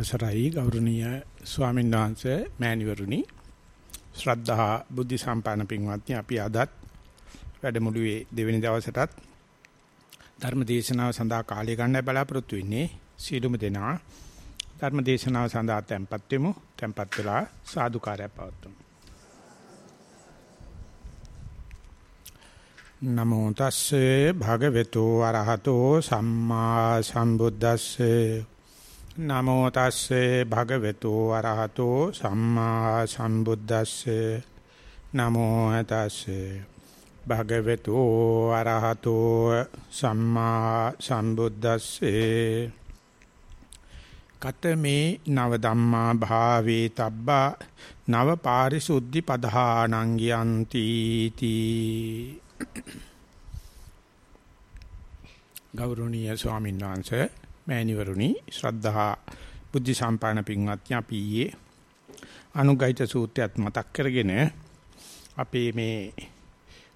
අවසරයි ගෞරවනීය ස්වාමීන් වහන්සේ මෑණිවරුනි. ශ්‍රද්ධා බුද්ධ සම්පන්න පින්වත්නි අපි අදත් වැඩමුළුවේ දෙවෙනි දවසටත් ධර්ම දේශනාව සඳහා කාලය ගන්න බලාපොරොත්තු වෙන්නේ සීලුම දෙනා. ධර්ම දේශනාව සඳහා tempත් වෙමු. tempත් වෙලා සාදුකාරය පවත්වමු. නමෝ තස්සේ භගවතු වරහතෝ සම්මා සම්බුද්දස්සේ. නමෝ තස්සේ භගවතු වරහතෝ සම්මා සම්බුද්දස්සේ. නමෝ තස්සේ භගවතු වරහතෝ සම්මා සම්බුද්දස්සේ. කතමේ නව ධම්මා භාවේ තබ්බා නව පාරිසුද්ධි පධානං යන්ති තී. ගෞරවනීය ස්වාමීන් වහන්සේ මෑණිවරුනි ශ්‍රද්ධා බුද්ධ සම්පාදන පින්වත්නි අපි ඊයේ අනුගහිත සූත්‍රයත් මතක් කරගෙන අපේ මේ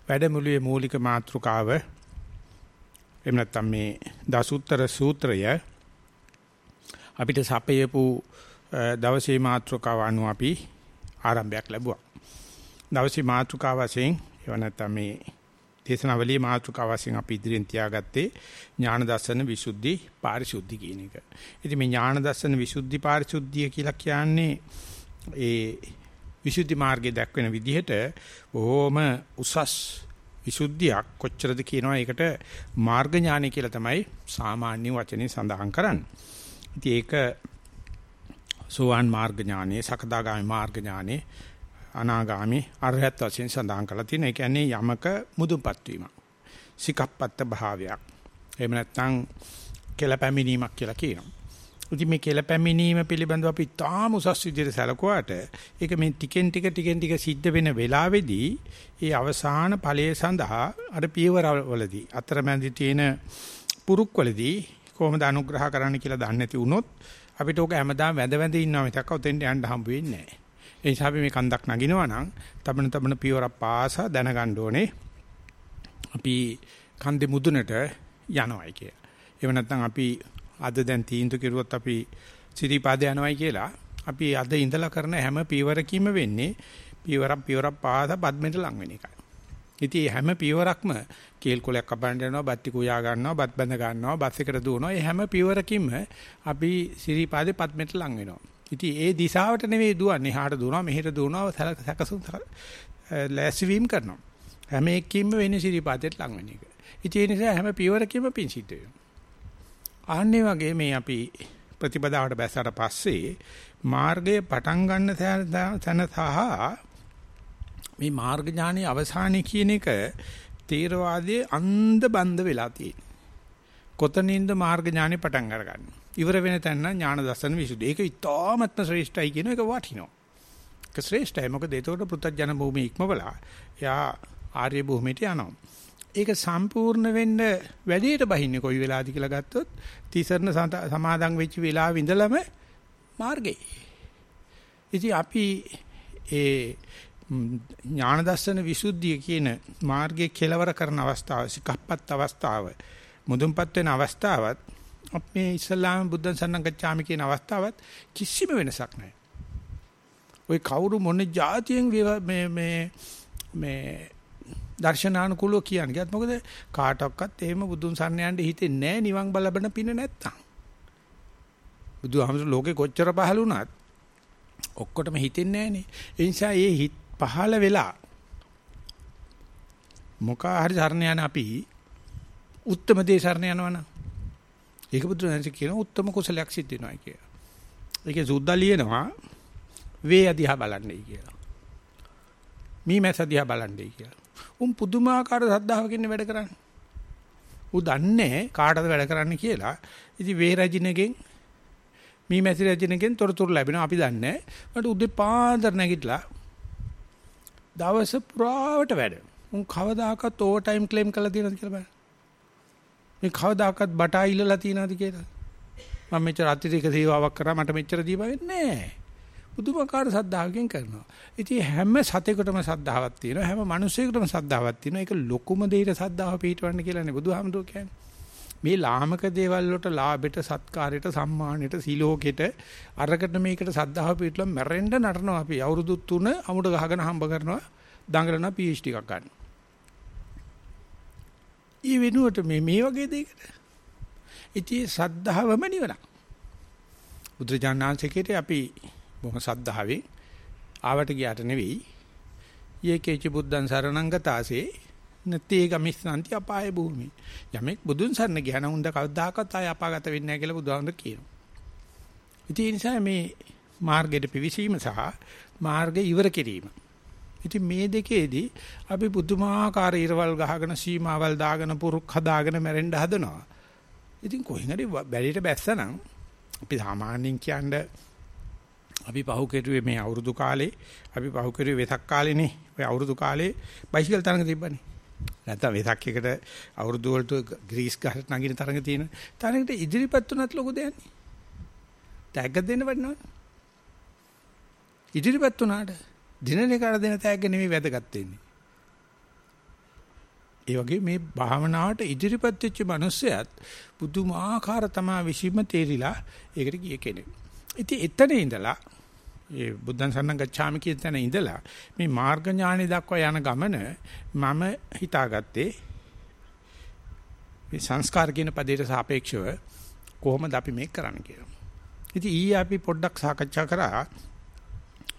වැඩමුළුවේ මූලික මාතෘකාව එහෙම නැත්නම් මේ දසුත්තර සූත්‍රය අපිට සපයපු දවසේ මාතෘකාව අනුව අපි ආරම්භයක් ලැබුවා. දවසේ මාතෘකාව වශයෙන් එව නැත්නම් මේ දේශනාවලියේ මාතෘකාව වශයෙන් අපි ඉදිරියෙන් තියාගත්තේ ඥාන දර්ශන විසුද්ධි පාරිශුද්ධි කියන එක. ඉතින් මේ ඥාන දර්ශන විසුද්ධි පාරිශුද්ධිය කියලා කියන්නේ ඒ විසුද්ධි මාර්ගයේ දක්වන විදිහට බොහොම උසස් විසුද්ධියක් කොච්චරද කියනවා ඒකට මාර්ග ඥානය කියලා තමයි සාමාන්‍ය වචනේ සඳහන් කරන්නේ. ඉතින් ඒක සෝවාන් මාර්ග ඥානෙ, සකදාගාමි මාර්ග ඥානෙ, අනාගාමි අරහත් වශයෙන් සඳහන් කරලා තියෙනවා. ඒ කියන්නේ යමක මුදුන්පත් වීම. සිකප්පත්ත භාවයක්. එහෙම නැත්නම් කෙලපැමිනීමක් කියලා කියනවා. ඉතින් මේ කෙලපැමිනීම පිළිබඳව අපි තාම උසස් විදිහට සැලකුවාට ඒක මේ ටිකෙන් ටික ටිකෙන් ටික සිද්ධ වෙන වෙලාවේදී ඒ අවසාන ඵලයේ සඳහා අර පියවරවලදී අතරමැදි තියෙන පුරුක්වලදී කොහොමද අනුග්‍රහ කරන්න කියලා දන්නේ නැති වුණොත් අපිට ඕක හැමදාම වැඳ වැඳ ඉන්නවා මිසක් ඔතෙන්ට යන්න හම්බ වෙන්නේ නැහැ. ඒ නිසා අපි මේ කන්දක් නගිනවා නම් තබන තබන පියවරක් පාසා දැනගන්න ඕනේ අපි කන්දේ මුදුනට යනවායි කිය. එහෙම නැත්නම් අපි අද දැන් තීන්දුව කෙරුවොත් අපි සිරිපාද යනවායි කියලා අපි අද ඉඳලා කරන හැම පියවරකින්ම වෙන්නේ පියවරක් පියවරක් පාසා පද්මෙට ලං වෙන එකයි. ඉතින් හැම පියවරක්ම කේල් කොලයක් කපන්න යනවා, බත්ති කුයා ගන්නවා, බත් බඳ ගන්නවා, බස් එකට දුවනවා. මේ හැම පියවරකින්ම අපි සිරිපාදේ පද්මෙට ලං වෙනවා. ඉතින් ඒ දිශාවට නෙවෙයි දුවන්නේ. එහාට දුවනවා, මෙහෙට දුවනවා, සැකසුම් ලෑස්තිවීම කරනවා. හැම එකකින්ම වෙන්නේ සිරිපාදයට ලං වෙන එක. ඉතින් ඒ නිසා හැම පියවරකින්ම පිං සිද්ධ වෙනවා. ආන්නේ වගේ මේ අපි ප්‍රතිපදාවට බැස්සට පස්සේ මාර්ගයේ පටන් ගන්න තැන සහ මේ මාර්ග ඥානයේ අවසානයේ කියන එක තේරවාදයේ අන්ධ බන්ධ වෙලා තියෙනවා. කොතනින්ද මාර්ග ඥානෙ පටන් අරගන්නේ? ඉවර වෙන තැන නම් ඥාන දර්ශන විසුද්ධි. ඒක ඉතාමත්ම ශ්‍රේෂ්ඨයි කියන එක වටිනවා. ඒක ශ්‍රේෂ්ඨයි මොකද ඒතකොට පෘථජන භූමිය ඉක්මවලා එයා ආර්ය භූමියට යනවා. ඒක සම්පූර්ණ වෙන්න වැඩේට බහින්නේ කොයි වෙලාවද කියලා ගත්තොත් තිසරණ සමාදන් වෙච්ච වෙලාවෙ ඉඳලම මාර්ගේ. ඉතින් අපි ඒ ඥාන දර්ශන විසුද්ධිය කියන මාර්ගයේ කෙලවර කරන අවස්ථාව, සිකප්පත් අවස්ථාව, මුදුන්පත් වෙන අවස්ථාවත් අප මේ ඉස්ලාම බුද්ධං සරණං ගච්ඡාමි කියන අවස්ථාවත් කිසිම වෙනසක් නැහැ. ওই කවුරු මොන જાතියෙන් මේ මේ මේ දර්ශනානුකූලව කියන්නේ. ඒත් මොකද කාටවත් එහෙම බුදුන් සරණ හිතෙන්නේ නැහැ නිවන් බලබන පින නැත්තම්. බුදුහාමුදුර ලෝකේ කොච්චර පහළ වුණත් ඔක්කොටම හිතෙන්නේ නැහනේ. ඒ නිසා මේ හිත පහළ වෙලා මොකා හරි සරණ යන අපි උත්තම දේ සරණ යනවනම් ඒක බුදුරජාණන් කියන උත්තම කුසලයක් සිද්ධ වෙනවා කියලා. ඒකේ සුද්දා ලියනවා වේ අධිහා බලන්නයි කියලා. මී මැස අධිහා බලන්නයි කියලා. උන් පුදුමාකාර සද්ධාවකින් වැඩ කරන්නේ. ඌ දන්නේ කාටද වැඩ කරන්න කියලා. ඉතින් වේ රජිනගෙන් මී මැසි රජිනගෙන් තොරතුරු ලැබෙනවා අපි දන්නේ. මට උදේ පාන්දර නැගිටලා දවස පුරාවට වැඩ. උන් කවදාකවත් ඕවර් ටයිම් ක්ලේම් කරලා තියෙනවද කියලා බලන්න. මේ කවදාකවත් බටා ඉල්ලලා තියෙනවද කියලා. මම මෙච්චර අතිරේක සේවාවක් කරා මට මෙච්චර දීපා වෙන්නේ නැහැ. පුදුමාකාර සද්ධාවකින් කරනවා. ඉතින් හැම සතෙකුටම සද්ධාවක් තියෙනවා. හැම මිනිසෙකුටම සද්ධාවක් තියෙනවා. ඒක ලොකුම දෙයට සද්ධාව පිටවන්න කියලානේ බුදුහාමුදුරුවෝ කියන්නේ. මේ ලාමක දේවල් වලට ලාභෙට සත්කාරයට සම්මානෙට සිලෝකෙට අරකට මේකට සද්ධාව පිටලා මැරෙන්න නටනවා අපි අවුරුදු 3 අමුඩ ගහගෙන හම්බ කරනවා දඟලන PhD එකක් ගන්න. ඊ වෙනුවට මේ මේ වගේ දෙයකට ඉතින් සද්ධාවම නිවන. බුදුජානනාංශකේට අපි බොහොම සද්ධාවෙන් ආවට ගියාට නෙවෙයි යේකේච බුද්ධං සරණං ගතාසේ නැතේ ගමිස්සන්ති අපාය භූමි. යමෙක් බුදුන් සරණ ගියන උන්ද කවදාකවත් ආය අපාගත වෙන්නේ නැහැ කියලා බුදුහාමුදුර කියනවා. ඉතින් ඒ නිසා මේ මාර්ගයට පිවිසීම සහ මාර්ගය ඉවර කිරීම. ඉතින් මේ දෙකේදී අපි පුදුමාකාර ඉරවල් ගහගෙන සීමාවල් දාගෙන පුරුක් හදාගෙන මැරෙන්න හදනවා. ඉතින් කොහෙන් හරි බැරියට බැස්සනම් අපි සාමාන්‍යයෙන් කියන්නේ අපි පහු කෙරුවේ මේ අවුරුදු කාලේ අපි පහු කෙරුවේ වෙසක් කාලේනේ. ඔය අවුරුදු කාලේ බයිසිකල් තරඟ තිබ්බනේ. නැත්නම් වෙසක් එකට අවුරුදු වලට ග්‍රීස් ගහට නගින තරඟ තියෙන. තරඟට ඉදිරිපත් උනත් ලොකු දෙයක් නේ. තෑග්ග දෙන්න වටනවා. ඉදිරිපත් උනාට දිනනේ කාට දෙන තෑග්ග නෙමෙයි වැදගත් වෙන්නේ. ඒ වගේ මේ භාවනාවට ඉදිරිපත් වෙච්ච මිනිස්සයත් පුදුමාකාර තමා විශ්ීම තේරිලා ඒකට ගිය කෙනෙක්. ඉතින් එතන ඉඳලා ඒ බුද්ධං සරණං ගච්ඡාමි කියන තැන ඉඳලා මේ මාර්ග ඥානෙ දක්වා යන ගමන මම හිතාගත්තේ මේ සංස්කාර කියන පදයට සාපේක්ෂව කොහොමද අපි මේක කරන්න කියලා. ඉතින් ඊයේ අපි පොඩ්ඩක් සාකච්ඡා කරා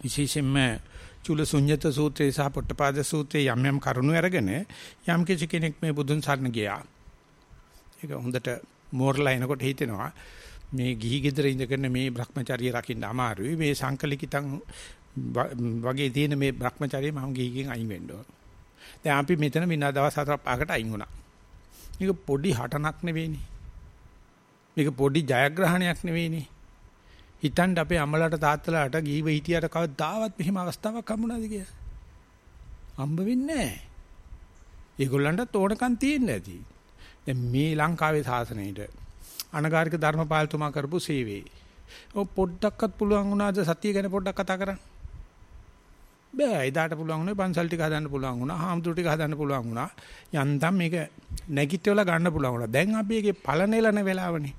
විශේෂයෙන්ම චුලසුඤ්ඤත සූත්‍රයේ සහ පොට්ටපාද සූත්‍රයේ යම් යම් කරුණු අරගෙන යම් කිසි කෙනෙක් මේ බුදුන් සරණ ගියා. ඒක හොඳට මෝරලා එනකොට හිතෙනවා මේ ගිහි ගෙදර ඉඳගෙන මේ Brahmacharya රකින්න අමාරුයි. මේ සංකලිකිතං වගේ තියෙන මේ Brahmacharya මම ගිහිගෙන් අයින් වෙන්න ඕන. දැන් අපි මෙතන මිනා දවස් හතර පහකට අයින් වුණා. මේක පොඩි හටනක් නෙවෙයිනේ. මේක පොඩි ජයග්‍රහණයක් නෙවෙයිනේ. හිතන්න අපේ අම්මලාට තාත්තලාට ගිහිව හිටියට කවදාවත් මෙහෙම අවස්ථාවක් හම්බුණාද කියලා. හම්බ වෙන්නේ නැහැ. ඒගොල්ලන්ටත් ඕනකම් තියෙන්න ඇති. දැන් මේ ලංකාවේ සාසනයේට අනගාരിക ධර්මපාලතුමා කරපු සේවයේ. ඔය පොඩ්ඩක්වත් පුළුවන් වුණාද සතිය ගැන පොඩ්ඩක් කතා කරන්න. බෑ එදාට පුළුවන් වුණේ පන්සල් ටික හදන්න පුළුවන් වුණා. හාමුදුරු ටික හදන්න පුළුවන් වුණා. යන්තම් මේක නැගිටවලා ගන්න පුළුවන් වුණා. දැන් අපි ඒකේ පළනෙලන වෙලාවනේ.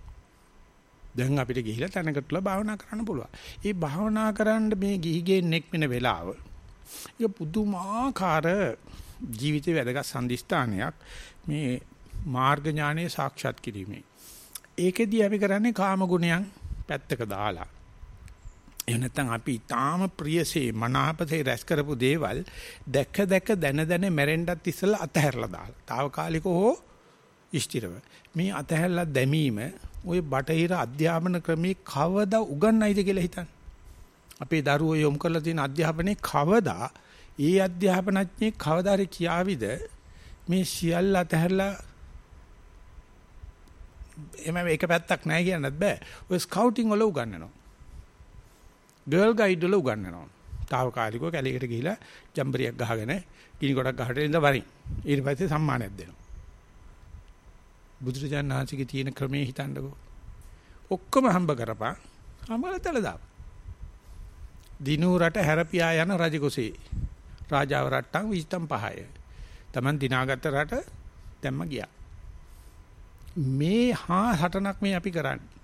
දැන් අපිට ගිහිලා තැනකටලා භාවනා කරන්න පුළුවන්. ඒ භාවනා කරන්න මේ ගිහිගේ නෙක් වෙන වෙලාව. ඒක පුදුමාකාර ජීවිතේ වැදගත් සම්දිස්ථානයක්. මේ මාර්ග ඥානයේ සාක්ෂාත් කිරීමේ. ඒකෙදී අපි කරන්නේ කාම ගුණයන් පැත්තක දාලා. එහෙම නැත්නම් අපි ඊටාම ප්‍රියසේ මනාපසේ රැස් කරපු දේවල් දැක දැක දන දන මැරෙන්නත් ඉස්සලා අතහැරලා දාලා. తాවකාලිකව හෝ ඉෂ්ටිරව. මේ අතහැරලා දැමීම ওই බටහිර අධ්‍යාපන ක්‍රමේ කවදා උගන්වයිද කියලා හිතන්න. අපේ දරුවෝ යොමු කරලා තියෙන අධ්‍යාපනයේ කවදා ඒ අධ්‍යාපනඥයෙක් කවදාද කියාවිද මේ සියල්ල අතහැරලා එමෙම එක පැත්තක් නැහැ කියන්නත් බෑ. ඔය ස්කවුටින් වල උගන්වනවා. ගර්ල් ගයිඩ් වල උගන්වනවා. తాවකාලිකව කැලේකට ගිහිලා ජම්බරියක් ගහගෙන ගිනි ගොඩක් ගහට ඉඳලා වරින්. ඊට පස්සේ සම්මානයක් දෙනවා. බුදුරජාණන් වහන්සේගේ තියෙන ක්‍රමයේ හිතන්නකෝ. ඔක්කොම හම්බ කරපන්. හම්බලතල දාපන්. දිනූරට හැරපියා යන රජකුසේ. රාජාව රට්ටම් විස්තම් පහය. Taman දිනාගත්ත රට දැම්ම ගියා. මේ හා හටනක් මේ අපි කරන්නේ.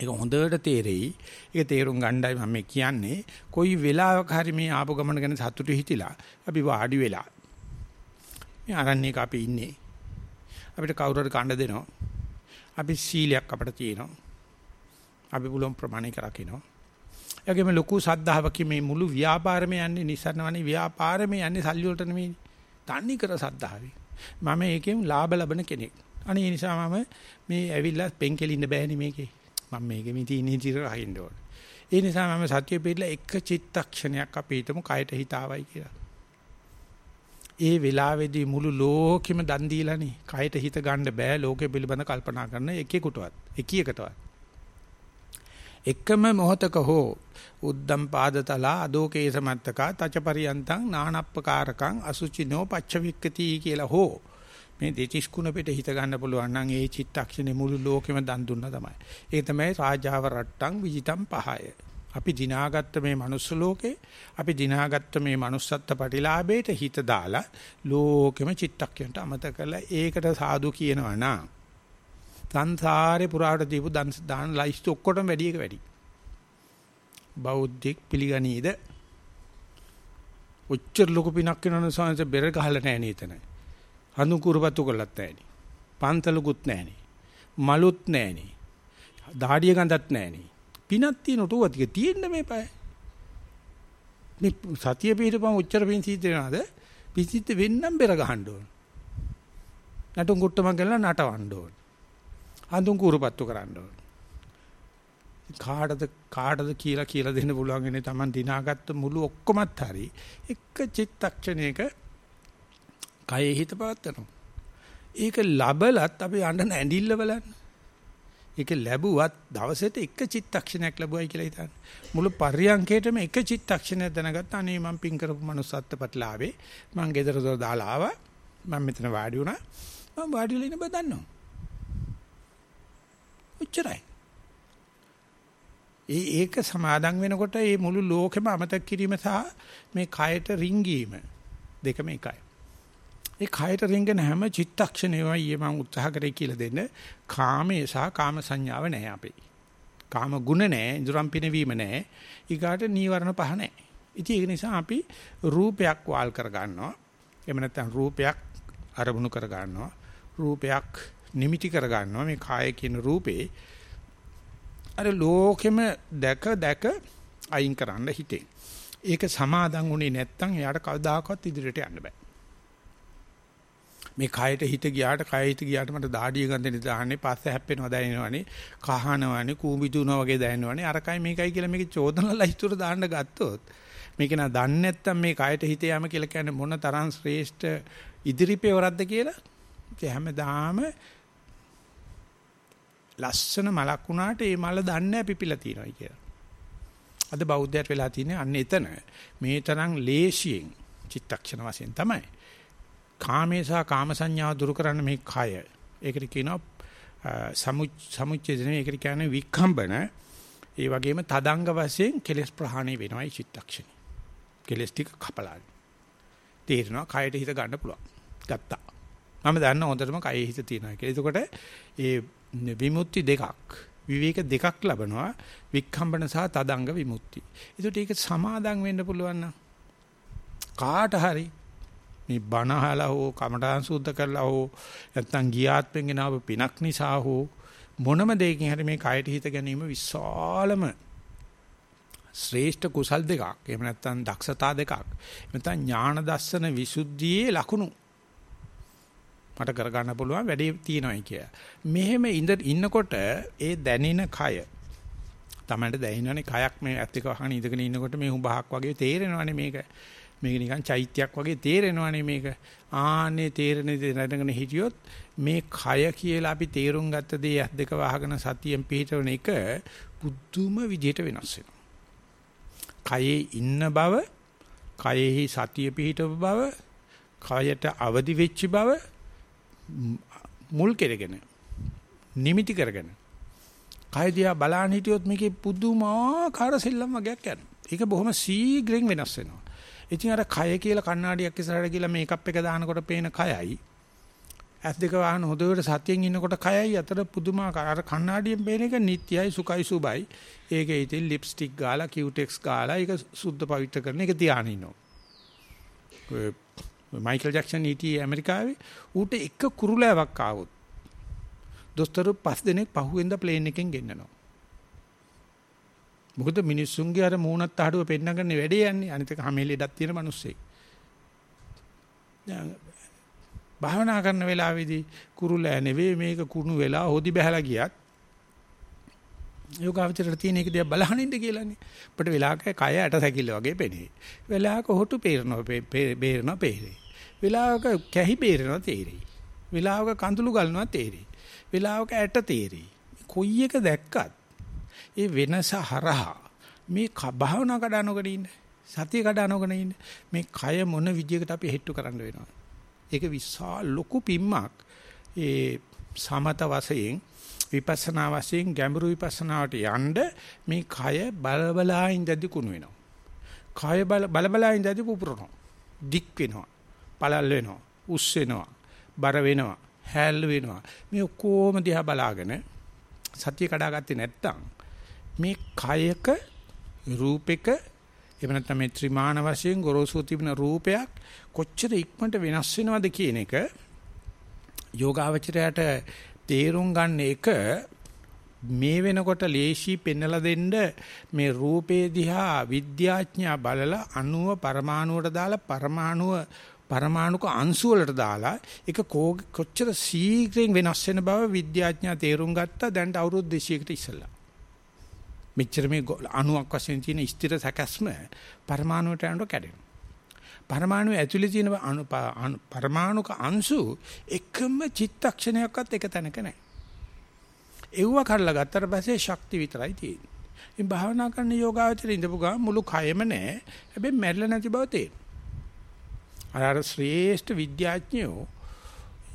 ඒක හොඳට තේරෙයි. ඒක තේරුම් ගන්නයි මම කියන්නේ. කොයි වෙලාවක හරි මේ ආපු ගමන ගැන සතුටු හිතිලා අපි වාඩි වෙලා. මේ අරන්නේක අපි ඉන්නේ. අපිට කවුරු හරි කණ්ඩ දෙනවා. අපි සීලයක් අපිට තියෙනවා. අපි පුළුවන් ප්‍රමාණික රකින්නවා. ඒගොම ලොකු සද්ධාවක මේ මුළු ව්‍යාපාරෙම යන්නේ නිසරණවනේ ව්‍යාපාරෙම යන්නේ සල්ලි වලට නෙමෙයි. තන්නේ කර සද්ධාවේ. මම ඒකෙන් ලාභ ලබන කෙනෙක්. අනේ ඒ නිසා මම මේ ඇවිල්ලා පෙන්කෙලින්න බෑනේ මේකේ. මම මේකෙ මේ තියෙන ඉතිර රහින්න ඕන. ඒ නිසා මම සත්‍ය පිළිලා එක චිත්තක්ෂණයක් අපි හිතමු කයට හිතාවයි කියලා. ඒ වෙලාවේදී මුළු ලෝකෙම දන් දීලානේ. කයට හිත ගන්න බෑ ලෝකෙ පිළිබඳ කල්පනා කරන එකෙකුටවත්. එකියකටවත්. එකම මොහතක හෝ උද්දම් පාදතලා අදෝකේ සමත්තකා තචපරියන්තං නානප්පකාරකං අසුචිනෝ පච්චවික්කති කියලා හෝ මේ දෙතිස් කුණ පිට හිත ගන්න පුළුවන් නම් ඒ චිත්තක්ෂණේ මුළු ලෝකෙම දන් දුන්නා තමයි. ඒ තමයි රාජාව රට්ටං විජිතම් පහය. අපි දිනාගත්ත මේ manuss ලෝකේ අපි දිනාගත්ත මේ manussත්ත්ව ප්‍රතිලාභයට හිත දාලා ලෝකෙම චිත්තක්ෂණයට අමතක කරලා ඒකට සාදු කියනවා නා. සංසාරේ පුරාට දීපු දාන ලයිස්ට් ඔක්කොටම වැඩි එක වැඩි. බෞද්ධෙක් පිළිගනීද? ඔච්චර ලොකු පිනක් වෙනවනේ සංස බෙර ගහලා නැහැ නේතනයි. හඳු කුරුපතු කොල්ලත් නැහෙනි. පන්තලුකුත් නැහෙනි. මලුත් නැහෙනි. දාඩිය ගඳත් නැහෙනි. පිනක් තියෙන උටුව ටික තියෙන්න මේපය. මේ සතිය පිටපම උච්චර පින් සිද්ධ වෙනවද? පිසිට වෙන්නම් බෙර ගහන්න ඕන. නටුන් කුට්ටමක් ගලලා නටවන්න ඕන. හඳුන් කුරුපත්තු කරන්න ඕන. කාටද කාටද කියලා කියලා දෙන්න පුළුවන් ඉන්නේ Taman දිනාගත්ත මුළු ඔක්කොමත් හරි එක චිත්තක්ෂණයක කයෙ හිත පවත්නවා. ඒක ලබලත් අපි යන්න ඇඳිල්ල බලන්න. ඒක ලැබුවත් දවසට එක චිත්තක්ෂණයක් ලැබුවයි කියලා හිතන්න. මුළු පර්යංකේටම එක චිත්තක්ෂණයක් දැනගත්ත අනේ මම පින් කරපු manussත්ත්ව ප්‍රතිලාවේ මං ගෙදර දොර දාලා ආවා. මම මෙතන වාඩි වුණා. මම වාඩි වෙලා ඉන්න බව දන්නවා. උච්චරයි. ඒ ඒක සමාදන් වෙනකොට මේ මුළු ලෝකෙම අමතක කිරීම සහ මේ කයට රිංගීම දෙකම එකයි. ඒ කයට රින්ගන හැම චිත්තක්ෂණයම ඊයේ මම උත්සාහ කරේ කියලා දෙන්න කාමයේ සහ කාම සංඥාව නැහැ අපේ. කාම ගුණ නැහැ, ඉදරම් පිනවීම නැහැ. ඊගාට නීවරණ පහ නැහැ. ඉතින් ඒක නිසා අපි රූපයක් වාල් කර ගන්නවා. එහෙම නැත්නම් රූපයක් අරමුණු කර ගන්නවා. රූපයක් නිමිටි කර ගන්නවා. මේ කාය කියන රූපේ අර ලෝකෙම දැක දැක අයින් කරන්න හිතේ. ඒක සමාදන් වුණේ නැත්නම් එයාට කවදාකවත් ඉදිරියට යන්න බෑ. මේ කයට හිත ගියාට කය හිත ගියාට මට දාඩිය ගඳ දාන්නේ පස්ස හැප්පෙනවා දැනෙනවනේ කහනවනේ කූඹි දුනවා වගේ දැනෙනවනේ. අරකයි මේකයි කියලා මේකේ චෝදනලා හිතුවර දාන්න ගත්තොත් මේක නා දන්නේ නැත්තම් මේ කයට හිත යෑම කියලා කියන්නේ මොන තරම් ශ්‍රේෂ්ඨ ඉදිරිපේවරක්ද කියලා? ඒ හැමදාම ලස්සන මලක් වුණාට ඒ මල දන්නේ පිපිලා තියෙනවා කියලා. අද බෞද්ධයට වෙලා තියෙන්නේ අන්න එතන. මේ තරම් ලේසියෙන් චිත්තක්ෂණ වශයෙන් තමයි. කාමේ සහ කාම සංඥාව දුරු කරන්න මේ කය. ඒකට කියනවා සමුච්ඡේදනය. ඒකට කියන්නේ වික්ඛම්බන. ඒ වගේම තදංග වශයෙන් කෙලස් ප්‍රහාණය වෙනවායි චිත්තක්ෂණي. කෙලස් ටික කපලා. තේරෙනවා කයට හිත ගන්න පුළුවන්. ගත්තා. මම දන්න හොඳටම කයේ හිත තියෙනවා කියලා. එතකොට ඒ විමුක්ති දෙකක් විවේක දෙකක් ලබනවා වික්ඛම්බන සහ තදංග විමුක්ති. ඒකට ඒක සමාදම් වෙන්න පුළුවන් නම් කාට හරි මේ බණ අහලා හෝ කමඨාන් සුද්ධ කරලා හෝ නැත්නම් ගියාත්මෙන් ගෙනාව පිනක් නිසා හෝ මොනම දෙයකින් හරි මේ කයට හිත ගැනීම විශාලම ශ්‍රේෂ්ඨ කුසල් දෙකක්. එහෙම නැත්නම් දක්ෂතා දෙකක්. නැත්නම් ඥාන දර්ශන විසුද්ධියේ ලකුණු. මට කරගන්න පුළුවන් වැඩේ තියෙනවායි කිය. මෙහෙම ඉඳ ඉන්නකොට ඒ දැනෙන කය තමන්ට දැනෙනවනේ කයක් මේ ඇත්ත එක වහගෙන ඉඳගෙන ඉන්නකොට මේ හුඹහක් වගේ තේරෙනවනේ මේක. මේක නිකන් චෛත්‍යයක් වගේ තේරෙනවනේ මේක. ආන්නේ තේරෙන දේ නැදගෙන හිටියොත් මේ කය කියලා අපි තේරුම් ගත්ත දේ ඇස් දෙක වහගෙන සතියෙන් පිටවන එක පුදුම විදිහට වෙනස් වෙනවා. කයේ ඉන්න බව, කයෙහි සතිය පිහිටව බව, කයට අවදි වෙච්ච බව මුල් කෙරගෙන නිමිති කරගෙන කය දිහා බලන්න හිටියොත් මේකේ පුදුමාකාර සෙල්ලම් වගේක් යනවා. ඒක බොහොම සීග්‍රෙන් වෙනස් වෙනවා. ඉතින් අර කය කියලා කණ්ණාඩියක් ඉස්සරහට ගිහලා මේකප් එක දානකොට පේන කයයි ඇස් දෙක වහන හොදවට සතියෙන් ඉන්නකොට කයයි අතර පුදුමාකාර කණ්ණාඩියෙන් පේන එක නිට්ටයයි සුඛයි සුබයි. ඒකේ ඉතින් ලිප්ස්ටික් ගාලා කියුටෙක්ස් ගාලා ඒක සුද්ධ පවිත්‍ර කරන එක තියාගෙන ඉන්නවා. මයිකල් ජැක්සන් හිටියේ ඇමරිකාවේ ඌට එක කුරුලෑවක් ආවොත් දොස්තරු පස් දෙනෙක් පහුවෙන්ද ප්ලේන් එකෙන් ගෙන්නනවා. මොකද මිනිස්සුන්ගේ අර මූණත් අහඩුව පෙන්නගෙන වැඩේ යන්නේ අනිත් එක හැමෙලේ ඉඩක් තියෙන මිනිස්සෙක්. දැන් භාවනා කරන වෙලාවේදී කුරුලෑ නෙවෙයි මේක කුණු වෙලා හොදි බහැලා ගියත් යෝගාවචරයට තියෙන එක දිහා බලහන් ඉන්න කියලානේ. අපිට වෙලාවක කය ඇට සැකිල්ල වගේ පෙනේ. වෙලාවක හොටු පේරනවා බේරනවා පේරේ. වෙලාවක කැහි බේරනවා තේරෙයි. වෙලාවක කඳුළු ගලනවා තේරෙයි. වෙලාවක ඇට තේරෙයි. කොයි එක දැක්කත් ඒ වෙනස හරහා මේ භාවනා කඩනකොට ඉන්න සතිය කඩනකොට ඉන්න මේ කය මොන විදියකට අපි හෙට්ටු කරන්න වෙනවද? ඒක විශාල ලොකු පිම්මක්. ඒ සමත වශයෙන් විපස්සනා වශයෙන් ගැඹුරු විපස්සනාවට යන්න මේ කය බලබලා ඉඳදී කුණු වෙනවා. කය බලබලා ඉඳදී පුපුරනවා. දික් වෙනවා. පළල් වෙනවා. උස් වෙනවා. බර වෙනවා. හැල් වෙනවා. මේ ඔක්කොම දිහා බලාගෙන සතිය කඩාගත්තේ නැත්තම් මේ කයක රූපෙක එහෙම නැත්නම් මේ ත්‍රිමාන වශයෙන් ගොරෝසු තිබෙන රූපයක් කොච්චර ඉක්මනට වෙනස් වෙනවද කියන එක යෝගාවචරයට තේරුම් ගන්න එක මේ වෙනකොට ලේසි පෙන්නලා දෙන්න මේ රූපේ දිහා විද්‍යාඥයා බලලා අණුව පරමාණුවට දාලා පරමාණුව පරමාණුක අංශු වලට දාලා ඒක කොච්චර ශීඝ්‍රයෙන් වෙනස් වෙන බව විද්‍යාඥයා තේරුම් ගත්තා දැන් අවුරුදු 200කට ඉස්සෙල්ලා. මෙච්චර මේ අණුවක් වශයෙන් තියෙන ස්ථිර සැකස්ම පරමාණුවට යනකොට කැඩෙනවා. පරමාණු ඇතුලේ තියෙන අණු පරමාණුක අංශු එකම චිත්තක්ෂණයක්වත් එක තැනක නැහැ. ඒව කරලා ගත්තට පස්සේ ශක්තිය විතරයි තියෙන්නේ. මේ භාවනා කරන යෝගාවචරය ඉඳපු ගමන් මුළු කයම නැහැ. හැබැයි මැරිලා නැති බව තේරෙනවා. අර අර ශ්‍රේෂ්ඨ විද්‍යාඥයෝ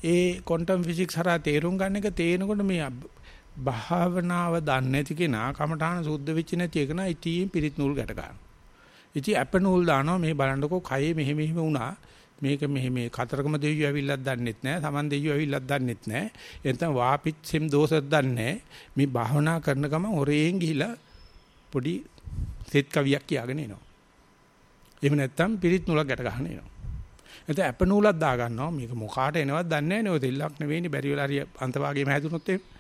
ඒ ක්වොන්ටම් ෆිසික්ස් හරහා තේරුම් ගන්න එක තේනකොට මේ භාවනාව දන්නේ නැති කෙනා කමඨාන සුද්ධ වෙච්ච නැති එක නා ඉතින් පිරිත් නූල් ගැට ගන්නවා. ඉතින් අප නූල් දානවා මේ බලන්නකෝ කයේ මෙහෙම මෙහෙම වුණා. මේක මෙහෙ මේ කතරගම දෙවියෝ ඇවිල්ලක් දන්නෙත් නැහැ. Taman දෙවියෝ ඇවිල්ලක් දන්නෙත් නැහැ. එතන වාපිත් සෙම් දෝෂයක් දන්නේ මේ භාවනා කරන ගමන් හොරෙන් ගිහිලා පොඩි සෙත් කවියක් කියාගෙන එනවා. එහෙම නැත්තම් පිරිත් නූලක් ගැට ගන්න එනවා. එතන අප නූලක් දා ගන්නවා. මේක මොකාට එනවද දන්නේ නැහැ නේ. ඔය දෙල්ලක් නෙවෙයිනේ බැරි වෙලා හරි අන්තවාගේම හැදුනොත් එහෙම.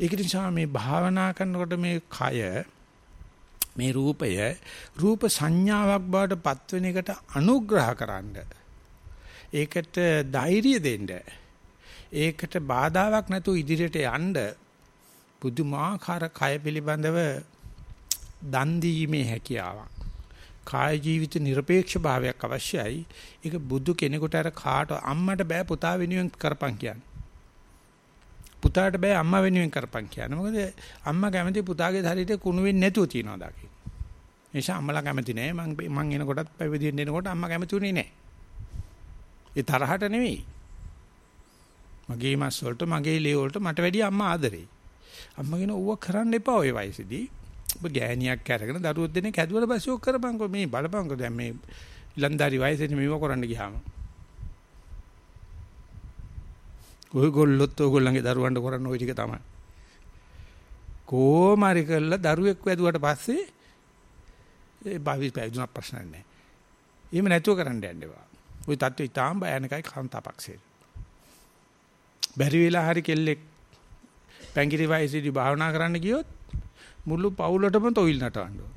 ඒක නිසා මේ භාවනා කරනකොට මේ කය මේ රූපය රූප සංඥාවක් බවට පත්වෙන එකට අනුග්‍රහ කරන්න ඒකට ධෛර්යය දෙන්න ඒකට බාධාවක් නැතුව ඉදිරියට යන්න පුදුමාකාර කය පිළිබඳව දන් දීමේ හැකියාවක් කාය ජීවිත নিরপেক্ষ භාවයක් අවශ්‍යයි ඒක බුදු කෙනෙකුට අර කාට අම්මට බෑ පුතා වෙනුවෙන් කරපන් කියන්නේ පුතාට බෑ අම්මා වෙනුවෙන් කරපන් කියන්නේ. මොකද අම්මා කැමති පුතාගේ ශරීරේ කුණු වෙන්නේ නැතුව තියනවා දකින්න. ඒ නිසා අම්මලා කැමති නෑ. මං මං එනකොටත් පැවිදි වෙන්න එනකොට අම්මා කැමති උනේ නෑ. ඒ තරහට නෙවෙයි. මගේ මස් වලට මගේ ලේ වලට මට වැඩිය අම්මා ආදරෙයි. අම්මා කියන ඕව කරන්න එපා ওই වයසේදී. ඔබ ගෑණියක් අරගෙන දරුවෝ දෙනෙක් හැදුවට පස්සේ ඔක් කරපන්කෝ මේ බලපන්කෝ දැන් මේ ඉලන්දාරි වයසේදී මේව කරන්න ගියාම. ඔයගොල්ලොත් ඔයගොල්ලන්ගේ දරුවන්ට කරන්න ওই ටික තමයි. කොමාරි කරලා දරුවෙක් වැදුවට පස්සේ ඒ භාවි පැවිදුණා ප්‍රශ්න නැහැ. එහෙම නැතුව කරන්න යන්න එපා. ওই தত্ত্বය ඊටාම් බයනකයි කාන්තාපක්ෂේ. බැරි වෙලා හරි කෙල්ලෙක් පැංගිරි වයසේදී භාවනා කරන්න ගියොත් මුළු පවුලටම තොইল නටවන්න ඕන.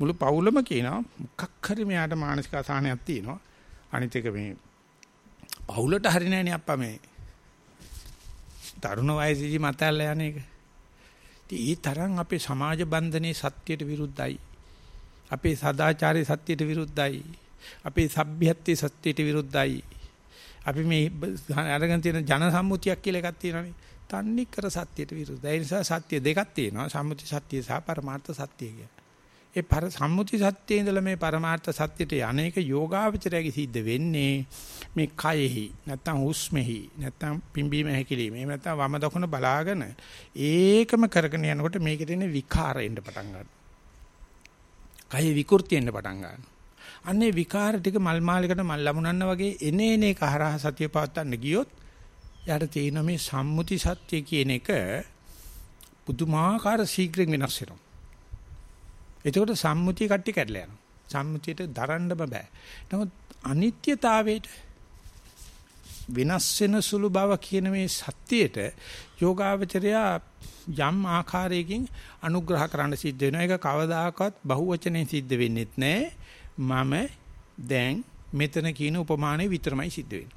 මුළු පවුලම කියනවා මොකක් හරි මෙයාට මානසික අසහනයක් තියෙනවා. අනිත් එක මේ පවුලට හරි නෑනේ අප්පා මේ. තරුණ වයසේදී මතල්ල යන එක. ඉතින් ඒ තරම් අපේ සමාජ බන්ධනේ සත්‍යයට විරුද්ධයි. අපේ සදාචාරයේ සත්‍යයට විරුද්ධයි. අපේ සભ્યත්වයේ සත්‍යයට විරුද්ධයි. අපි මේ අරගෙන තියෙන ජන සම්මුතියක් කියලා එකක් තියෙනවානේ. තන්නේ කර සත්‍යයට විරුද්ධයි. ඒ නිසා සත්‍ය දෙකක් තියෙනවා. සම්මුති සත්‍ය සහ පරමාර්ථ සත්‍ය කියලා. ඒ පර සම්මුති සත්‍යයේ ඉඳලා මේ පරමාර්ථ සත්‍යයට යන්නේක යෝගාවචරයේ සිද්ධ වෙන්නේ මේ කයෙහි නැත්තම් හුස්මෙහි නැත්තම් පිම්බීම හැකිලිම එහෙම නැත්තම් වම දකුණ බලාගෙන ඒකම කරගෙන යනකොට මේකේ තියෙන විකාරෙන්න පටන් ගන්නවා. කයෙ විකෘතියෙන්න පටන් ගන්නවා. අන්නේ විකාර ටික මල් මාලයකට මල් ලැබුණන්න වගේ එනේ එනේ කහරහ සතිය පවත්තන්න ගියොත් යාට තියෙන මේ සම්මුති සත්‍ය කියන එක පුදුමාකාර ශීඝ්‍රයෙන් වෙනස් වෙනවා. එතකොට සම්මුතිය කට්ටි කැඩලා යනවා. සම්මුතියට දරන්න බෑ. නමුත් අනිත්‍යතාවයට වෙනස් වෙන සුළු බව කියන මේ සත්‍යයට යෝගාවචරයා යම් ආකාරයකින් අනුග්‍රහ කරන්න සිද්ධ වෙනවා. ඒක කවදාකවත් බහුවචනෙන් සිද්ධ වෙන්නේ නැහැ. මම දැන් මෙතන කියන උපමානේ විතරමයි සිද්ධ වෙන්නේ.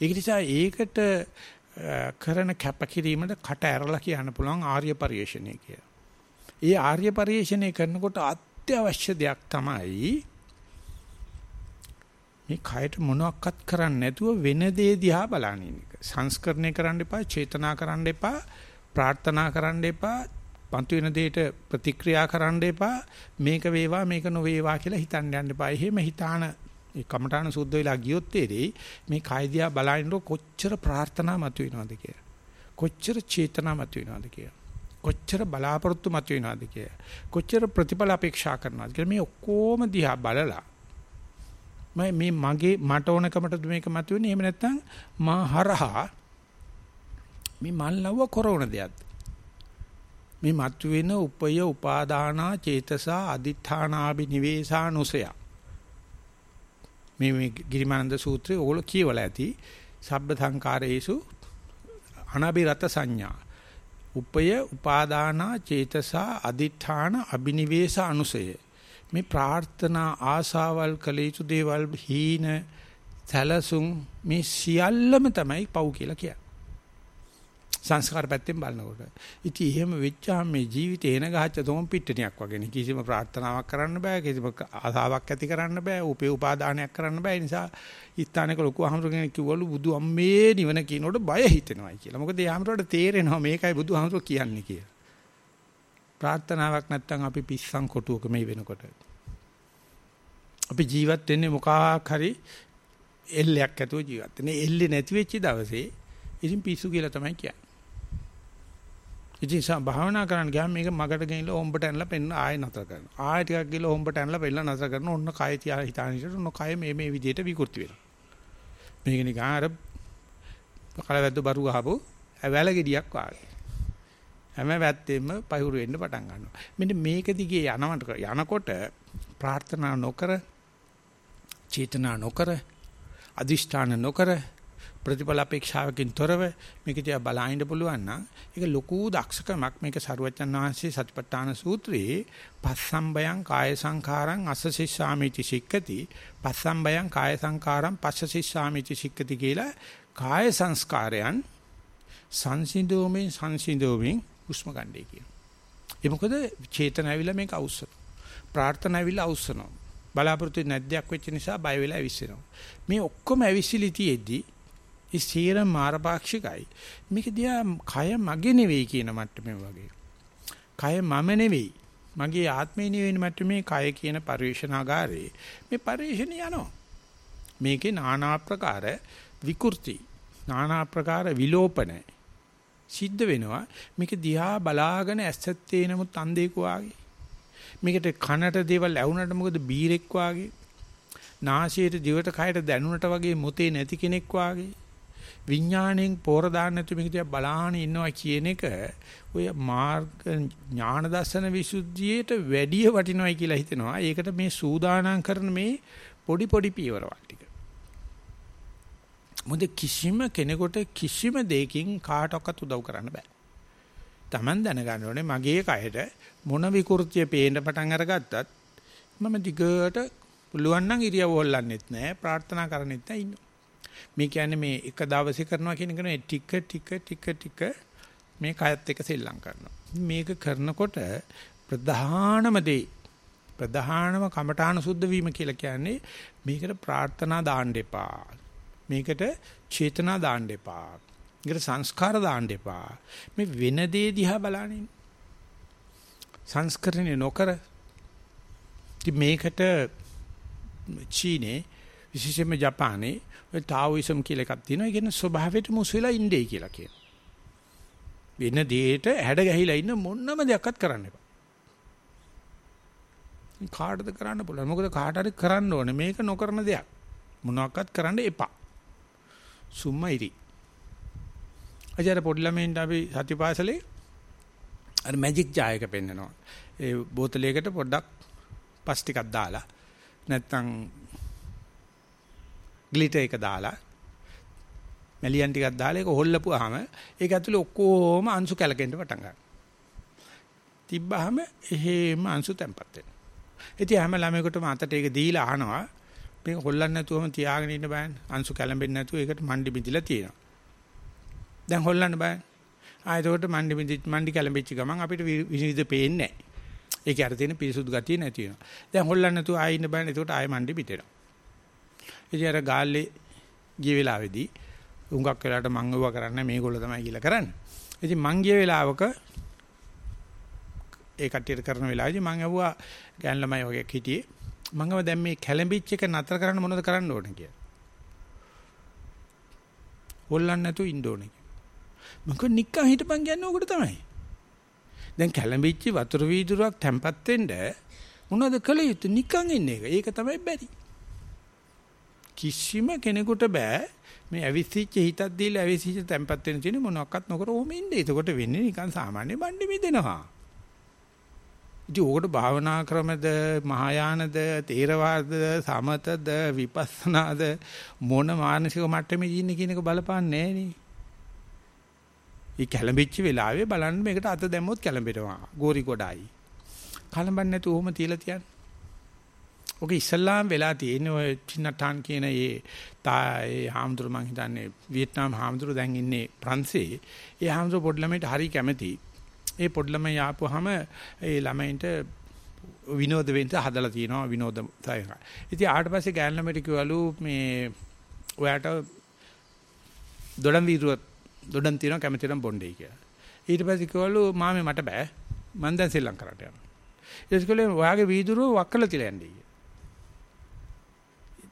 ඒක නිසා ඒකට කරන කැපකිරීමට කට ඇරලා කියන්න පුළුවන් ආර්ය පරිශ්‍රණය කියලා. ඒ ආර්ය පරිශ්‍රණය කරනකොට අත්‍යවශ්‍ය දෙයක් තමයි මේ කයට මොනවත් කරන්නේ නැතුව වෙන දේ දිහා බලන එක. සංස්කරණය කරන්න එපා, චේතනා කරන්න එපා, ප්‍රාර්ථනා කරන්න එපා, පන්තු වෙන දෙයට ප්‍රතික්‍රියා කරන්න එපා. මේක වේවා, මේක නොවේවා කියලා හිතන්න යන්න එපා. එහෙම හිතාන ඒ කමඨාන සුද්ධ වෙලා ගියොත් තේරෙයි මේ කයිදියා බලනකොට කොච්චර ප්‍රාර්ථනා මතුවෙනවද කියලා. කොච්චර චේතනා මතුවෙනවද කියලා. කොච්චර බලාපොරොත්තු මතුවෙනවද කියලා. කොච්චර ප්‍රතිඵල අපේක්ෂා කරනවද කියලා මේ ඔක්කොම දිහා බලලා. මම මේ මගේ මට ඕනකමටද මේක මතුවෙන්නේ? එහෙම නැත්නම් මා හරහා මේ මල් ලව්ව කරවන දෙයක්ද මේ මතුවෙන උපය උපාදානා චේතසා අදිඨානාබි නිවේසානුසය මේ මේ ගිරිමානන්ද සූත්‍රයේ ඕගොල්ලෝ කියවලා ඇති. සබ්බ සංකාරේසු අනබිරත සංඥා. උපය උපාදානා චේතසා අදිඨාන අබිනිවේෂ අනුසය මේ ප්‍රාර්ථනා ආසාවල් කළ යුතු දේවල් හීන සැලසුම් මේ සියල්ලම තමයි පව් කියලා කියන්නේ. සංස්කාර පැත්තෙන් බලනකොට. ඉතින් එහෙම වෙච්චාම මේ ජීවිතේ එන ගහච්ච තොම් පිට්ටනියක් වගේ නේ. කිසිම ප්‍රාර්ථනාවක් කරන්න බෑ. කිසිම ආසාවක් ඇති කරන්න බෑ. උපේ උපාදානයක් කරන්න බෑ. ඒ නිසා ඉස්තානක ලොකු අහමුරු කෙනෙක් කිව්වලු බුදු අම්මේ නිවන කියනකොට බය හිතෙනවායි කියලා. මොකද ඒ අහමුරුට තේරෙනවා මේකයි බුදු අහමුරු කියන්නේ කියලා. ප්‍රාර්ථනාවක් නැත්තම් අපි පිස්සන් කොටුවක මේ වෙනකොට. අපි ජීවත් වෙන්නේ මොකක් හරි එල්ලයක් ඇතුව ජීවත් වෙන්නේ. එල්ලේ නැති වෙච්ච දවසේ ඉතින් පිස්සු කියලා තමයි කියන්නේ. ඉතින් සා භාවනා කරන්න ගියාම මේක මගට ගෙනිලා හොම්බට ඇනලා පෙන්න ආයෙ නතර කරනවා. ආයෙ ටිකක් ගිහලා හොම්බට ඇනලා පෙන්නලා නතර කරනවා. ඔන්න කය තියා හිතාන විදිහට ඔන්න කය මේ මේ විදිහට විකෘති වෙනවා. මේක නිකන් අර කලවැද්ද බරු ගහපු වැල ගෙඩියක් වාගේ. හැම වැත්තෙම පහිරු වෙන්න පටන් ගන්නවා. මෙන්න මේක දිගේ යනවට යනකොට ප්‍රාර්ථනා නොකර චේතනා නොකර අදිෂ්ඨාන නොකර ප්‍රතිඵල අපේක්ෂාවකින් තොරව මේක දිහා බලහින්න පුළුවන් නම් ඒක ලොකු දක්ෂකමක් මේක සරුවචන් වහන්සේ සතිපට්ඨාන සූත්‍රයේ පස්සම්බයං කාය සංඛාරං අස්සසිස්සාමිති සික්කති පස්සම්බයං කාය සංඛාරං පස්සසිස්සාමිති සික්කති කියලා කාය සංස්කාරයන් සංසිඳෝමෙන් සංසිඳෝමෙන් හුස්ම ගන්නයි කියන. ඒ මොකද චේතන ඇවිල්ලා මේක අවශ්‍ය. ප්‍රාර්ථනා ඇවිල්ලා අවශ්‍යනවා. බලාපොරොත්තු නැද්දයක් වෙච්ච නිසා බය වෙලා ඇවිස්සෙනවා. මේ ඔක්කොම ඇවිසිලි තියෙද්දි ඒ සීර මාරපාක්ෂිකයි. මේක දිහා කය මගේ නෙවෙයි කියන මට්ටමේ වගේ. කය මම නෙවෙයි. මගේ ආත්මේ නෙවෙයි මට්ටමේ කය කියන පරිශනාගාරේ මේ පරිශන යනවා. මේකේ নানা ආකාර විකෘති নানা ආකාර විලෝපන සිද්ධ වෙනවා මේක දිහා බලාගෙන ඇස්සත්තේ නමුත් අන්ධේක වාගේ මේකට කනට දේවල් ඇවුනට මොකද බීරෙක් වාගේ නාසයට දිවට කයට දැනුණට වගේ මොතේ නැති කෙනෙක් වාගේ විඥාණයෙන් පෝර දාන්න නැතු මේක දිහා බලාහන ඉන්නවා කියන එක ඔය මාර්ග ඥාන දර්ශන විසුද්ධියට වැඩිය වටිනවයි කියලා හිතෙනවා. ඒකට මේ සූදානම් කරන මේ පොඩි පොඩි පීවරවල් ටික. මොකද කිසිම කෙනෙකුට කිසිම දෙයකින් කාටවත් උදව් කරන්න බෑ. Taman දැනගන්න ඕනේ මගේ කයට මොන විකෘතිය පේන්න පටන් අරගත්තත් මම දිගට පුළුවන් නම් ඉරියව් හොල්ලන්නෙත් නැහැ ප්‍රාර්ථනා කරන්නෙත් නැහැ ඉන්නවා. මේ කියන්නේ මේ එක දවසේ කරනවා කියන එක නෙවෙයි ටික ටික ටික ටික මේ කයත් එක්ක සෙල්ලම් කරනවා. මේක කරනකොට ප්‍රධානම දේ ප්‍රධානම කමඨාන සුද්ධ වීම කියලා කියන්නේ මේකට ප්‍රාර්ථනා දාන්න එපා. මේකට චේතනා දාන්න එපා. මේකට සංස්කාර දාන්න එපා. මේ වෙන දේ දිහා බලන්නේ සංස්කරණය නොකර ඉතින් මේකට චීනේ විශේෂයෙන්ම ජපානයේ ඔය ටාઓයිසම් කියලා එකක් තියෙනවා. ඒ කියන්නේ ස්වභාවයට මුසු වෙලා ඉන්නේ කියලා කියනවා. වෙන දෙයකට හැඩ ගැහිලා ඉන්න මොනම දෙයක්වත් කරන්න එපා. කාටද කරන්න පුළුවන්? මොකද කාට හරි කරන්න ඕනේ. මේක නොකරන දෙයක්. මොනවාක්වත් කරන්න එපා. සුම්මයිරි. අජාර පොඩි ළමයින්ට අපි සතිපාසලේ අර මැජික් ජායක පෙන්නනවා. ඒ බෝතලයකට පොඩ්ඩක් පස් ටිකක් දාලා නැත්තම් ග්ලිටර් එක දාලා මැලියන් ටිකක් දාලා ඒක හොල්ලපුවාම ඒක ඇතුලේ ඔක්කොම අංශු කැලකෙන්න පටන් ගන්නවා. තිබ්බහම එහෙම අංශු තැම්පත් වෙනවා. ඉතින් හැම ළමයෙකුටම අතට ඒක දීලා අහනවා මේක හොල්ලන්නේ නැතුවම තියාගෙන ඉන්න බෑනේ. අංශු කැළඹෙන්නේ නැතුව ඒකට මණ්ඩි බිඳිලා තියෙනවා. දැන් හොල්ලන්න බෑ. ආයෙත් මණ්ඩි බිඳි මණ්ඩි කැළඹිච්ච ගමන් අපිට විනිවිද පේන්නේ නැහැ. ඒකේ අර තියෙන පිරිසුදු ගතිය නැති වෙනවා. දැන් හොල්ලන්න නැතුව ආයෙ ඉන්න බෑනේ. ඒකට ආයෙ මණ්ඩි පිටේනවා. ඉතින් අර ගාල්ලේ ගිය වෙලාවේදී උඟක් වෙලාවට මං වුවා කරන්නේ මේගොල්ලෝ තමයි කියලා කරන්නේ. ඉතින් මං ගිය වෙලාවක ඒ කට්ටියට කරන වෙලාවේදී මං ඇහුවා ගෑන් ළමයි වගේ හිටියේ. මං ගම දැන් මේ කැළඹිච්ච එක නතර කරන්න මොනවද කරන්න ඕනේ කියලා. හොල්ලන්න නැතුව ඉන්න ඕනේ. මං කිව්වා නික්කන් හිටපන් කියන්නේ ඕකට තමයි. දැන් කැළඹිච්ච වතුර වීදුරුවක් තැම්පත් වෙන්න මොනවද කළ යුත්තේ නික්කන් ඉන්න එක. ඒක තමයි බැරි. කිසිම කෙනෙකුට බෑ මේ ඇවිස්සිච්ච හිතක් දීලා ඇවිස්සිච්ච තැම්පත් වෙන තියෙන මොනවත් නොකර ඕම ඉන්නේ. එතකොට වෙන්නේ නිකන් සාමාන්‍ය බණ්ඩි මිදෙනවා. ඉතින් ඕකට භාවනා ක්‍රමද මහායානද තේරවාදද සමතද විපස්සනාද මොන මානසික මට්ටමේ ඉන්නේ කියන එක බලපන්නේ නෑනේ. ඒ කැළඹිච්ච වෙලාවේ බලන්න මේකට අත දැම්මොත් කැළඹෙනවා. ගෝරි ගොඩයි. කලඹන්නේ නැතුව ඔහොම තියලා තියන්න. ඔක ඉස්ලාම් වෙලා තියෙන ඔය චින්නටාන් කියන ඒ තා ඒ හාමුදුරු මං හිතන්නේ වියට්නාම් හාමුදුරු දැන් ඉන්නේ ප්‍රංශේ. ඒ හාමුදුරු පොඩි ළමයිට හරි කැමති. ඒ පොඩි ළමයි ආපුවාම ඒ ළමයින්ට විනෝද වෙන්න හදලා තියෙනවා විනෝද සායක. ඉතින් ආට පස්සේ ගෑන් ළමයිට කිව්වලු මේ ඔයාට දොඩම් වීරුව දොඩම් තියෙනවා කැමති නම් බොණ්ඩේ කියලා. ඊට පස්සේ කිව්වලු මාමේ මට බෑ. මං දැන් ශ්‍රී ලංකාවට යනවා. ඊට පස්සේ ඔයාගේ වීදුරුව වක්කලා තියලා යන්නේ.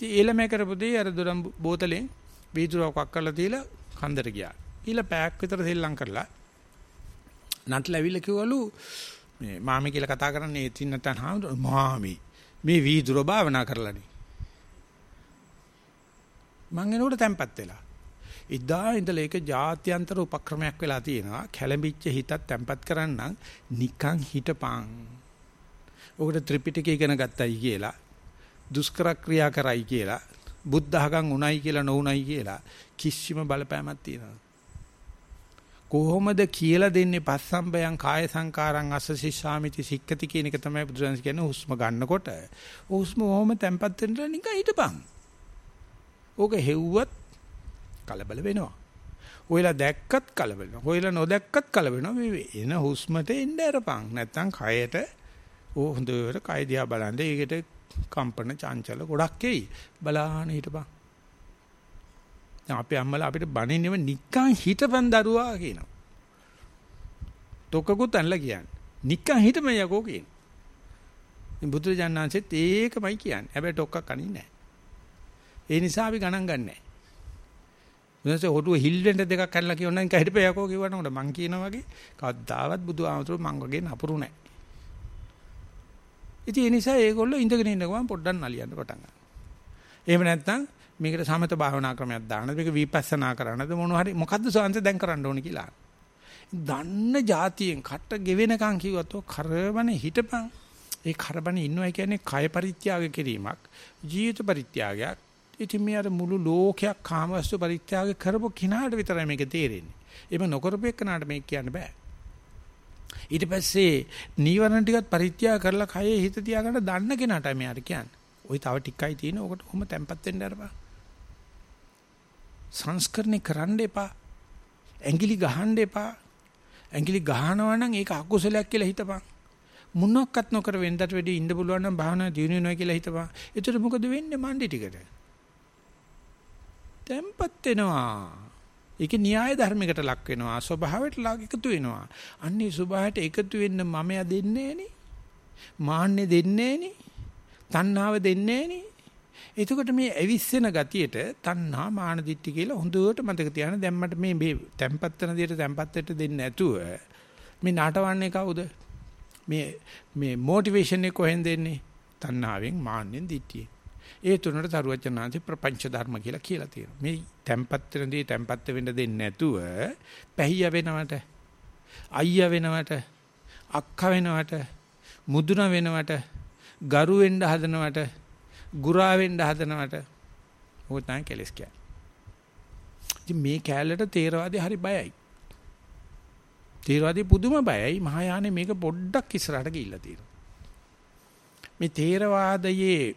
ඉතින් ඊළම කරපු දේ අර දොරම් බෝතලෙන් වීදුරුවක් වක්කලා තියලා කන්දර ගියා. ඊළ පැයක් විතර ශ්‍රී ලංකාවලා නටලා ඇවිල්ලා කිව්වලු මේ මාමි කියලා කතා කරන්නේ තින්නතන් හාමුදුරුවෝ මාමි මේ වීදුර භාවනා කරලානේ. මං එනකොට තැම්පත් වෙලා. ඉදා ඉඳලා ඒක ජාත්‍යන්තර උපක්‍රමයක් වෙලා තියෙනවා. කැළඹිච්ච හිතත් තැම්පත් කරන්නම්. නිකන් හිටපන්. ඔකට ත්‍රිපිටකය ඉගෙන ගත්තයි කියලා. දුෂ්කර ක්‍රියා කරයි කියලා බුද්ධ ධගම් උණයි කියලා නොඋණයි කියලා කිසිම බලපෑමක් තියනවා කොහොමද කියලා දෙන්නේ පස්සම්බයං කාය සංකාරං අස්ස සිස්සාමිති සික්කති කියන එක තමයි බුදුරජාණන් කියන්නේ හුස්ම ගන්නකොට හුස්ම ඔහොම තැම්පත් වෙන්න නිකන් හිටපන්. ඕක හෙව්වත් කලබල වෙනවා. ඔයලා දැක්කත් කලබල වෙනවා. ඔයලා නොදැක්කත් කලබල වෙනවා. මේ එන හුස්මට එන්න අරපන්. නැත්තම් කයට ඕ හොඳට කය දිහා බලන්න. ඒකට කම්පන චංචල ගොඩක් එයි. බලාන හිටපන්. දැන් අපේ අම්මලා අපිට බණින්නේම නිකන් හිටපන් දරුවා කියනවා. තොකකුත් අල්ල කියන්නේ. නිකන් හිටම යකෝ කියන. ඉතින් බුදුරජාණන්සෙත් ඒකමයි කියන්නේ. හැබැයි ඩොක්කක් අනින්නේ නැහැ. ඒ නිසා අපි ගණන් ගන්නෑ. මොනසේ හොටුව හිල් වෙන්න දෙකක් කරලා කියනවා නම් කහිටපේ යකෝ කිව්වනකොට මං කියනා වගේ කවදාවත් බුදු ආමතුරු මං වගේ නපුරු නැහැ. ඉතින් ඒ නිසා ඒගොල්ලෝ ඉඳගෙන ඉන්න ගමන් පොඩ්ඩක් නලියන්න පටන් ගන්නවා. එහෙම නැත්නම් මේකට සමත භාවනා ක්‍රමයක් දාන්නද මේක විපස්සනා කරන්නද මොන හරි මොකද්ද සෝන්ත දැන් කරන්න ඕනේ කියලා. දන්න જાතියෙන් කට ගෙවෙනකන් කිව්වොත් කරවන හිටපන්. ඒ කරබන ඉන්නවා කියන්නේ කය පරිත්‍යාග කිරීමක් ජීවිත පරිත්‍යාගයක්. ඉතින් මේ අර මුළු ලෝකයක් කාමවස්තු පරිත්‍යාග කරපො කිනාට විතරයි මේක තේරෙන්නේ. එහෙම නොකරපු එක්කනට මේක කියන්න බෑ. ඊට පස්සේ නීවරණ ටිකත් පරිත්‍යාග කරලා කයේ හිත තියාගන්න දන්න කෙනාට මෙයාට කියන්නේ. ওই තව ටිකයි තියෙන. ඔකට කොහොම තැම්පත් වෙන්න අරපන්. සංස්කරණය කරන්න එපා. ඇඟිලි ගහන්න එපා. ඇඟිලි ගහනවා නම් ඒක අකුසලයක් කියලා හිතපන්. මොනක්වත් නොකර වෙන්දට වැඩි ඉන්න පුළුවන් නම් භාවනා දිනු වෙනවා කියලා හිතපන්. එතකොට මොකද වෙන්නේ මණ්ඩි ටිකට? තැම්පත් වෙනවා. ඒක න්‍යාය ධර්මයකට ලක් වෙනවා. ස්වභාවයට ලක් එකතු වෙනවා. අන්නේ ස්වභාවයට එකතු වෙන්න මමයා දෙන්නේ නෑනේ. මාන්නේ දෙන්නේ නෑනේ. තණ්හාව දෙන්නේ නෑනේ. එතකොට මේ ඇවිස්සෙන ගතියට තණ්හා මාන දිට්ඨි කියලා හොඳට මතක තියාගන්න. දැන් මට මේ මේ තැම්පත් වෙන දෙයට තැම්පත් වෙන්න දෙන්නේ නැතුව මේ නටවන්නේ කවුද? මේ මේ මොටිවේෂන් එක කොහෙන්ද එන්නේ? තණ්හාවෙන් මාන්නෙන් දිට්ඨියෙන්. ඒ තුනට තරුවචනාංශ ප්‍රපංච ධර්ම කියලා කියලා තියෙනවා. මේ tempat වෙනදී tempat වෙන්න දෙන්නේ නැතුව පැහිය වෙනවට අයියා වෙනවට අක්කා වෙනවට මුදුන වෙනවට ගරු වෙන්න හදනවට ගුරා වෙන්න හදනවට ඕක තමයි කෙලස් කියන්නේ. ඉතින් මේ කැලලට තේරවාදී හරි බයයි. තේරවාදී පුදුම බයයි. මහායානේ මේක පොඩ්ඩක් ඉස්සරහට ගිහිල්ලා තියෙනවා. මේ තේරවාදයේ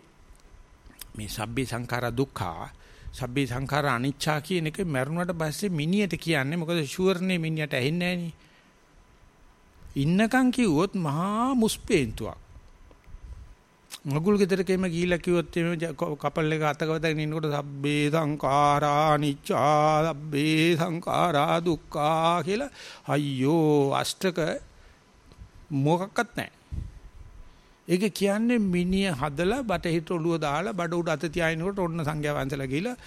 මේ සබ්බේ සංඛාර දුක්ඛා සබ්බේ සංඛාර අනිච්චා කියන එක මරුණට පස්සේ මිනියට කියන්නේ මොකද ෂුවර්නේ මිනියට ඇහෙන්නේ නැහෙනි. ඉන්නකම් කිව්වොත් මහා මුස්පේන්තුවක්. මගුල් ගෙදරකෙම ගිහිල්ලා කිව්වොත් එimhe කපල් එක අතකවදගෙන ඉන්නකොට සබ්බේ සංඛාරා අනිච්චා සබ්බේ සංඛාරා දුක්ඛා කියලා අයියෝ අෂ්ටක මොකක්වත් නැහැ. ඒක කියන්නේ මිනිහ හදලා බටහිර ඔළුව දාලා බඩ උඩ අත තියාිනකොට ඔන්න සංඝයා වහන්සේලා ගිහිල්ලා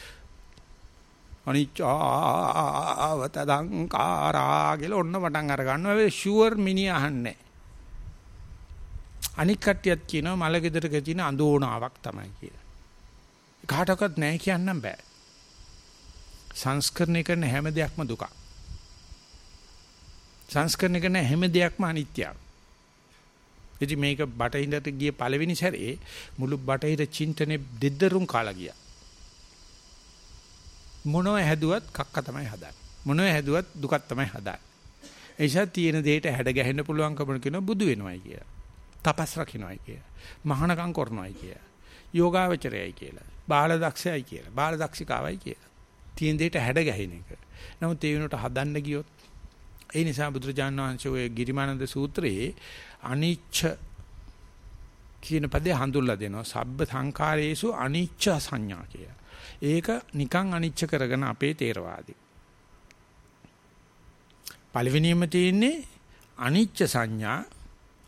අනිච්චාවත දංකාරා කියලා ඔන්න පටන් අර ගන්නවා. ඒ ෂුවර් මිනිහ අහන්නේ. අනික් කට්ටියත් කියනවා මල ගෙදරක තියෙන අඳෝනාවක් තමයි කියලා. කාටවත් නැහැ කියන්නම් බෑ. සංස්කරණය කරන හැම දෙයක්ම දුකක්. සංස්කරණය කරන හැම දෙයක්ම අනිත්‍යයි. ඉතින් මේක බටහිරට ගිය පළවෙනි සැරේ මුළු බටහිර චින්තනේ දෙද්දරුම් කාලා ගියා. මොනව හැදුවත් කක්ක තමයි හදාන්නේ. මොනව හැදුවත් දුකක් තමයි හදාන්නේ. ඒ නිසා තියෙන දෙයට හැඩ ගැහෙන්න පුළුවන්කම කියන බුදු වෙනවයි කියලා. තපස් රකින්නයි කියලා. මහානකම් කරනවයි කියලා. යෝගාවචරයයි කියලා. බාල දක්ෂයයි කියලා. බාල දක්ෂිකාවයි කියලා. තියෙන දෙයට හැඩ ගැහෙන එක. නමුත් ඒ වෙනකොට හදන්න ගියොත් ඒ නිසා බුදුරජාණන් වහන්සේ ඔය ගිරිමානන්ද සූත්‍රයේ අනිච්ච කියන පදේ හඳුල්ලා දෙනවා. සබ්බ සංඛාරේසු අනිච්ච සංඥා කියලා. ඒක නිකන් අනිච්ච කරගෙන අපේ තේරවාදී. පළවෙනියම තියෙන්නේ අනිච්ච සංඥා,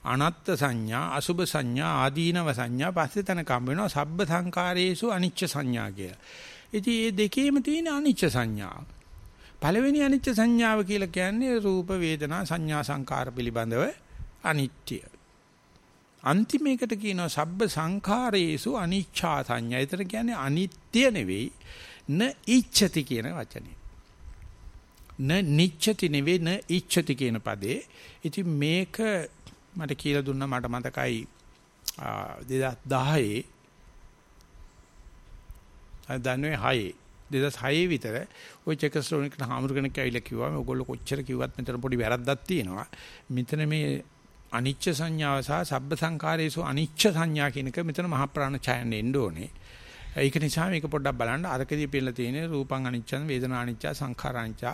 අනත්ත් සංඥා, අසුභ සංඥා, ආදීනව සංඥා පස්සේ තන කම් වෙනවා සබ්බ සංඛාරේසු අනිච්ච සංඥා කියලා. ඉතින් මේ දෙකේම තියෙන අනිච්ච සංඥාව. පළවෙනි අනිච්ච සංඥාව කියලා කියන්නේ රූප වේදනා සංඥා සංකාර පිළිබඳව අනිත්‍ය. අන්තිමේකට කියනවා සබ්බ සංඛාරේසු අනිච්ඡා සංඥා. ඒතර කියන්නේ අනිත්‍ය නෙවෙයි න ඉච්ඡති කියන වචනේ. න නිච්ඡති නෙවෙයි න ඉච්ඡති කියන පදේ. ඉතින් මේක මට කියලා දුන්නා මට මතකයි 2010 අදන්නේ 6 2006 විතර ওই චෙකස්ලෝනිකට හාමුදුර කෙනෙක් ඇවිල්ලා කිව්වා මේ ඔයගොල්ලෝ කොච්චර කිව්වත් මෙතන පොඩි වැරද්දක් තියෙනවා. මෙතන මේ අනිච්ච සංඥාව සහ සබ්බ සංකාරයේසු අනිච්ච සංඥා කියන එක මෙතන මහ ප්‍රාණ ඡයන්න එන්න ඕනේ. ඒක නිසා මේක පොඩ්ඩක් බලන්න අරකදී පිළිලා තියෙන රූපං අනිච්චං වේදනා අනිච්ච සංඛාර අනිච්ච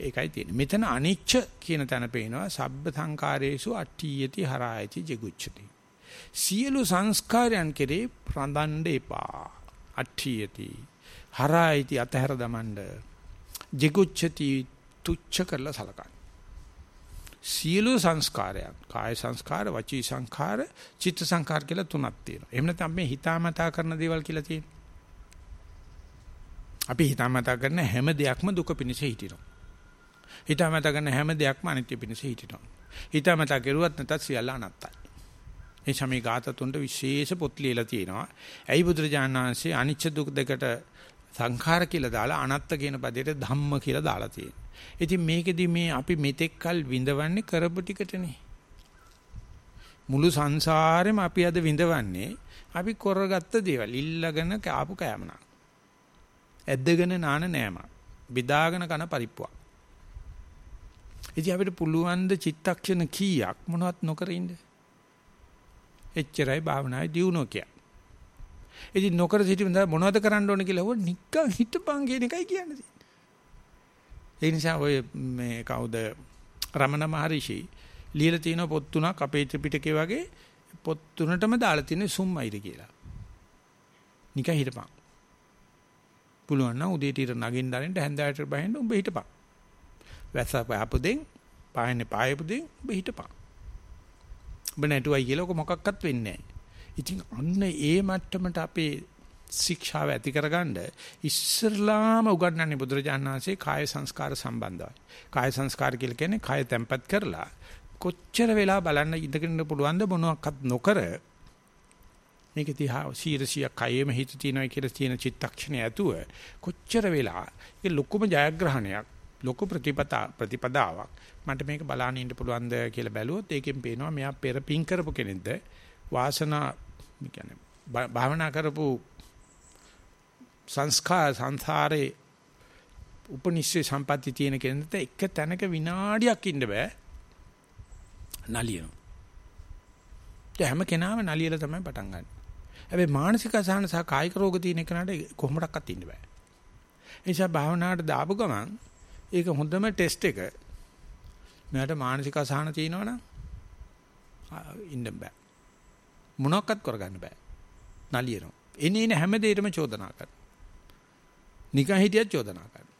ඒකයි තියෙන්නේ. මෙතන අනිච්ච කියන තැන පේනවා සබ්බ සංකාරයේසු අට්ඨියති හරායති ජිගුච්ඡති. සියලු සංස්කාරයන් කෙරේ රඳන්න එපා. අට්ඨියති හරායති අතහැර දමන්න. ජිගුච්ඡති තුච්ච කරලා සලකන්න. සියලු සංස්කාරයන් කාය සංස්කාර වචී සංස්කාර චිත්ත සංස්කාර කියලා තුනක් තියෙනවා. එහෙම නැත්නම් මේ හිතාමතා කරන දේවල් කියලා තියෙනවා. අපි හිතාමතා කරන හැම දෙයක්ම දුක පිණිස හිටිනවා. හිතාමතා කරන හැම දෙයක්ම අනිත්‍ය පිණිස හිටිනවා. හිතාමතා කරුවත් නැතත් සියල්ල අනත්තයි. ඒ සමේ ගාත තුනට විශේෂ පොත් ලියලා තියෙනවා. ඇයි බුදුරජාණන් වහන්සේ අනිච්ච දුක් දෙකට සංඛාර කියලා දාලා අනත්ත කියන පදයට ධම්ම කියලා දාලා තියෙනවා. ඉතින් මේකෙදි මේ අපි මෙතෙක්කල් විඳවන්නේ කරපු ටිකටනේ. මුළු සංසාරෙම අපි අද විඳවන්නේ අපි කරගත්ත දේවල් ඉල්ලගෙන කාපු කෑමන. ඇද්දගෙන නාන නෑම. බෙදාගෙන කන පරිප්පුවක්. ඉතින් අපිට පුළුවන් ද චිත්තක්ෂණ කීයක් මොනවත් නොකර ඉන්න. එච්චරයි භාවනාවේ දියුණුව කියන්නේ. ඉතින් නොකර සිටීම මොනවද කරන්න ඕන කියලා හො නික්කන් හිටපන් කියන එකයි කියන්නේ. ඒ නිසා ඔය මේ කවුද රමණ මහරිෂි ලියලා තියෙන පොත් තුනක් අපේ ත්‍රිපිටකේ වගේ පොත් තුනටම දාලා තියෙන සුම්මයිද කියලා. නිකන් හිටපන්. පුළුවන් නම් උදේට ඉර නගින්න දරින්න හැන්දෑවට බහින්න උඹ හිටපන්. වැස්ස පාපුදෙන් පායන්නේ පායපුදෙන් උඹ හිටපන්. උඹ නැටුවයි කියලා ඔක මොකක්වත් වෙන්නේ නැහැ. ඉතින් අන්න ඒ මට්ටමට අපේ ශික්ෂාව ඇති කරගන්න ඉස්සරලාම උගන්වන්නේ බුදුරජාණන් වහන්සේ කාය සංස්කාර සම්බන්ධයි. කාය සංස්කාර කියලා කියන්නේ කාය තැම්පත් කරලා කොච්චර වෙලා බලන්න ඉඳගෙන පුළුවන්ද මොනවත් නොකර මේක තියා 100 කයෙම හිත තියනවා කියලා තියෙන චිත්තක්ෂණය ඇතුව කොච්චර වෙලා ඒක ලොකුම ජයග්‍රහණයක් ලොකු ප්‍රතිපදා ප්‍රතිපදාවක් මට මේක බලන්න ඉන්න පුළුවන්ද කියලා බැලුවොත් ඒකෙන් පේනවා මෙයා පෙර පිං කරපු කෙනෙක්ද වාසනා කියන්නේ භාවනා කරපු සංස්කාර සංසාරේ උපනිශ්‍රේ සම්පatti තියෙන කෙනෙක්ට එක තැනක විනාඩියක් ඉන්න බෑ නලියනවා. ඒ හැම කෙනාම නලියලා තමයි පටන් ගන්න. හැබැයි මානසික අසහන සහ කායික රෝග තියෙන කෙනාට කොහොමඩක්වත් ඉන්න බෑ. ඒ නිසා භාවනාවට දාපු ගමන් ඒක හොඳම ටෙස්ට් එක. මෙයාට මානසික අසහන තියෙනවනම් ඉන්න බෑ. මොනක්වත් කරගන්න බෑ. නලියනවා. එනේ එන හැම දෙයකම චෝදනා කරනවා. නිකන් හිටියත් චෝදනා කරනවා.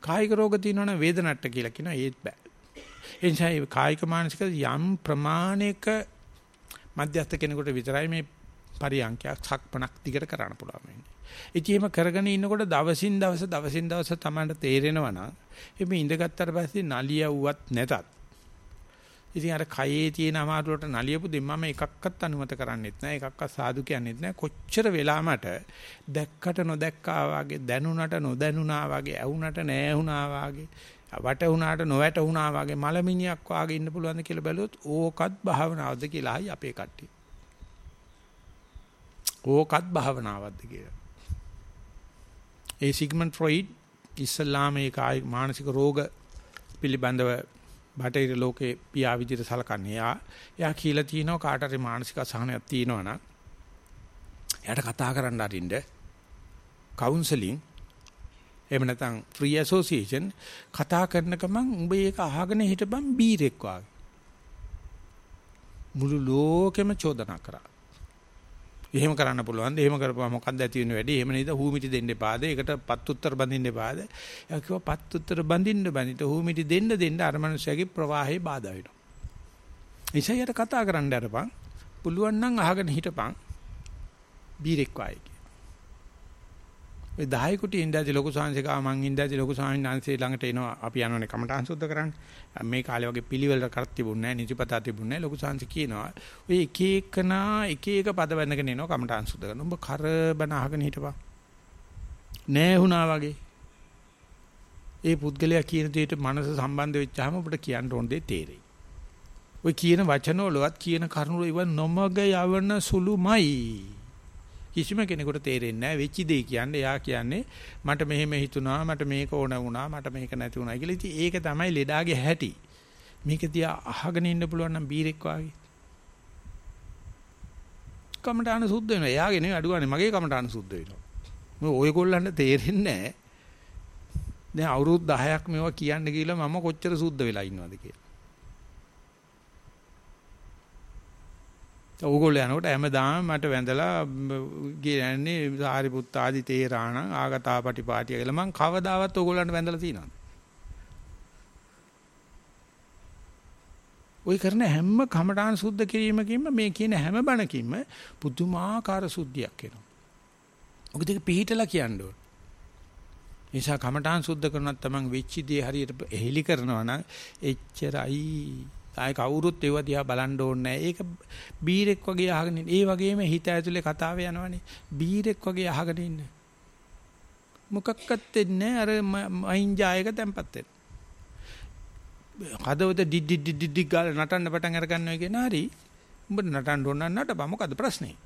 කායික රෝග තියෙනවනම් වේදනට්ට කියලා කියනවා ඒත් බෑ. ඒ නිසා මේ කායික මානසික යම් ප්‍රමාණයක මධ්‍යස්ථ කෙනෙකුට විතරයි මේ පරියන්කයක් සක්පණක් දිගට කරන්න පුළුවන් වෙන්නේ. ඉතින් එහෙම කරගෙන ඉන්නකොට දවසින් දවස දවසින් දවස තමයි තේරෙනවා නම් එimhe ඉඳගත්තර පස්සේ නලියවුවත් නැතත් ඉතින් අර කයේ තියෙන අමාරුවට නලියපු දෙම් මම එකක්වත් අනුමත කරන්නෙත් නෑ එකක්වත් සාදු කියන්නෙත් නෑ කොච්චර වෙලා මට දැක්කට නොදැක්කා වගේ දැනුණට නොදැනුණා වගේ ඇහුණට නෑහුණා වගේ වටුණාට නොවැටුණා වගේ මලමිනියක් වාගේ ඉන්න පුළුවන්ද කියලා බැලුවොත් ඕකත් භාවනාවක්ද කියලායි අපේ කට්ටිය. ඕකත් භාවනාවක්ද කියලා. ඒ සිග්මන්ඩ් ෆ්‍රොයිඩ් ඉස්ලාම ඒ කායික මානසික රෝග පිළිබඳව බටහිර ලෝකේ පියා විදිහට සලකන්නේ. යා එයා කියලා තිනවා කාට හරි මානසික අසහනයක් තියෙනවා නම් එයාට කතා කරන්න අරින්න කවුන්සලින් එහෙම නැත්නම් ෆ්‍රී ඇසෝසියේෂන් කතා කරන ගමන් උඹ ඒක අහගෙන හිටපන් බීරෙක් වාගේ. මුළු ලෝකෙම චෝදනා කරා. එහෙම කරන්න පුළුවන්ද? එහෙම කරපුවා මොකක්ද ඇති වෙන වැඩි? එහෙම නේද? හූමිටි දෙන්න එපාද? ඒකට පත් උත්තර බඳින්න එපාද? එයා කිව්වා පත් උත්තර බඳින්න බඳිට හූමිටි දෙන්න දෙන්න අර මනුස්සයාගේ ප්‍රවාහය බාධා වෙනවා. ඉතින් කතා කරන්න අරපන්. පුළුවන් නම් අහගෙන හිටපන්. බීරෙක් වායි. ඔය 10 කුටි ඉඳදී ලොකු සාංශිකා මං ඉඳදී ලොකු සාංශාංශේ ළඟට එනවා අපි යනෝනේ කමටහන් සුද්ධ කරන්න. මේ කාලේ වගේ පිළිවෙල කරත් තිබුණේ නැහැ නිතිපතා තිබුණේ නැහැ ලොකු සාංශ කියනවා. ඔය එක එකනා එක එක පද වැඳගෙන එනවා කමටහන් සුද්ධ කරන. උඹ කරබන අහගෙන හිටපන්. නෑ වුණා වගේ. ඒ පුද්ගලයා කියන දෙයට මනස සම්බන්ධ වෙච්චාම අපිට කියන්න ඕන දේ තේරෙයි. ඔය කියන වචන වලවත් කියන කරුණු ඉව නොමග යවන සුළුමයි. කිසිම කෙනෙකුට තේරෙන්නේ නැහැ වෙච්ච දේ කියන්නේ එයා කියන්නේ මට මෙහෙම හිතුණා මට මේක ඕන වුණා මට මේක නැති වුණා කියලා. ඉතින් ඒක තමයි ලෙඩාගේ හැටි. මේක තියා අහගෙන ඉන්න පුළුවන් නම් බීරෙක් වාගේ. කමටහන සුද්ධ වෙනවා. එයාගේ නෙවෙයි අඩුවනේ මගේ කමටහන සුද්ධ වෙනවා. මේ ඔයගොල්ලන්ට තේරෙන්නේ නැහැ. දැන් අවුරුදු 10ක් මේවා කියන්න ගිහලා මම කොච්චර සුද්ධ වෙලා ඉන්නවද කියලා. ඕගොල්ලෝ යනකොට හැමදාම මට වැඳලා කියන්නේ සාරිපුත්ත ආදි තේරාණ ආගතා පටිපාටිය කියලා මං කවදාවත් ඕගොල්ලන්ට වැඳලා තියෙනවද? ওই කරන හැම කමඨාන් සුද්ධ කිරීමකින්ම මේ කියන හැම බණකින්ම පුදුමාකාර සුද්ධියක් එනවා. ඔක දෙක පිළිහිටලා කියන්න ඕන. නිසා කමඨාන් සුද්ධ කරනත් තමන් වෙච්ච දේ හරියට එහෙලි කරනවා නම් එච්චරයි ආය කවුරුත් ඒව දිහා බලන්න ඕනේ ඒක බීරෙක් වගේ අහගෙන ඉන්න. ඒ වගේම හිත ඇතුලේ කතාව යනවනේ. බීරෙක් වගේ අහගෙන ඉන්න. මොකක්වත් දෙන්නේ අර මහින්ජායක තැම්පත් වෙන. හදවත ඩිඩි ඩිඩි ඩිඩි ගාල නටන්න පටන් අර ගන්නවා කියන හරි. උඹ නටන්න ඕන නටපන් මොකද්ද ප්‍රශ්නේ?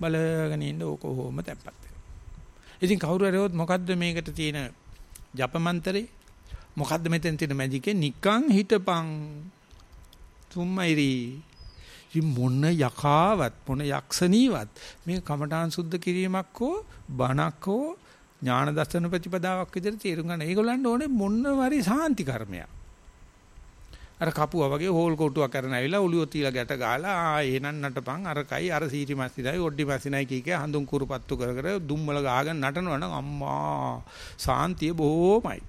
බලගෙන ඉන්න ඕක කොහොම තැම්පත් වෙනවා. ඉතින් කවුරු හරි මොකද්ද මේකට තියෙන ජපමන්තරේ? මොකද්ද මෙතෙන් තියෙන මැජිකේ නිකන් හිටපන් තුම්මයිරි. ඉතින් මොන යකාවත් මොන යක්ෂණීවත් මේ කමඨාන් සුද්ධ කිරීමක් හෝ බණක් හෝ ඥාන දර්ශන ප්‍රතිපදාවක් විදිහට තේරුම් ගන්න. ඒගොල්ලන්ට ඕනේ මොන වරි සාන්ති කර්මයක්. අර කපුවා වගේ හෝල් කොටුවක් කරන ඇවිල්ලා ඔලියෝ තියලා ගැට ගහලා ආ එහෙනම් නටපන් අරකයි අර සීටි මස්සිනයි ඔඩ්ඩි මස්සිනයි කී කිය හඳුන් කුරුපත්තු කර කර දුම්මල ගහගෙන නටනවනම් අම්මා සාන්තිය බොහොමයි.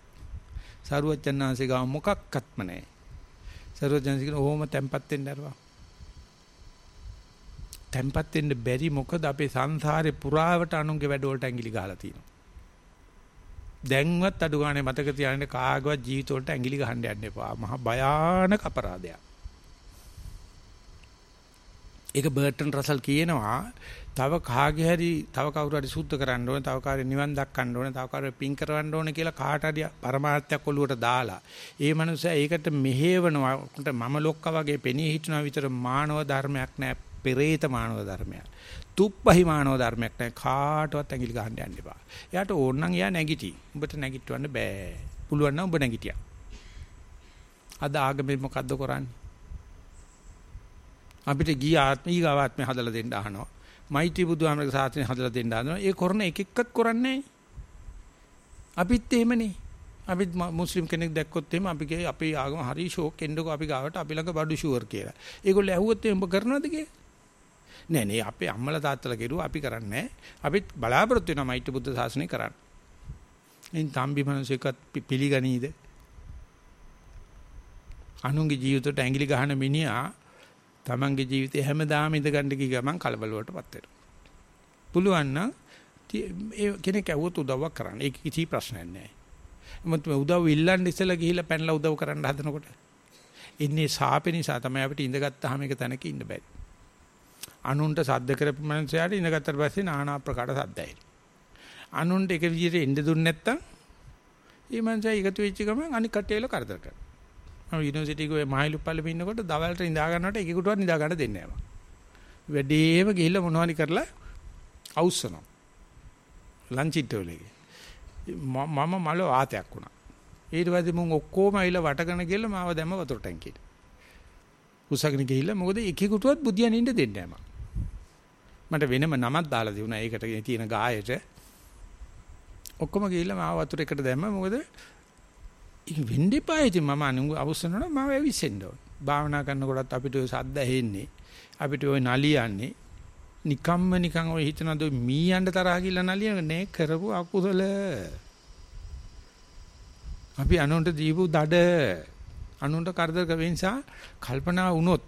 සරුවච්චන්හන්සේ ගාව මොකක්වත්ම නැහැ. සරෝජනසිකන ඕම තැම්පත් වෙන්න අරවා. තැම්පත් වෙන්න බැරි මොකද අපේ සංසාරේ පුරාවට අනුන්ගේ වැඩ වලට ඇඟිලි ගහලා තියෙනවා. දැන්වත් අඩු ගානේ මතක තියාගන්න කාගවත් ජීවිත වලට ඇඟිලි ගහන්න යන්න එපා. මහා භයානක අපරාධයක්. ඒක බර්ටන් රසල් කියනවා තව කාගේ හරි තව කවුරු හරි සුද්ධ කරන්න ඕනේ, තව කාගේ නිවන් දක්කන්න ඕනේ, තව කාගේ පින් කරවන්න ඕනේ කියලා කාට හරි පරමාර්ථයක් ඔළුවට දාලා ඒ මනුස්සයා ඒකට මෙහෙවනවා මම ලොක්ක වගේ පෙනී හිටනවා විතර මානව ධර්මයක් නෑ, පෙරේත මානව ධර්මයක්. තුප්පහි මානව ධර්මයක් නෑ කාටවත් ඇඟිලි ගහන්න යන්න එපා. එයාට ඕන නම් එයා නැගිටි. උඹට නැගිටවන්න බෑ. පුළුවන් නම් උඹ නැගිටියා. අද ආගමේ මොකද්ද කරන්නේ? අපිට ගිය ආත්ම ඊගාව ආත්මේ හදලා දෙන්න අහනවා. මෛත්‍රී බුදුහාමරගේ සාසනය හදලා දෙන්න හදනවා. ඒ කරන එක එක්කත් කරන්නේ අපිත් එහෙමනේ. අපිත් මුස්ලිම් කෙනෙක් දැක්කොත් එහෙම අපි ගේ අපේ ආගම හරි ෂෝක් එන්නකෝ අපි ගාවට අපි ළඟ බඩු ෂුවර් කියලා. ඒගොල්ලෝ ඇහුවොත් එහෙම කරනවද කියලා? නෑ නේ අපේ අම්මලා තාත්තලා කෙරුවා අපි කරන්නේ අපිත් බලාපොරොත්තු වෙනවා මෛත්‍රී බුද්ධ ශාසනය කරන්න. ඉතින් තම්බි මිනිසෙක්වත් පිළිගනීද? අනුන්ගේ ජීවිතයට ඇඟිලි ගහන මිනිහා තමන්ගේ ජීවිතේ හැමදාම ඉඳගන්න කී ගමන් කලබල වලටපත් වෙනවා. පුළුවන් නම් ඒ කෙනෙක් ඇහුවොත් උදව්වක් කරන්න. ඒක කිසි ප්‍රශ්නයක් නැහැ. මොකද මේ උදව් ඉල්ලන්න ඉස්සලා ගිහිල්ලා පැනලා උදව් කරන්න හදනකොට ඉන්නේ සාපේ නිසා තමයි අපිට ඉඳගත්තාම එක තැනක ඉන්න බැරි. අනුන්ට සද්ද කරපු මනුස්සයාට ඉඳගත්තට පස්සේ নানা ආකාර සද්දයි. අනුන්ට එක විදිහට එන්න දුන්නේ නැත්තම් මේ මනුස්සයා එකතු වෙච්ච ගමන් අනික් කට්ටියල කරදර කරනවා. මම යුනිවර්සිටි එකේ මහලු පල්ලෙම ඉන්නකොට දවල්ට නිදා ගන්නකොට එකෙකුටවත් නිදා ගන්න දෙන්නේ නැහැ මම. වැඩේම ගිහිල්ලා මොනවනි කරලා අවුස්සනවා. ලන්ච් ඉට්ටෝලේ. මම මල වාතයක් වුණා. ඊට පස්සේ මුන් ඔක්කොම ඇවිල්ලා වටගෙන ගිහලා මාව දැම්ම වතුර ටැංකියට. උසගෙන ගිහිල්ලා මොකද එකෙකුටවත් බුදියන් ඉන්න දෙන්නේ නැහැ මට වෙනම නමක් දාලා දුණා ඒකට තියෙන ගායට. ඔක්කොම ගිහිල්ලා මාව වතුර එකට දැම්ම මොකද ඒක වෙන්න එපා. ඉතින් මම අනු අවසනනවා මම ඇවිස්සෙන්න ඕන. භාවනා කරනකොටත් අපිට ඔය සද්ද ඇහෙන්නේ. අපිට ඔය නලියන්නේ. නිකම්ම නිකන් ඔය හිතනද මීයන්ට තරහ කියලා නලියන නේ කරපු අකුසල. අපි අනුන්ට දීපු දඩ අනුන්ට කරදර කවෙන්සා කල්පනා වුණොත්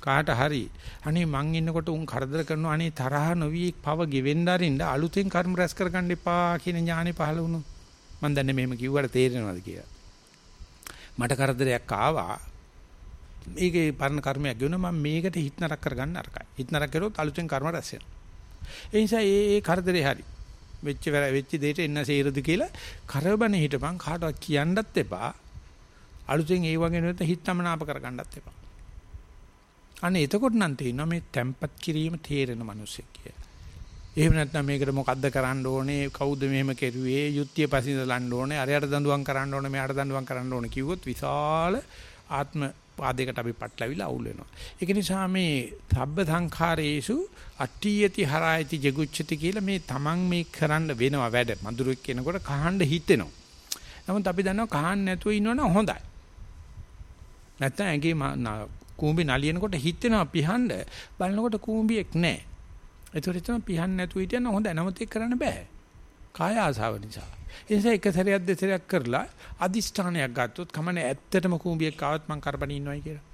කාට හරි අනේ මං ඉන්නකොට උන් කරදර කරනවා අනේ තරහ නොවි පව ගෙවෙන්න අරින්න අලුතෙන් කර්ම රැස් කරගන්න එපා කියන ඥානෙ පහළ වුණොත් මන් දන්නේ මෙහෙම කිව්වට තේරෙනවද කියලා මට කරදරයක් ආවා මේකේ පරණ කර්මයක් ගෙවුන මම මේකට හිත නරක කරගන්න අරකයි. හිත නරක කරොත් අලුතෙන් කර්ම රැස් වෙනවා. ඒ නිසා ඒ ඒ කරදරේ හරි. වෙච්ච වෙච්ච දෙයට එන්න සේරද කියලා කරබන හිටපන් කාටවත් කියන්නත් එපා. අලුතෙන් ඒ වගේ නෙවෙත හිතමනාප කරගන්නත් එපා. අනේ එතකොට නම් තේිනවා මේ තැම්පත් කිරීම තේරෙන මිනිස්සෙක් කියලා. එහෙම නැත්නම් මේකට මොකද්ද කරන්න ඕනේ? කවුද මෙහෙම කෙරුවේ? යුක්තිය පසින්දලන්න ඕනේ. අරයට දඬුවම් කරන්න ඕනේ මෙයාට දඬුවම් කරන්න ඕනේ කිව්වොත් විශාල ආත්ම පාදයකට අපි පටලවිලා අවුල් වෙනවා. ඒක නිසා මේ සබ්බ සංඛාරේසු අට්ඨියති හරායති ජගුච්ඡති කියලා මේ තමන් මේ කරන්න වෙනවා වැඩ. මధుරෙක් කෙනකොට කහන්න හිතෙනවා. නමුත් අපි දන්නවා කහන්න නැතුව ඉන්නවනම් හොඳයි. නැත්නම් ඇඟේ කූඹි නලියනකොට හිතෙනවා පිහන්න. බලනකොට කූඹියෙක් නැහැ ඒතර හිතන පිහන්න නැතුව හිටියන හොඳයි. නමුත් ඒක කරන්න බෑ. කාය ආසාව නිසා. ඒ නිසා එක සැරයක් දෙසරයක් කරලා අදිෂ්ඨානයක් ගත්තොත් කමන්නේ ඇත්තටම කුඹියක් ආවත් මං කරපණි ඉන්නවයි කියලා.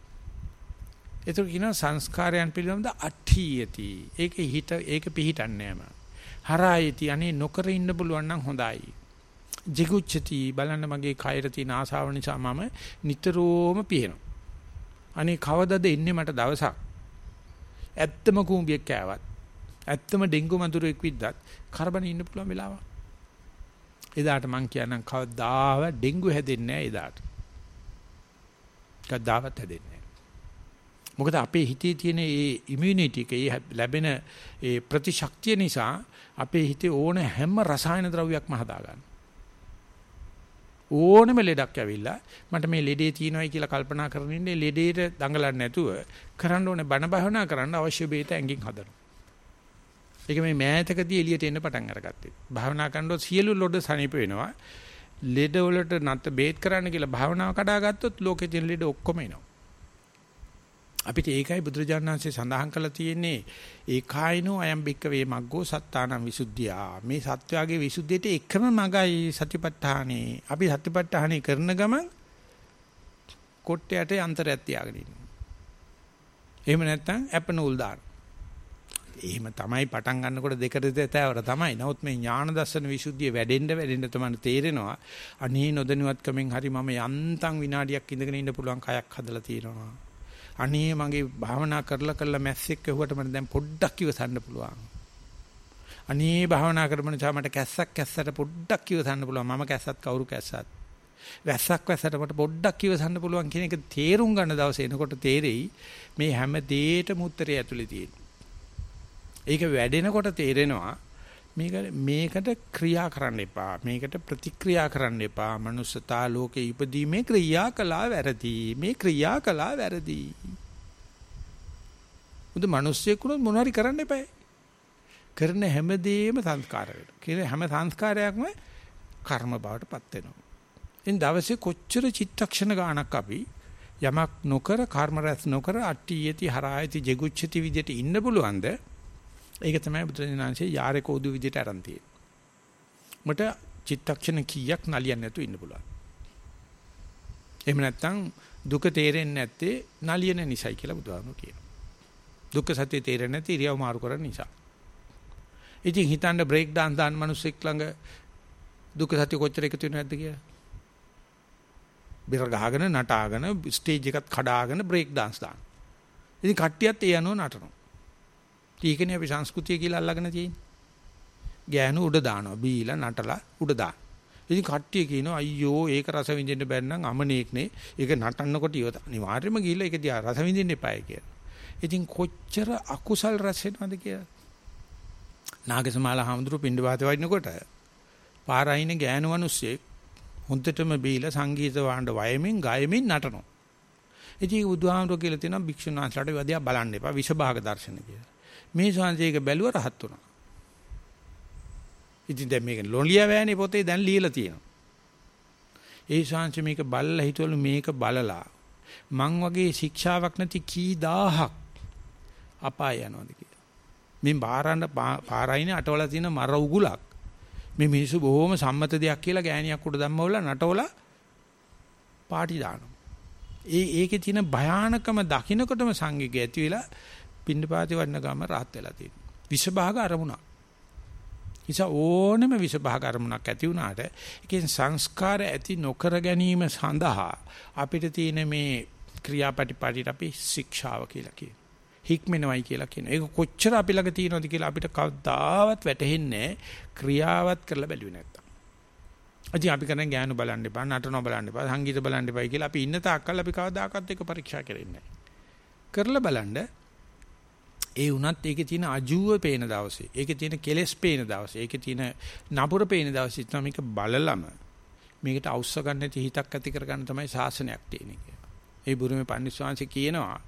ඒතර කියන සංස්කාරයන් පිළිබඳ අට්ඨියති. ඒක හිත ඒක පිහිටන්නේ නෑම. හරායති අනේ නොකර ඉන්න පුළුවන් නම් හොඳයි. jigucchati බලන්න මගේ කයර තියෙන ආසාව නිසා මම නිතරම පිහෙනවා. අනේ කවදද එන්නේ මට දවසක් ඇත්තම කුඹියක් කෑවත් ඇත්තම ඩෙන්ගු මඳුරෙක් විද්දත් කරබන ඉන්න පුළුවන් වෙලාව. එදාට මං කියන්නම් කවදාව ඩෙන්ගු හැදෙන්නේ නැහැ එදාට. කවදාවත් හැදෙන්නේ නැහැ. මොකද අපේ හිතේ තියෙන ඒ ඉමුනිටි එක ඒ ලැබෙන ඒ ප්‍රතිශක්තිය නිසා අපේ හිතේ ඕන හැම රසායන ද්‍රව්‍යයක්ම හදා ගන්න. ඕනෙම ලෙඩක් ඇවිල්ලා මට මේ ලෙඩේ තියෙනවයි කියලා කල්පනා කරගෙන ඉන්නේ ලෙඩේට දඟලන්නේ නැතුව කරන්න ඕනේ බණ භාවනා කරන්න අවශ්‍ය බේත ඇඟින් හදනවා. ඒක මේ මෑතකදී එළියට එන්න පටන් අරගත්තේ. භාවනා කරනකොට සියලු ලොඩ සනීප වෙනවා. ලෙඩ වලට නැත් බේත් කරන්න කියලා භාවනාව කඩාගත්තොත් ලෝකේ තියෙන ලෙඩ ඔක්කොම එනවා. අපිට ඒකයි බුදුරජාණන් වහන්සේ සඳහන් කළා තියෙන්නේ ඒකායනෝ අයම් බික්ක වේ මග්ගෝ සත්තානම් විසුද්ධියා. මේ සත්‍යයේ විසුද්ධියට එකම මගයි සතිපට්ඨානේ. අපි සතිපට්ඨානේ කරන ගමන් කොට්ටයට අන්තරයක් තියාගෙන ඉන්නවා. එහෙම නැත්නම් අප නූල් දාන. එහෙම තමයි පටන් ගන්නකොට දෙකට දෙතෑවර තමයි. නමුත් මේ ඥාන දර්ශන විසුද්ධිය වැඩෙන්න වැඩෙන්න තමයි තේරෙනවා. අනේ නොදැනුවත්කමෙන් හරි මම යන්තම් විනාඩියක් ඉඳගෙන ඉන්න පුළුවන් කයක් හදලා තියෙනවා. අනේ මගේ භාවනා කරලා කරලා මැස්සෙක් ඇහුවට මට දැන් පොඩ්ඩක් ඉවසන්න පුළුවන්. අනේ භාවනා කරපු නිසා මට කැස්සක් කැස්සට පොඩ්ඩක් ඉවසන්න පුළුවන්. මම කැස්සත් කවුරු කැස්සත්. වැස්සක් වැස්සට මට පොඩ්ඩක් ඉවසන්න පුළුවන් කියන එක තේරුම් ගන්න දවසේ එනකොට තේරෙයි මේ හැම දෙයකටම උත්තරය ඇතුලේ තියෙන. ඒක වැඩෙනකොට තේරෙනවා මේක මේකට ක්‍රියා කරන්න එපා. මේකට ප්‍රතික්‍රියා කරන්න එපා. manussතා ලෝකේ ඉපදීමේ ක්‍රියා කළා වැරදි. මේ ක්‍රියා කළා වැරදි. මුද මිනිස්සෙකුට මොනවාරි කරන්න එපා. කරන හැමදේම සංස්කාර වෙනවා. කියන හැම සංස්කාරයක්ම කර්ම බවට පත් වෙනවා. එන් දවසේ කොච්චර චිත්තක්ෂණ ගාණක් අපි යමක් නොකර කර්ම රැස් නොකර අට්ටි යති හරායති ජෙගුච්ඡති විදියට ඉන්න පුළුවන්ද? ඒක තමයි බුදුරජාණන්සේ යාරේ කෝදු විදියට අරන් තියෙන්නේ. මට චිත්තක්ෂණ කීයක් නලියන්නේ නැතුව ඉන්න පුළුවන්. එහෙම නැත්නම් දුක තේරෙන්නේ නැත්තේ නලියන නිසයි කියලා බුදුහාමුදුරු කියනවා. දුක්ඛ සත්‍ය තේරෙන්නේ නැති ඉරියව් මාරු කරන නිසා. ඉතින් හිතන්න බ්‍රේක් dance දාන මිනිස්සෙක් ළඟ දුක්ඛ සත්‍ය කොච්චර එකතු වෙනවද නැද්ද කියලා. බෙර ගහගෙන නටාගෙන ස්ටේජ් එකත් කඩාගෙන බ්‍රේක් dance දාන. ඉතින් කට්ටියත් ඒ අනුව නටනවා. ඒකනේ අපි සංස්කෘතිය කියලා අල්ලගෙන තියෙන්නේ. ගෑනු උඩ දානවා. බීලා නටලා උඩ දාන. ඉතින් කට්ටිය කියනවා අයියෝ ඒක රස විඳින්න බැරි නම් අමනේක්නේ. ඒක නටන්නකොට ඉවත. අනිවාර්යයෙන්ම ගිහිල්ලා ඒක දිහා රස විඳින්න එපායි කියලා. ඉතින් කොච්චර අකුසල් රැස් වෙනවද කියලා. නාගසමාල හාමුදුරු පින්ඩ වාතේ වඩිනකොට පාරයින ගෑනු මිනිස්සෙක් හොඳටම බීලා සංගීත වාණ්ඩ වයමින් ගයමින් නටනවා. ඉතින් බුදුහාමුදුරුවෝ කියලා තියෙනවා භික්ෂුන් වහන්සේලාට වදියා බලන්න එපා විෂභාග දර්ශන කියලා. මේ ශාන්තියක බැලුව රහත් වුණා. ඉතින් දැන් මේක ලොලියා වෑනේ පොතේ දැන් ලියලා තියෙනවා. ඒ ශාන්ති මේක බලලා හිතවලු මේක බලලා මං වගේ ශික්ෂාවක් නැති කී දහහක් අපාය යනවාද කියලා. මේ බාරන්න පාරයිනේ අටවල තියෙන මර උගුලක්. මේ මිනිස්සු බොහොම සම්මත දෙයක් කියලා ගෑණියක් උඩ දැම්මවලා නටවලා පාටි දානවා. ඒ ඒකේ තියෙන භයානකම දකින්නකොටම සංගීකය ඇති වෙලා පින්නපාති වඩන ගම rahat වෙලා තියෙනවා. විෂභාග අරමුණක්. නිසා ඕනෙම විෂභාග අරමුණක් ඇති වුණාට ඒකෙන් සංස්කාර ඇති නොකර ගැනීම සඳහා අපිට තියෙන මේ ක්‍රියාපටිපාටිට අපි ශික්ෂාව කියලා කියනවා. හික්මෙනවයි කියලා කියනවා. ඒක කොච්චර අපි ළඟ තියෙනවද කියලා අපිට කවදාවත් වැටහෙන්නේ ක්‍රියාවත් කරලා බැලුවේ නැත්තම්. අදී අපි කරන්නේ ඥාන බලන්න එපා, නටන බලන්න එපා, සංගීත බලන්න එපා කියලා අපි ඉන්න තාක්කල් අපි කවදාකවත් ඒක පරීක්ෂා කරන්නේ කරලා බලන්න ඒ වුණත් ඒකේ තියෙන අජූව පේන දවසේ, ඒකේ තියෙන කෙලෙස් පේන දවසේ, ඒකේ තියෙන නපුර පේන දවසේ තමයි මේක බලලම මේකට අවශ්‍ය ගන්න නැති හිතක් ඇති කරගන්න තමයි ශාසනයක් තියෙන්නේ. ඒ බුරුමේ පන්සිවාංශ කියනවා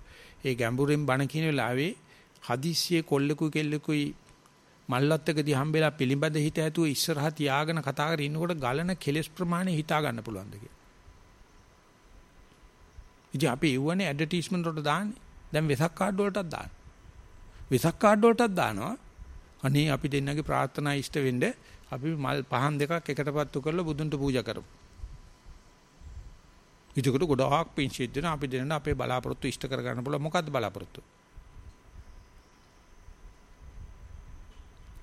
ඒ ගැඹුරින් බණ කියන වෙලාවේ හදිස්සියේ කොල්ලෙකුයි කෙල්ලෙකුයි මල්ලත්තකදී හම්බෙලා පිළිඹද හිත ඇතුව ඉස්සරහ තියාගෙන කතා කරගෙන ඉන්නකොට ගලන කෙලස් ප්‍රමාණය හිතා ගන්න පුළුවන්ද කියලා. ඉතින් අපි එව්වනේ ඇඩ්වර්ටයිස්මන්ට් වලට දාන්නේ. දැන් වෙසක් කාඩ් වලටත් දානවා. වෙසක් කාඩ් වලටත් දානවා. අනේ අපි දෙන්නගේ ප්‍රාර්ථනා ඉෂ්ට වෙන්න අපි මල් පහන් දෙකක් එකටපත්තු කරලා බුදුන්ට පූජා කරමු. ඒකට ගොඩාක් පින් සිද්ධ වෙනවා අපි දෙන්න අපේ බලාපොරොත්තු ඉෂ්ට කර ගන්න පුළුවන්. මොකද්ද බලාපොරොත්තු?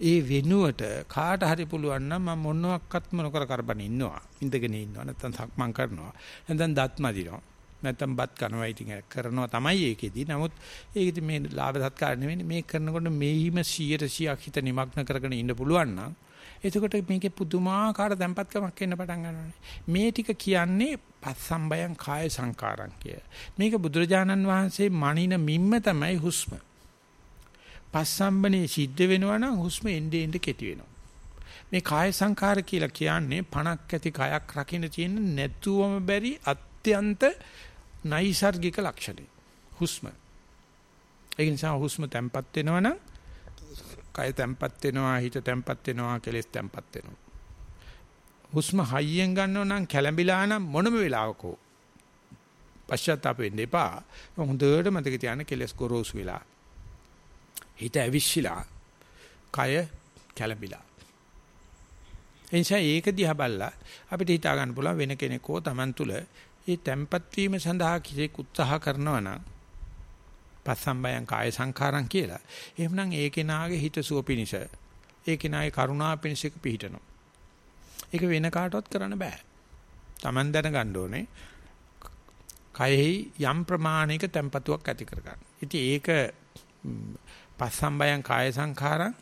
ඒ වෙනුවට කාට හරි පුළුවන් නම් මම මොනවත්ක්ම නොකර කරබන ඉන්නවා. ඉඳගෙන ඉන්නවා. නැත්නම් සක්මන් කරනවා. නැත්නම් දත් මදිනවා. නැත්නම් බත් කනවා ඉතින් කරනවා තමයි ඒකෙදි නමුත් ඒකෙදි මේ ලාභ සත්කාර නෙවෙයි මේ කරනකොට මේහිම 100%ක් හිත නිමග්න කරගෙන ඉන්න පුළුවන් නම් එතකොට මේකේ පුදුමාකාර තැම්පත්කමක් එන්න පටන් ගන්නවානේ. මේ ටික කියන්නේ පස්සම්බයං කාය සංකාරං කිය. මේක බුදුරජාණන් වහන්සේ මනින මිම්ම තමයි හුස්ම. පස්සම්බනේ සිද්ධ වෙනවා නම් හුස්ම එන්නේ එන්නේ කෙටි වෙනවා. මේ කාය සංකාර කියලා කියන්නේ පණක් ඇති කයක් රකින්න තියෙන නැතුවම බැරි අත්‍යන්ත නයිසර්ගික ලක්ෂණය. හුස්ම. ඒ නිසා හුස්ම තැම්පත් වෙනවා නම් කය තැම්පත් වෙනවා හිත තැම්පත් වෙනවා කෙලෙස් තැම්පත් වෙනවා හුස්ම හයියෙන් ගන්නව නම් කැළඹිලා නම් මොනම වෙලාවක පශ්චාත්තාප වෙන්න එපා හොඳට මතක තියාගන්න කෙලෙස් ගොරෝසු වෙලා හිත ඇවිස්සලා කය කැළඹිලා එනිසා ඒක දිහා බලලා අපිට හිතා ගන්න පුළුවන් වෙන කෙනෙක් හෝ Taman තුල මේ තැම්පත් වීම සඳහා කිසිෙක් උත්සාහ කරනවා නම් පස්සම්බයං කාය සංඛාරං කියලා. එහෙමනම් ඒ කෙනාගේ හිත සුව පිනිස ඒ කෙනාගේ කරුණා පිනිසක පිහිටනවා. ඒක වෙන කාටවත් කරන්න බෑ. Taman දැනගන්න ඕනේ. කයෙහි යම් ප්‍රමාණයක tempatuක් ඇති කර ගන්න. ඉතින් ඒක පස්සම්බයං කාය සංඛාරං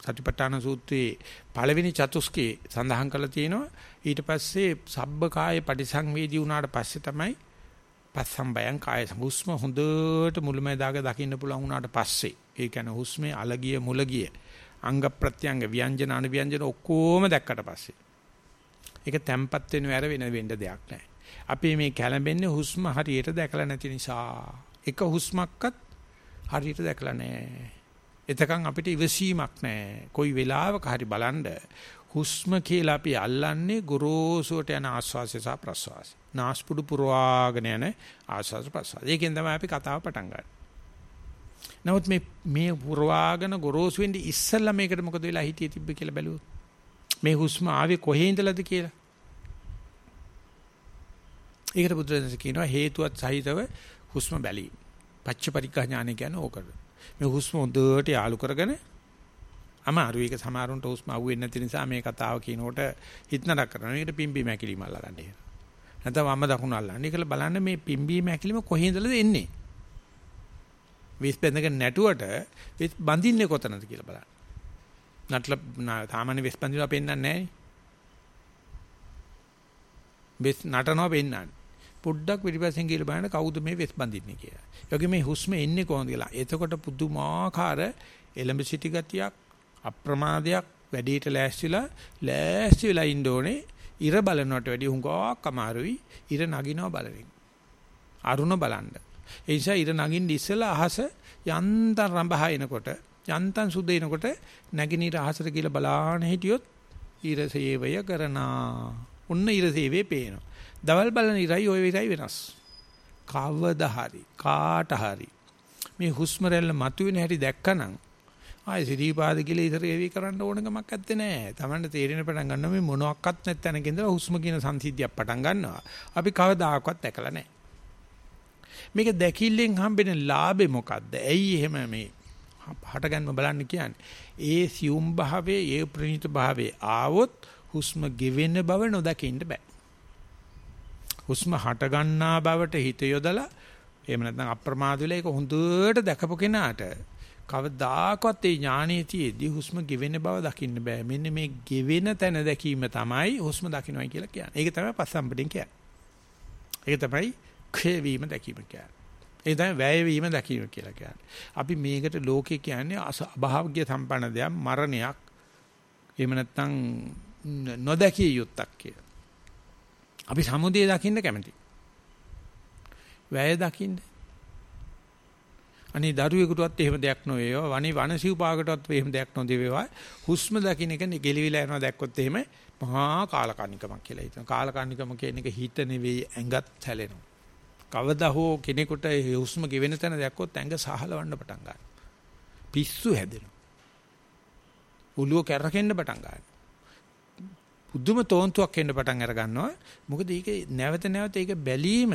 සතිපට්ඨාන සූත්‍රයේ පළවෙනි චතුස්කේ සඳහන් කරලා තියෙනවා ඊට පස්සේ සබ්බ කාය පටිසංවේදී වුණාට පස්සේ තමයි පස්සම්බයං කාය හුස්ම හොඳට මුලමඳාක දකින්න පුළුවන් වුණාට පස්සේ ඒ කියන්නේ හුස්මේ අලගිය මුලගිය අංග ප්‍රත්‍යංග ව්‍යංජන අනුව්‍යංජන ඔක්කොම දැක්කට පස්සේ ඒක තැම්පත් වෙන වැර වෙන වෙන්න දෙයක් නැහැ. අපි මේ කැළඹෙන්නේ හුස්ම හරියට දැකලා නැති නිසා. එක හුස්මක්වත් හරියට දැකලා නැහැ. එතකන් අපිට ඉවසීමක් නැහැ. කොයි වෙලාවක හරි බලන්න හුස්ම කියලා අපි අල්ලන්නේ ගොරෝසුවට යන ආස්වාසය සහ ප්‍රස්වාසය. නාස්පුඩු පුරවාගෙන යන ආස්වාස ප්‍රස්වාස. ඒකෙන් තමයි අපි කතාව පටන් ගන්නේ. නමුත් මේ මේ පුරවාගෙන ගොරෝසු වෙන්නේ ඉස්සෙල්ලා මේකට මොකද වෙලා හිටියේ තිබ්බ කියලා බැලුවොත්. මේ හුස්ම ආවේ කොහේ ඉඳලාද කියලා. ඒකට බුදුරජාණන් කියනවා හේතුවත් සහිතව හුස්ම බැලීම. පච්ච පරික්ඛා ඥානය කියන්නේ ඕකද. මේ හුස්ම හොඳට යාලු කරගෙන අමාරු ඒක සමහරුන්ට හුස්ම අහුවෙන්නේ නැති නිසා මේ කතාව කියනකොට හිතනක් කරනවා. මේකට පිම්බි මැකිලිම අල්ලගන්න එහෙම. නැත්නම් වම්ම දකුණ අල්ලන්න. ඒකල බලන්න මේ පිම්බි මැකිලිම කොහේ ඉඳලාද එන්නේ? විස් බැඳගෙන නැටුවට විස් බඳින්නේ කොතනද කියලා බලන්න. නටල සාමාන්‍ය විස් බඳිනවා පෙන්වන්නේ නැහැ. විස් නටනවා පෙන්වන්නේ. පොඩ්ඩක් පිටිපස්සෙන් ගිහලා බලන්න කවුද මේ වෙස් බඳින්නේ කියලා. ඒ වගේ මේ හුස්ම එන්නේ කොහොමද කියලා. එතකොට පුදුමාකාර එලඹ සිටි ගතියක් අප්‍රමාදයක් වැඩියට ලෑස්තිලා ලෑස්ති වෙලා ඉන්න ඕනේ. ඉර බලනවට වැඩිය හුඟක් අමාරුයි. ඉර නගිනවා බලන එක. අරුණ බලන්න. ඒ නිසා ඉර නගින්න ඉස්සෙල්ලා අහස යන්තම් රඹහ එනකොට යන්තම් සුද එනකොට නැගිනීර අහසට කියලා බලාන හිටියොත් ඉර සේවය කරනා. උන්න ඉර සේවයේ පේනවා. දවල් බලන ඉරයි ওই ඉරයි වෙනස්. කවදා හරි කාට හරි මේ හුස්ම රැල්ල මතුවෙන හැටි දැක්කනම් ආයේ සිරීපාද කියලා ඉතර ඒවි කරන්න ඕන කමක් නැත්තේ නෑ. Tamanne තේරෙන පටන් ගන්නවා මේ මොනවත් නැත්නම් ඉඳලා හුස්ම කියන සංසිද්ධියක් පටන් ගන්නවා. අපි කවදාකවත් දැකලා නෑ. මේක දැකිල්ලෙන් හම්බෙන ලාභේ මොකද්ද? ඇයි එහෙම මේ හටගන්න බලන්න කියන්නේ? ඒ සියුම් භාවයේ, ඒ ප්‍රණීත භාවයේ ආවොත් හුස්ම ගෙවෙන බව නොදකින්න බෑ. හුස්ම හට ගන්නා බවට හිත යොදලා එහෙම නැත්නම් අප්‍රමාද වෙලා ඒක හොඳට දැකපු කෙනාට කවදාකවත් ඒ ඥානයේ තියේදී හුස්ම ගෙවෙන බව දකින්න බෑ. මෙන්න මේ ගෙවෙන තැන දැකීම තමයි හුස්ම දකින්නයි කියලා කියන්නේ. ඒක තමයි පස්සම්පඩෙන් කියන්නේ. ඒක තමයි ක්ෂය වීම දැකීම කියන්නේ. ඒ තමයි වැය වීම දැකීම කියලා කියන්නේ. අපි මේකට ලෝකේ කියන්නේ අභාව්‍ය සම්පන්න දෙයක් මරණයක්. එහෙම නැත්නම් නොදැකිය යුත්තක් කියලා. අපි සමුදේ දකින්න කැමති. වැය දකින්න. අනේ දරුවෙකුටවත් එහෙම දෙයක් නොවේවා. වනේ වනසිව්පාකටවත් එහෙම දෙයක් නොදේවේවා. හුස්ම දකින්න එක ගෙලිවිලා යනවා දැක්කොත් එහෙම මහා කාලකන්නිකමක් කියලා හිතනවා. කාලකන්නිකම කියන එක හිත නෙවෙයි ඇඟත් හැලෙනවා. කවදා හෝ කෙනෙකුට හුස්ම ගෙවෙන තැන දැක්කොත් ඇඟ සහලවන්න පටන් ගන්නවා. පිස්සු හැදෙනවා. උළුව කැරකෙන්න පටන් ගන්නවා. පුදුම තෝන්තුවක් එන්න පටන් අර ගන්නවා. මොකද ඒක නැවත නැවත ඒක බැලීම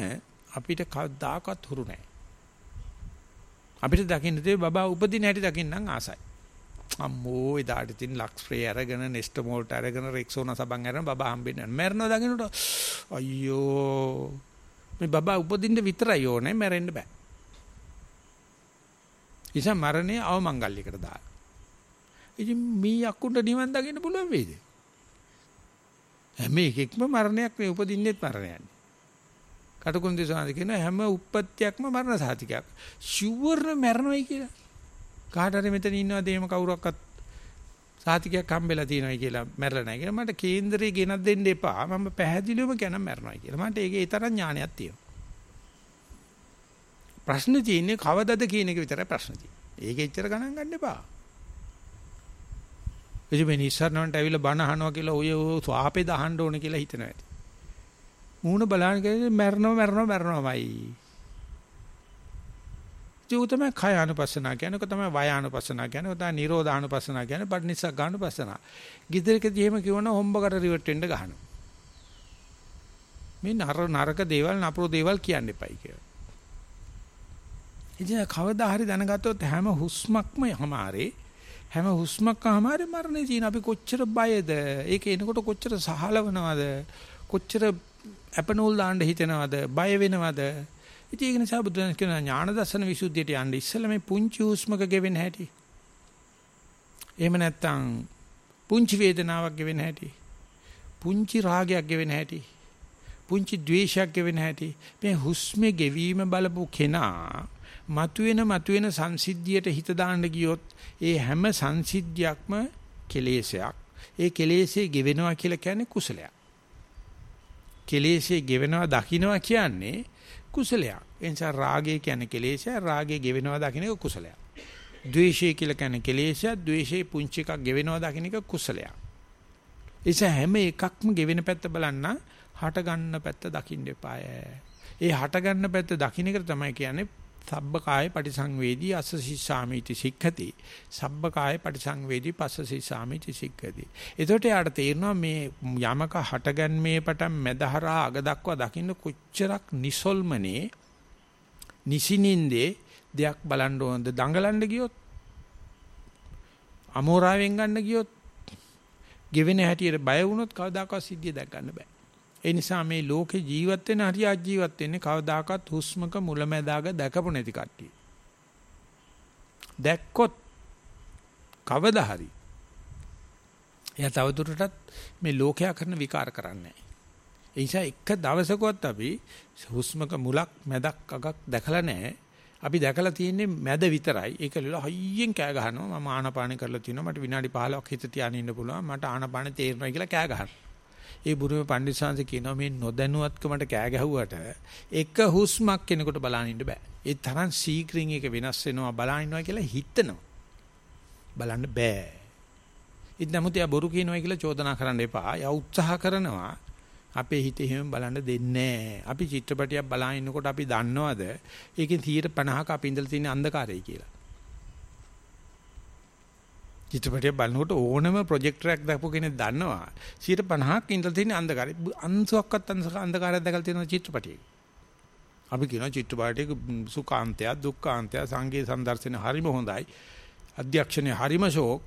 අපිට කවදාකවත් හුරු නැහැ. අපිට දකින්න තේ බබා උපදින හැටි දකින්නම් ආසයි. අම්මෝ එදාට තින් ලක්ස් ස්ප්‍රේ අරගෙන නෙස්ටමෝල්ට අරගෙන රෙක්සෝනා සබන් අරගෙන බබා හම්බෙන්නේ මැරෙනවා දකින්නට අයියෝ මේ බබා උපදින්න විතරයි ඕනේ මැරෙන්න බෑ. ඉතින් මරණය අවමංගල්‍යයකට දාලා. ඉතින් මේ අකුණ්ඩ නිවන් දකින්න පුළුවන් වේද? හැම එකෙක්ම මරණයක් මේ උපදින්නෙත් මරණයන්නේ. කටුකුරුන් දිසාන්ද කියන හැම උප්පත්තියක්ම මරණ සාතිකයක්. ෂුවර් මරණොයි කියලා. කාට හරි මෙතන ඉන්නවද එහෙම කවුරක්වත් සාතිකයක් හම්බෙලා තියෙනවයි කියලා මැරලා නැහැ කියලා මට කේන්දරේ ගෙනත් දෙන්න එපා. මම පැහැදිලිවම කියන මැරණොයි කියලා. මට ඒකේ ඒ තරම් ඥානයක් තියෙනවා. ප්‍රශ්න තියෙන්නේ කවදද කියන එක විතරයි ප්‍රශ්න තියෙන්නේ. ඒක එච්චර ගණන් ගන්න එපා. එදින මේ නිස්සරණන්ට ඇවිල්ලා බණ අහනවා කියලා ඔය ස්වාපේ දහන්න ඕන කියලා හිතනවා ඇති. මූණ බලන්න කියන්නේ මැරනවා මැරනවා මැරනවාමයි. ඒ තමයි කය අනුපස්සනා කියන්නේ ඔක තමයි වය අනුපස්සනා කියන්නේ ඔක තමයි නිරෝධ අනුපස්සනා කියන්නේ පටිනිස්සක් ගන්න පස්සනා. ගිදරකදී එහෙම කියවන හොම්බකට රිවර්ට් වෙන්න ගහනවා. මේ නර නරක දේවල් නපුරු දේවල් කියන්න එපයි කියලා. ඉතින් කවදා හරි දැනගත්තොත් හැම හුස්මක්ම යමාරේ හැම හුස්මක්ම මරණේ තියෙන අපි කොච්චර බයද ඒක එනකොට කොච්චර සහලවනවද කොච්චර අපනෝල් දාන්න හිතෙනවද? බය වෙනවද? ඉතින් ඒක නිසා බුදුන් කියන ඥාන දර්ශන විසුද්ධියට යන්න ඉස්සෙල්ලා මේ පුංචි හුස්මක ගෙවෙන හැටි. එහෙම නැත්නම් පුංචි වේදනාවක් ගෙවෙන හැටි. පුංචි රාගයක් ගෙවෙන හැටි. පුංචි ද්වේෂයක් ගෙවෙන හැටි. මේ හුස්මේ ගෙවීම බලපු කෙනා මතුවෙන මතුවෙන සංසිද්ධියට හිත දාන්න ගියොත් ඒ හැම සංසිද්ධියක්ම කෙලෙසයක්. ඒ කෙලෙසේ ගෙවෙනවා කියලා කියන්නේ කුසලයක්. කෙලෙසේ ගෙවෙනවා දකින්නවා කියන්නේ කුසලයක්. ඒ නිසා රාගය කියන්නේ කෙලෙසය, රාගය ගෙවෙනවා දකින්න එක කුසලයක්. ද්වේෂය කියලා කියන්නේ කෙලෙසය, ද්වේෂේ පුංචි එකක් ගෙවෙනවා දකින්න එක කුසලයක්. ඒස හැම එකක්ම ගෙවෙන පැත්ත බලන්න හට ගන්න පැත්ත දකින්න එපාය. ඒ හට ගන්න පැත්ත දකින්න එක තමයි කියන්නේ සබ්බ කාය පටිසංවේදී අස්ස සිස්සාමිති සික්ඛති. සබ්බ කාය පටිසංවේදී පස්ස සිස්සාමිති සික්ඛති. එතකොට යාට තේරෙනවා මේ යමක හටගන්මේ පටන් මැදහරා අග දක්වා දකින්න කොච්චරක් නිසල්මනේ නිසිනින්දේ දෙයක් බලන්න ඕනද දඟලන්න ගියොත් අමෝරාවෙන් ගන්න ගියොත් ගෙවෙන හැටියට බය වුණොත් කවදාකවත් සිද්ධිය දැක් ගන්න බෑ. ඒ නිසා මේ ලෝකේ ජීවත් වෙන හරියට ජීවත් වෙන්නේ කවදාකවත් හුස්මක මුලැමැදාග දැකපු නැති කට්ටිය. දැක්කොත් කවදා හරි එයා තවදුරටත් මේ ලෝකයා කරන විකාර කරන්නේ ඒ නිසා එක දවසකවත් අපි හුස්මක මුලක් මැදක් අගක් දැකලා නැහැ. අපි දැකලා තියෙන්නේ මැද විතරයි. ඒක ලියලා හයියෙන් කෑ ගහනවා. මම ආනපාන කරලා තිනවා. මට විනාඩි 15ක් හිත තියාගෙන ඉන්න පුළුවන්. මට ආනපාන තේරෙනවා කියලා කෑ ගහනවා. ඒ බුරුමේ පණ්ඩිතසාංශ කියනවා මේ නොදැනුවත්කමට කෑ ගැහුවට එක හුස්මක් කෙනෙකුට බලන්න ඉන්න බෑ. ඒ තරම් ශීඝ්‍රයෙන් ඒක වෙනස් වෙනවා බලන්න ඉන්නවා කියලා හිතනවා. බලන්න බෑ. ඉතින් නමුත් එයා බොරු කියනවා කියලා චෝදනා කරන්න එපා. එයා උත්සාහ කරනවා. අපේ හිතේ හැම බලන්න දෙන්නේ අපි චිත්‍රපටියක් බලන ඉන්නකොට අපි දන්නවද ඒකෙන් 150ක අපි ඉඳලා තියෙන අන්ධකාරය කියලා. චිත්‍රපටය බලනකොට ඕනම ප්‍රොජෙක්ටරයක් දැකපු කෙනෙක් දන්නවා. 50ක් ඉඳලා තියෙන අන්ධකාරය. අංශුවක්වත් අන්ධකාරයක් දැකලා තියෙන චිත්‍රපටියේ. අපි කියනවා චිත්‍රපටයේ සුඛාන්තය දුක්ඛාන්තය සංගීත සම්දර්ශන හරිම හොඳයි. අධ්‍යක්ෂණය හරිම ෂෝක්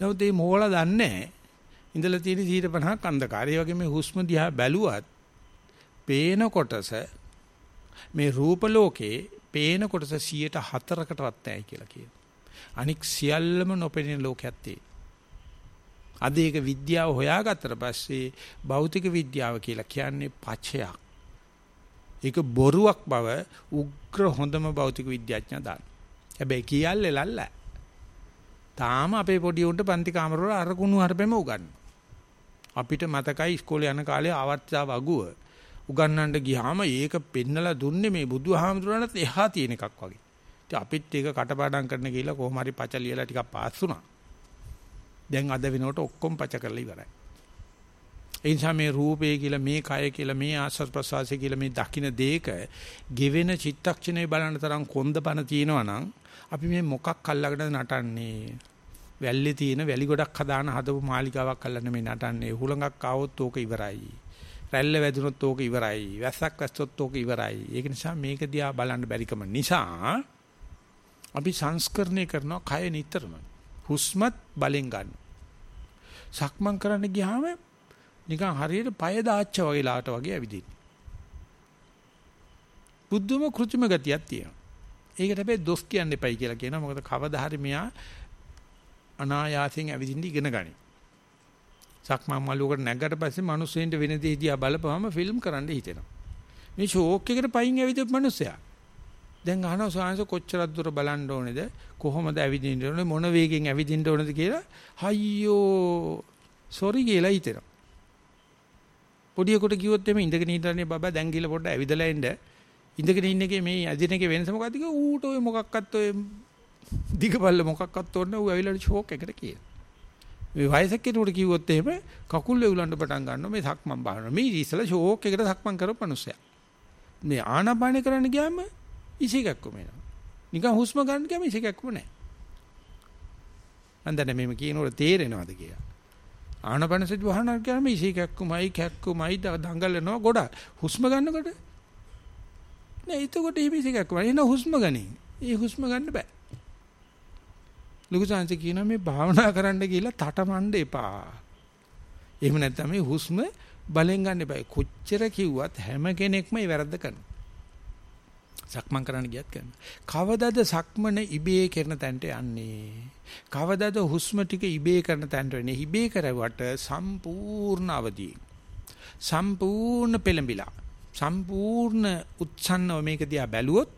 නමුත් මේ මොහොලා දන්නේ ඉඳලා තියෙන 50ක් අන්ධකාරය. වගේ මේ හුස්ම දිහා බැලුවත් පේන කොටස මේ රූප ලෝකේ පේන කොටස 104කටවත් නැහැ කියලා කියනවා. අනික් සියල්ලම නොපෙනෙන ලෝකයක් තියෙනවා. අද ඒක විද්‍යාව හොයාගත්තට පස්සේ භෞතික විද්‍යාව කියලා කියන්නේ පචයක්. ඒක බොරුවක් බව උග්‍ර හොඳම භෞතික විද්‍යාඥයා දන්නවා. හැබැයි කියල්ලේ ලල්ල. තාම අපේ පොඩි උන්ට පන්ති කාමරවල අර කුණු හරපෙම උගන්වනවා. අපිට මතකයි ඉස්කෝලේ යන කාලේ ආවර්තා වගුව උගන්වන්න ගියාම ඒක පෙන්නලා දුන්නේ මේ බුදුහාමුදුරන්ට එහා තියෙන එකක් වගේ. ඉතින් අපිත් ඒක කටපාඩම් කරන්න ගිහිල්ලා කොහොම හරි පච ලියලා ටිකක් පාස් වුණා. දැන් අද වෙනකොට ඔක්කොම පච කරලා ඉවරයි. ඒ නිසා මේ රූපේ කියලා මේ කය කියලා මේ ආස්වාද ප්‍රසවාසය කියලා මේ දකින්න දෙයක ගෙවෙන චිත්තක්ෂණය බලන තරම් කොන්දපන තියෙනවා නම් අපි මේ මොකක් අල්ලගෙන නටන්නේ? වැල්ලේ තියෙන වැලි ගොඩක් හදාන හදපු මාලිකාවක් අල්ලන්න මේ නටන්නේ. හුලඟක් ආවොත් ඕක ඉවරයි. රැල්ල වැදුනොත් ඕක ඉවරයි. වැස්සක් වැස්සොත් ඕක ඉවරයි. ඒක නිසා මේක දිහා බලන්න බැරිකම නිසා අපි සංස්කරණය කරනවා කය නිතරම. හුස්මත් බලෙන් ගන්න. සක්මන් කරන්න ගියාම නිකන් හරියට පය දාච්ච වගේ ලාට වගේ ඇවිදින්න. බුද්ධම කෘත්‍රිම ගතියක් තියෙනවා. ඒකට හැබැයි දොස් කියන්න එපයි කියලා කියනවා. මොකද කවදා හරි මෙයා අනායාසයෙන් ඇවිදින්න ඉගෙන ගනි. සක්මන් මළුවකට නැගගට පස්සේ මිනිස්සුන්ට වෙන දේ දිහා බලපුවම ෆිල්ම් කරන්න හිතෙනවා. මේ ෂෝක් එකට පයින් ඇවිදපු මිනිස්සයා. දැන් අහනවා සාංශ කොච්චරක් දුර බලන්න ඕනේද? කොහොමද ඇවිදින්න ඕනේ? මොන වේගෙන් ඇවිදින්න ඕනේද කියලා? අයියෝ සෝරි කියලා හිතෙනවා. පොඩියෙකුට කිව්වොත් එමේ ඉඳගෙන ඉඳන්නේ බබා දැන් ගිහලා පොඩ්ඩ ඇවිදලා එන්න ඉඳගෙන ඉන්න එකේ මේ ඇදින එකේ වෙනස මොකක්ද කියලා ඌට ඔය මොකක්වත් ඔය දිගපල්ල මොකක්වත් ඕන ඌ ඇවිල්ලා ෂෝක් එකට කියන මේ වයසක කෙනෙකුට කිව්වොත් එහෙම කකුල් වෙවුලන්න පටන් ගන්නවා. මේ සක්මන් බානවා මේ ඉස්සලා ෂෝක් එකට සක්මන් කරපු මිනිස්සයා. මේ ආනාපානේ කරන්න ගියාම ඉසිකක්කම එනවා. නිකන් හුස්ම ගන්න ගියාම ඉසිකක්කම නැහැ. මම දැන් මේක කියනකොට තේරෙනවද කියලා. ආනපනසති වහනක් ගියාම ඉසිකක්කමයි කැක්කමයි දඟලනවා ගොඩක්. හුස්ම ගන්නකොට නෑ එතකොට මේ ඉසිකක්කම එන හුස්ම ගනි. ඒ හුස්ම ගන්න බෑ. ලොකු සංසි කියනවා මේ භාවනා කරන්න කියලා තටමඬ එපා. එහෙම නැත්නම් මේ හුස්ම බලෙන් ගන්න එපා. කොච්චර කිව්වත් හැම කෙනෙක්ම ඒ වැරද්ද කරනවා. සක්මන් කරන්න ගියත් කරනවා. කවදද සක්මන ඉබේ කරන තැනට යන්නේ? කවදද හුස්ම ටික ඉබේ කරන තැනට වෙන්නේ? ඉබේ කරවට සම්පූර්ණ අවදී. සම්පූර්ණ පෙළඹිලා. සම්පූර්ණ උච්ඡන්නව මේක දිහා බැලුවොත්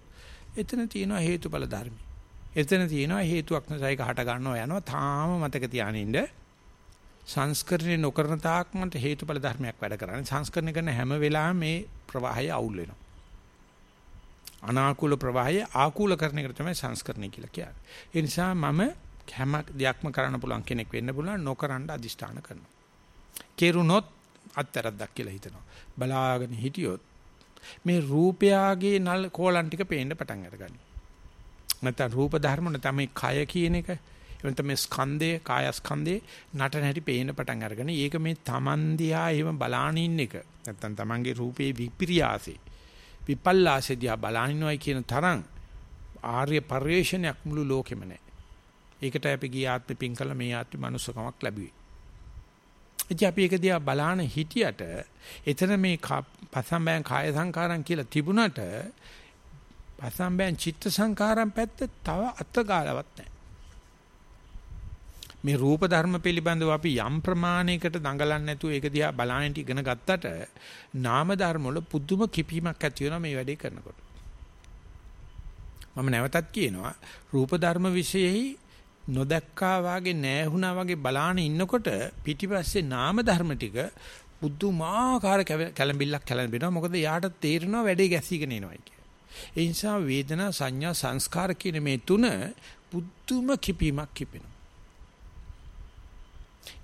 එතන තියෙනවා හේතුඵල ධර්මයි. එතන තියෙනවා හේතුවක් නිසා ඒක හට ගන්නවා යනවා. තාම මතක තියානින්න සංස්කරණය නොකරන තාක් මන්ට හේතුඵල ධර්මයක් වැඩ කරන්නේ. සංස්කරණය කරන හැම වෙලාවෙම මේ ප්‍රවාහය අවුල් වෙනවා. අනාකූල ප්‍රවාහය ආකූල කරන එකට තමයි සංස්කරණය කියලා කියන්නේ. ඒ නිසා මම හැම දෙයක්ම කරන්න පුළුවන් කෙනෙක් වෙන්න පුළුවන් නොකරන අදිෂ්ඨාන කරනවා. කෙරුණොත් අත්තරද්දක් කියලා හිතනවා. බලාගෙන හිටියොත් මේ රූපයාගේ නල් කෝලම් ටික පේන්න පටන් අරගන්නවා. නැත්නම් රූප ධර්ම නැත්නම් මේ කය කියන එක එවනත මේ ස්කන්ධය කාය ස්කන්ධේ නටන හැටි පේන්න පටන් අරගෙන ඒක මේ Taman දිහා එහෙම බලාන ඉන්න එක නැත්නම් Tamanගේ රූපේ විපිරියාසේ විපල්ලාසෙදියා බලනිනවයි කියන තරම් ආර්ය පරිශ්‍රණයක් මුළු ලෝකෙම නැහැ. ඒකට අපි ගිය ආත්මෙ පින් කළ මේ ආත්මෙ මනුස්සකමක් ලැබුවේ. ඉතින් අපි ඒක දිහා බලාන හිටියට එතන මේ පසම්බයන් කාය සංකාරම් කියලා තිබුණට පසම්බයන් චිත්ත සංකාරම් පැත්ත තව අතගාලවත් නැහැ. මේ රූප ධර්ම පිළිබඳව අපි යම් ප්‍රමාණයකට දඟලන්නේ නැතුව ඒක දිහා බලන්න ඉගෙන ගත්තට නාම ධර්ම වල පුදුම කිපීමක් ඇති වෙනවා මේ වැඩේ කරනකොට. මම නැවතත් කියනවා රූප ධර්ම વિશેයි නොදැක්කා වාගේ නැහුණා වගේ බලාන ඉන්නකොට පිටිපස්සේ නාම ධර්ම ටික බුදුමාකාර කැළඹිල්ලක් කැළඹෙනවා මොකද යාට තේරෙනවා වැඩේ ගැසීගෙන එනවායි කිය. ඒ නිසා වේදනා සංඥා සංස්කාර කියන මේ තුන බුදුම කිපීමක් කිපෙනවා.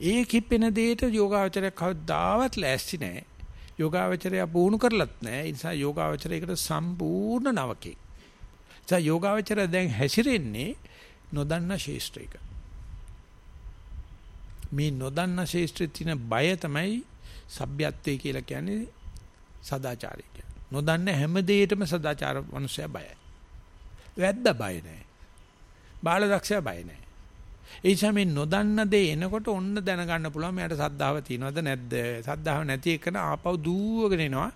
ඒ කිපෙන දෙයට යෝගාවචරය කවදාවත් ලෑස්ති නැහැ. යෝගාවචරය පුහුණු කරලත් නැහැ. ඒ නිසා යෝගාවචරයකට සම්පූර්ණ නවකේ. ඒ යෝගාවචරය දැන් හැසිරෙන්නේ නොදන්න ශේෂ්ත්‍රයක. මේ නොදන්න ශේෂ්ත්‍රයේ තියෙන බය තමයි සભ્યත්වයේ කියලා කියන්නේ සදාචාරය කියන්නේ. නොදන්න හැම දෙයකටම සදාචාර මනුස්සයා බයයි. වැද්දා බය නැහැ. බාලදක්ෂයා බය නැහැ. ඒ නිසා මේ නොදන්න දේ එනකොට ඔන්න දැනගන්න පුළුවන් මෙයාට සද්ධාව තියෙනවද නැද්ද? සද්ධාව නැති එකන ආපහු දූවගෙන එනවා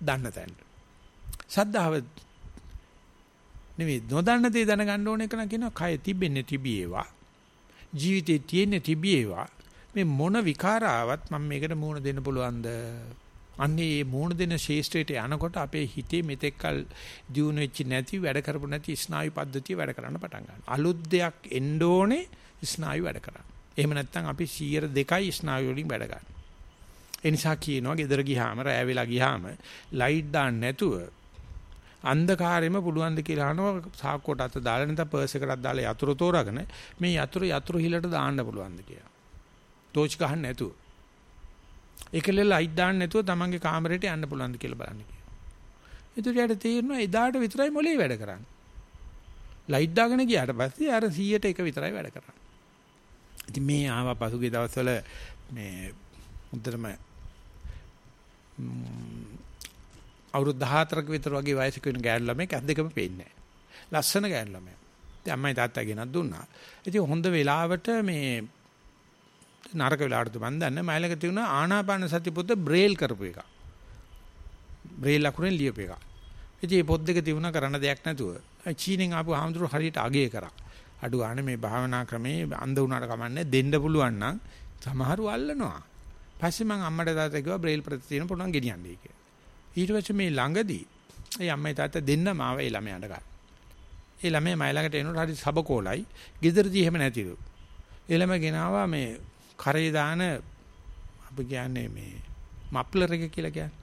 දන්න තැනට. සද්ධාව නෙවෙයි නොදන්න දේ දැනගන්න ඕන එක නම් කියනවා කය තිබෙන්නේ තිබියේවා. ජීවිතේ තියෙන්නේ තිබියේවා. මේ මොන විකාරාවක් මම මේකට මුහුණ දෙන්න පුළුවන්ද? අන්නේ මේ මූණ දෙන ශේෂ්ත්‍රයට යනකොට අපේ හිතේ මෙතෙක්කල් දියුණු වෙච්ච නැති වැඩ කරපු නැති ස්නායු පද්ධතිය වැඩ කරන්න පටන් ගන්නවා. අලුත් දෙයක් එන්න ඕනේ ස්නායු වැඩ කරන්න. එහෙම නැත්නම් අපි 102යි ස්නායු වලින් වැඩ ගන්න. ඒ නිසා කියනවා ගෙදර ගියාම රෑ වෙලා ගියාම ලයිට් දාන්න නැතුව අන්ධකාරෙම පුළුවන් ද කියලා අහනවා සාක්කුවට අත දාලා නැත්නම් පර්ස් එකකට දාලා යතුරු තෝරාගෙන මේ යතුරු යතුරු හිලට දාන්න පුළුවන් ද කියලා. ටෝච් ගහන්න නැතුව. ඒකල ලයිට් දාන්න නැතුව තමන්ගේ කාමරේට යන්න පුළුවන්ද කියලා බලන්න කියනවා. ඒතර යාට තේරෙනවා එදාට විතරයි මොලේ වැඩ කරන්නේ. ලයිට් දාගෙන ගියාට පස්සේ අර 100ට එක විතරයි වැඩ කරන්නේ. ඉතින් මේ ආව පසුගිය දවස්වල මේ මුද්දරම අවුරුදු 14ක විතර වගේ වයසක වෙන ගෑනු ළමෙක් අත් දෙකම පේන්නේ නැහැ. ලස්සන ගෑනු ළමයා. ඉතින් අම්මයි තාත්තා ගෙනත් දුන්නා. ඉතින් හොඳ වෙලාවට මේ නරක වෙලාවටද මන් දන්නේ මයිලක තියුණ ආනාපාන සති පොත බ්‍රේල් කරපු එක. බ්‍රේල් අකුරෙන් ලියපු එක. ඉතින් මේ පොත් දෙක තියුණ කරන්න දෙයක් නැතුව චීනෙන් ආපු ආම්දුර හරියට අගය කරා. අඩු ගන්න මේ භාවනා ක්‍රමේ අඳ වුණාට කමන්නේ දෙන්න පුළුවන් නම් සමහරව අල්ලනවා. පස්සේ මම අම්මට තාත්තා කිව්වා බ්‍රේල් ප්‍රති තියෙන පොඩ්ඩක් ගෙනියන්නයි කියලා. ඊට පස්සේ මේ ළඟදී ඒ අම්මයි තාත්තා දෙන්නම ආව ඒ ළමයාට ගන්න. ඒ ළමයා මයි ළඟට එනකොට හරි සබකෝලයි. ගෙදරදී එහෙම නැතිලු. ඒ ළමයා ගෙනාවා මේ කරේ දාන අපි කියන්නේ මේ මෆ්ලර් එක කියලා කියන්නේ.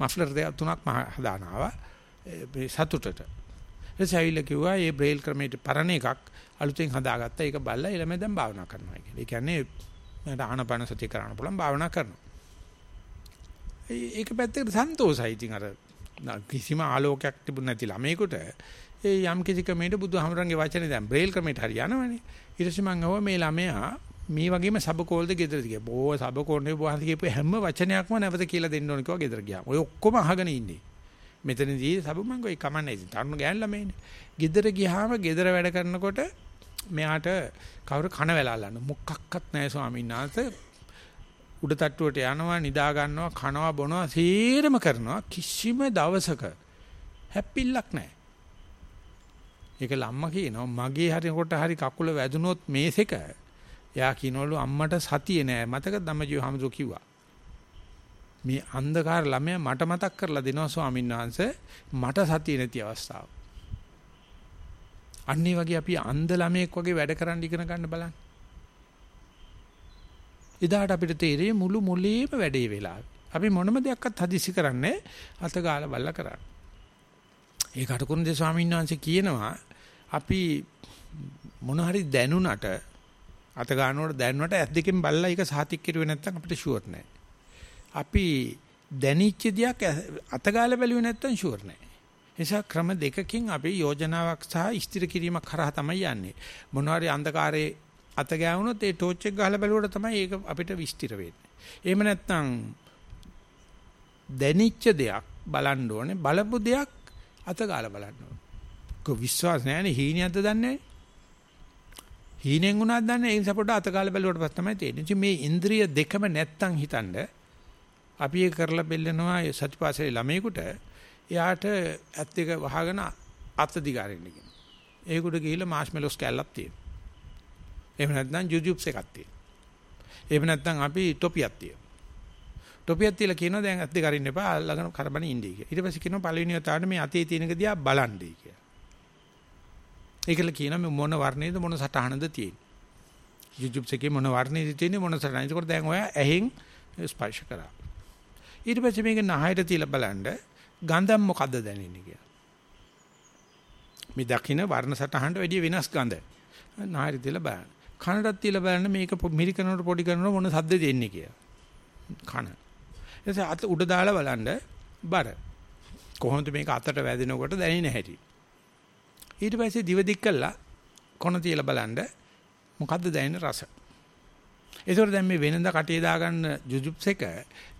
මෆ්ලර් දෙක තුනක් හදානවා මේ සතුටට. එසේ ඇවිල්ලා කිව්වා මේ බ්‍රේල් ක්‍රමයට පරණ එකක් අලුතෙන් හදාගත්තා. ඒක බල්ලා ළමයි දැන් භාවනා කරනවා කියලා. ඒ කියන්නේ මට ආනපන සතිය කරන්න පුළුවන් භාවනා කරනවා. ඒක පැත්තකට සන්තෝසයි. ඉතින් අර කිසිම ආලෝකයක් තිබුණ නැති ළමයෙකුට ඒ යම් කිසි ක්‍රමයකට බුදුහාමරන්ගේ වචනේ දැන් බ්‍රේල් ක්‍රමයට හරියනවනේ. ඊට පස්සේ මම අහුවා මේ ළමයා මේ වගේම සබකෝල්ද ගෙදරද කියලා. බෝ සබකෝල්නේ බෝහන් කියපු හැම වචනයක්ම නැවත කියලා දෙන්න ඕන කිව්වා ගෙදර ගියාම. ඔය ඔක්කොම අහගෙන ඉන්නේ. මෙතනදී සබ මං ගොයි කමන්නේ ඉතින් තරුණ ගෑන් ළමයිනේ. ගෙදර ගියාම ගෙදර වැඩ කරනකොට මෙයාට කවුරු කන වැලල්ලන්න මොකක්වත් නැහැ ස්වාමීන් වහන්සේ. උඩ තට්ටුවට යනවා නිදා ගන්නවා කනවා බොනවා සීරම කරනවා කිසිම දවසක හැප්පිල්ලක් නැහැ. ඒක ලම්මා කියනවා මගේ හරියට හරි කකුල වැදුනොත් මේසෙක එයා කියනවලු අම්මට සතිය නෑ මතක ධම්මජීව හමුදු කිව්වා. මේ අන්ධකාර ළමයා මට මතක් කරලා දෙනවා ස්වාමීන් වහන්සේ මට සතිය නැති අවස්ථාව. අන්නේ වගේ අපි අන්ධ ළමයෙක් වගේ වැඩ කරන්න ඉගෙන ගන්න බලන්න. එදාට අපිට තේරෙයි මුළු මොලේම වැඩේ වෙලා. අපි මොනම දෙයක්වත් හදිසි කරන්නේ අත ගාලා බල්ලා කරන්නේ. ඒ කටුකුරුන්දේ ස්වාමීන් වහන්සේ කියනවා අපි මොන හරි දැනුණට අත ගන්නකොට දැනුණට ඇස් දෙකෙන් බල්ලා ඒක සාතික් කෙරුවේ නැත්නම් අපිට ෂුවර් නැහැ. අපි දැනිච්ච දියක් අත ගාලා බැලුවේ නැත්නම් ෂුවර් නැහැ. නිසා ක්‍රම දෙකකින් අපි යෝජනාවක් සහ ස්ථිර කිරීමක් කරා තමයි යන්නේ. මොනවාරි අන්ධකාරයේ අත ගෑවුනොත් ඒ ටෝච් එක ගහලා බැලුවට තමයි ඒක අපිට විස්තර වෙන්නේ. එහෙම නැත්නම් දැනිච්ච දෙයක් බලන්න ඕනේ බලපු දෙයක් අත ගාලා බලන්න ඕනේ. කො විශ්වාස නැහැනේ හීනියක්ද දන්නේ හීනෙන් උනාද දන්නේ ඒ නිසා පොඩ්ඩ අත ගාලා බැලුවට පස්සේ තමයි තේරෙන්නේ. මේ ඉන්ද්‍රිය දෙකම නැත්තම් හිතනද අපි ඒක කරලා බෙල්ලනවා සතිපාසලේ ළමයෙකුට එයාට ඇත් දෙක වහගෙන අත දිගාරින්න කියන. ඒකට ගිහිල්ලා මාෂ්මෙලොස් කැල්ලක් තියෙනවා. එහෙම නැත්නම් ජුජුබ්ස් එකක් තියෙනවා. එහෙම නැත්නම් අපි ටොපියක් තියෙනවා. ටොපියක් තියලා කියනවා දැන් ඇත් දෙක අරින්න එපා අල්ලගෙන කරබන ඉන්නේ කියලා. ඊට පස්සේ කියනවා පළවෙනි වතාවට මේ අතේ තියෙනක දිහා බලන්නේ කියලා. ඒකල කියනවා මේ මොන වර්ණයේද මොන සටහනද තියෙන්නේ. YouTube එකේ මොන වර්ණයේද තියෙන්නේ මොන සටහනද. ඒකට දැන් ඔයා ඇහෙන් ස්පර්ශ කරා. ඊට පස්සේ මේක නහයට තියලා බලන්න ගඳක් මොකද්ද දැනෙන්නේ කියලා. මේ දකින්න වර්ණ සටහනට වැඩිය වෙනස් ගඳ. නහයට තියලා බලන්න. කනටත් තියලා බලන්න මේක මිරිකනකොට පොඩි කරනකොට මොන සද්ද දෙන්නේ කියලා. කන. එතකොට අත උඩ දාලා බලන්න බර. කොහොමද මේක අතට වැදෙනකොට දැනෙන්නේ නැහැටි. ඊට පස්සේ දිව දික් කළා කොන තියලා බලන්න මොකද්ද දැනෙන රස. ඒතකොට දැන් මේ වෙනදා කටේ දාගන්න ජුජුප්ස් එක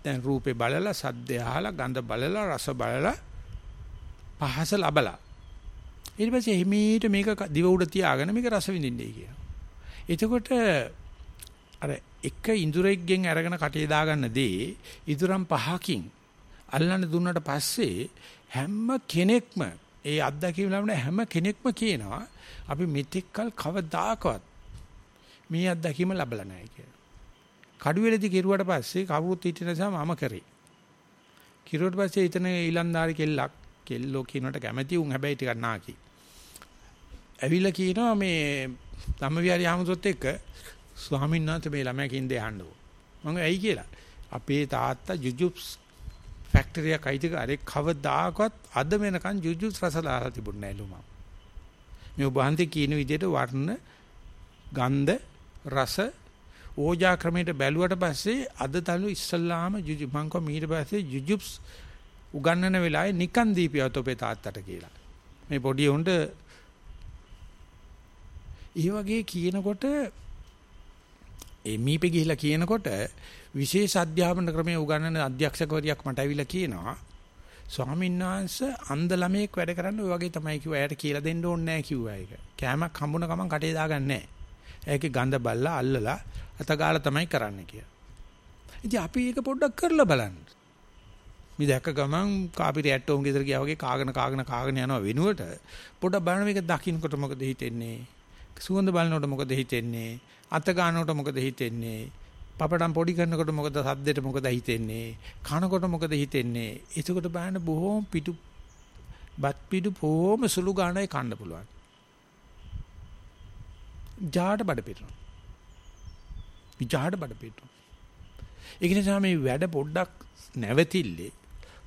දැන් රූපේ බලලා සද්දය අහලා ගඳ බලලා රස බලලා පහස ලබලා ඊට පස්සේ හිමීට මේක දිව උඩ තියාගෙන මේක රස විඳින්නයි කියනවා. එතකොට අර එක ඉඳුරෙක්ගෙන් අරගෙන කටේ දාගන්න දේ ඉදurang පහකින් අල්ලන්න දුන්නට පස්සේ හැම කෙනෙක්ම ඒ අත්දැකීම් ලැබෙන හැම කෙනෙක්ම කියනවා අපි මෙතෙක්කල් කවදාකවත් මේ අත්දැකීම ලැබලා නැහැ කියලා. කඩුවෙලදී කිරුවට පස්සේ කවුරුත් හිටින නිසා මම කරේ. කිරුවට පස්සේ එතන ඊලන්දාරි කෙල්ලක් කෙල්ලෝ කියනට කැමැති උන් හැබැයි ටිකක් නාකි. ඇවිල්ලා කියනවා මේ ධම්මවිහාරී ආමතුත් එක්ක ස්වාමීන් වහන්සේ මේ ළමයා කින්දේ අහන්නකො. මම ඇයි කියලා. අපේ තාත්තා ජුජුප්ස් ෆැක්ටරි එක අයිතිකාරයෙක් කවදාකවත් අද වෙනකන් ජුජුස් රස දාලා තිබුණ නැහැ ලුමා. මේ ඔබහන්තේ කියන විදිහට වර්ණ ගන්ධ රස ඕජා ක්‍රමයට බැලුවට පස්සේ අද තලු ඉස්සල්ලාම ජුජු මං කො ඊට පස්සේ ජුජුප්ස් උගන්නන වෙලාවේ නිකන් දීපියවත් ඔබේ තාත්තට කියලා. මේ පොඩි උන්ට ඒ වගේ කියනකොට ඒ මීපේ ගිහිලා කියනකොට විශේෂ අධ්‍යාපන ක්‍රමයේ උගන්වන අධ්‍යක්ෂකවරියක් මට ඇවිල්ලා කියනවා ස්වාමීන් වහන්සේ අන්ධ ළමයෙක් වැඩ කරන්න ඔය වගේ තමයි කිව්වා. එයාට කියලා දෙන්න ඕනේ නැහැ කිව්වා ඒක. කෑමක් හම්බුන ගමන් කටේ දාගන්නේ නැහැ. ඒකේ ගඳ බල්ලා අල්ලලා අතගාලා තමයි කරන්න කියලා. ඉතින් අපි ඒක පොඩ්ඩක් කරලා බලන්න. මේ දැක්ක ගමන් කාපිරි ඇට්ටෝම් ගෙදර ගියා වගේ කාගෙන කාගෙන කාගෙන යනවා වෙනුවට පොඩ්ඩක් බලන මේක දකින්නකොට මොකද හිතෙන්නේ? සුවඳ බලනකොට මොකද හිතෙන්නේ? අත ගන්නකොට මොකද හිතෙන්නේ? පපටම් පොඩි කරනකොට මොකද සද්දෙට මොකද හිතෙන්නේ? කනකොට මොකද හිතෙන්නේ? එතකොට බලන්න බොහොම පිටු බත් පිටු බොහොම සුළු ගාණයි කන්න පුළුවන්. ජාඩ බඩ පිටුන. විජාඩ බඩ පිටුන. ඒ නිසා මේ වැඩ පොඩ්ඩක් නැවතිල්ලේ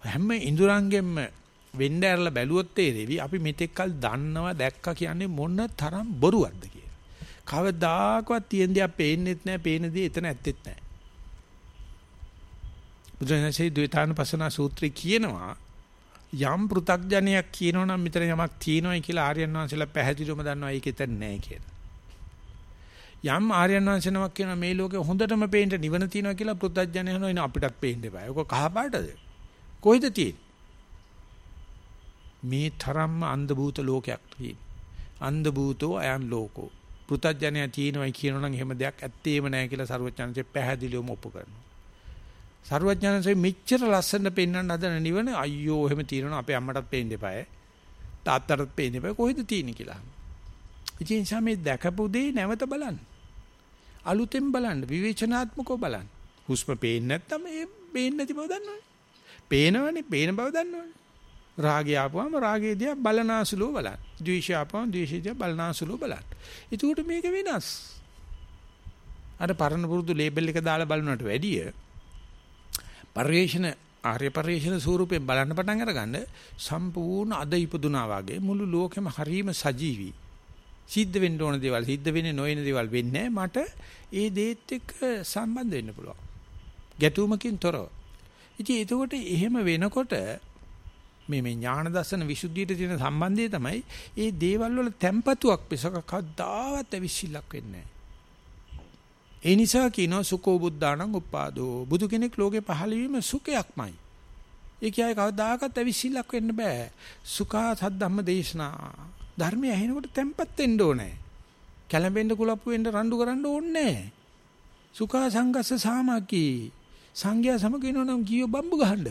හැම ඉඳුරංගෙම වෙන්න ඇරලා බැලුවොත් තේරෙවි අපි මෙතෙක්කල් දන්නවා දැක්කා කියන්නේ මොන තරම් බොරුවක්ද කියලා. කවදාකවත් තියෙන දේ පේන්නෙත් නැහැ, පේන දේ එතන ඇත්තෙත් නැහැ. බුදුරජාණන්සේ ද්වේතානුපස්සන සූත්‍රය කියනවා යම් පෘ탁ජනයක් කියනවනම් මෙතන යමක් තියෙනවයි කියලා ආර්යයන් වහන්සේලා පැහැදිලිවම දන්නවා ඒක එතන නැහැ කියලා. යම් ආර්යයන් වහන්සේ නමක් කියනවා මේ ලෝකේ හොඳටම පේන්න නිවන තියෙනවා කියලා පෘ탁ජනය හනවා ඉතින් අපිටත් පේන්න එපා. ඒක කහ පාටද? කොහෙද තියෙන්නේ? මේ තරම්ම අන්ධ භූත ලෝකයක් තියෙන්නේ. අන්ධ භූතෝ අයන් ලෝකෝ පෘතජ්ජනය තියෙනවයි කියනවනම් එහෙම දෙයක් ඇත්තේම නැහැ කියලා සරුවචනන්සේ පැහැදිලිවම ඔප්පු කරනවා. සරුවඥාන්සේ මෙච්චර ලස්සන පෙන්වන්න හදන නිවන අයියෝ එහෙම තියෙනවා අපේ අම්මටත් පේන්න එපායි. තාත්තටත් පේන්න එපායි කොහෙද තියෙන්නේ කියලා. ඉතින් සමේ දැකපු දේ නැවත බලන්න. අලුතෙන් බලන්න විවේචනාත්මකව බලන්න. හුස්ම පේන්නේ නැත්නම් ඒ පේන්නේ නැති බව දන්නවනේ. පේනවනේ පේන බව දන්නවනේ. රාගය ආපුවම රාගය දිහා බලනාසුලුව බලන්න. ද්වේෂය ආපුවම ද්වේෂය දිහා බලනාසුලුව බලන්න. එතකොට මේක වෙනස්. අර පරණ පුරුදු ලේබල් එක දාලා බලනවට වැඩිය පරිේශන ආර්ය පරිේශන ස්වරූපයෙන් බලන්න පටන් අරගන්න සම්පූර්ණ අද ඉපදුනා වගේ මුළු ලෝකෙම හරීම සජීවී. සිද්ධ වෙන්න ඕන දේවල් සිද්ධ වෙන්නේ නොවන දේවල් වෙන්නේ මට ඒ දේත් එක්ක සම්බන්ධ වෙන්න පුළුවන්. ගැටුමකින් තොරව. ඉතින් එතකොට එහෙම වෙනකොට මේ මේ ඥාන දර්ශන විසුද්ධියට තියෙන සම්බන්ධය තමයි ඒ දේවල් වල තැම්පතුවක් පිසක කද්දාවත් ඇවිස්සිල්ලක් වෙන්නේ ඒ නිසා කියනවා සුකෝ බුද්ධාණං උපාදෝ බුදු කෙනෙක් ලෝකේ පහළ වීම සුඛයක්මයි. ඒ කියයි කවදාකවත් ඇවිස්සිල්ලක් වෙන්න බෑ. සුඛා සද්ධම්ම දේශනා. ධර්මය ඇහෙනකොට තැම්පත් වෙන්න ඕනේ. කැළඹෙන්න කුලප්පු වෙන්න රණ්ඩු කරන්න ඕනේ සුඛා සංගස්ස සාමකී. සංඝයා සමග ඉනවනම් කීයෝ බම්බු ගහන්නද?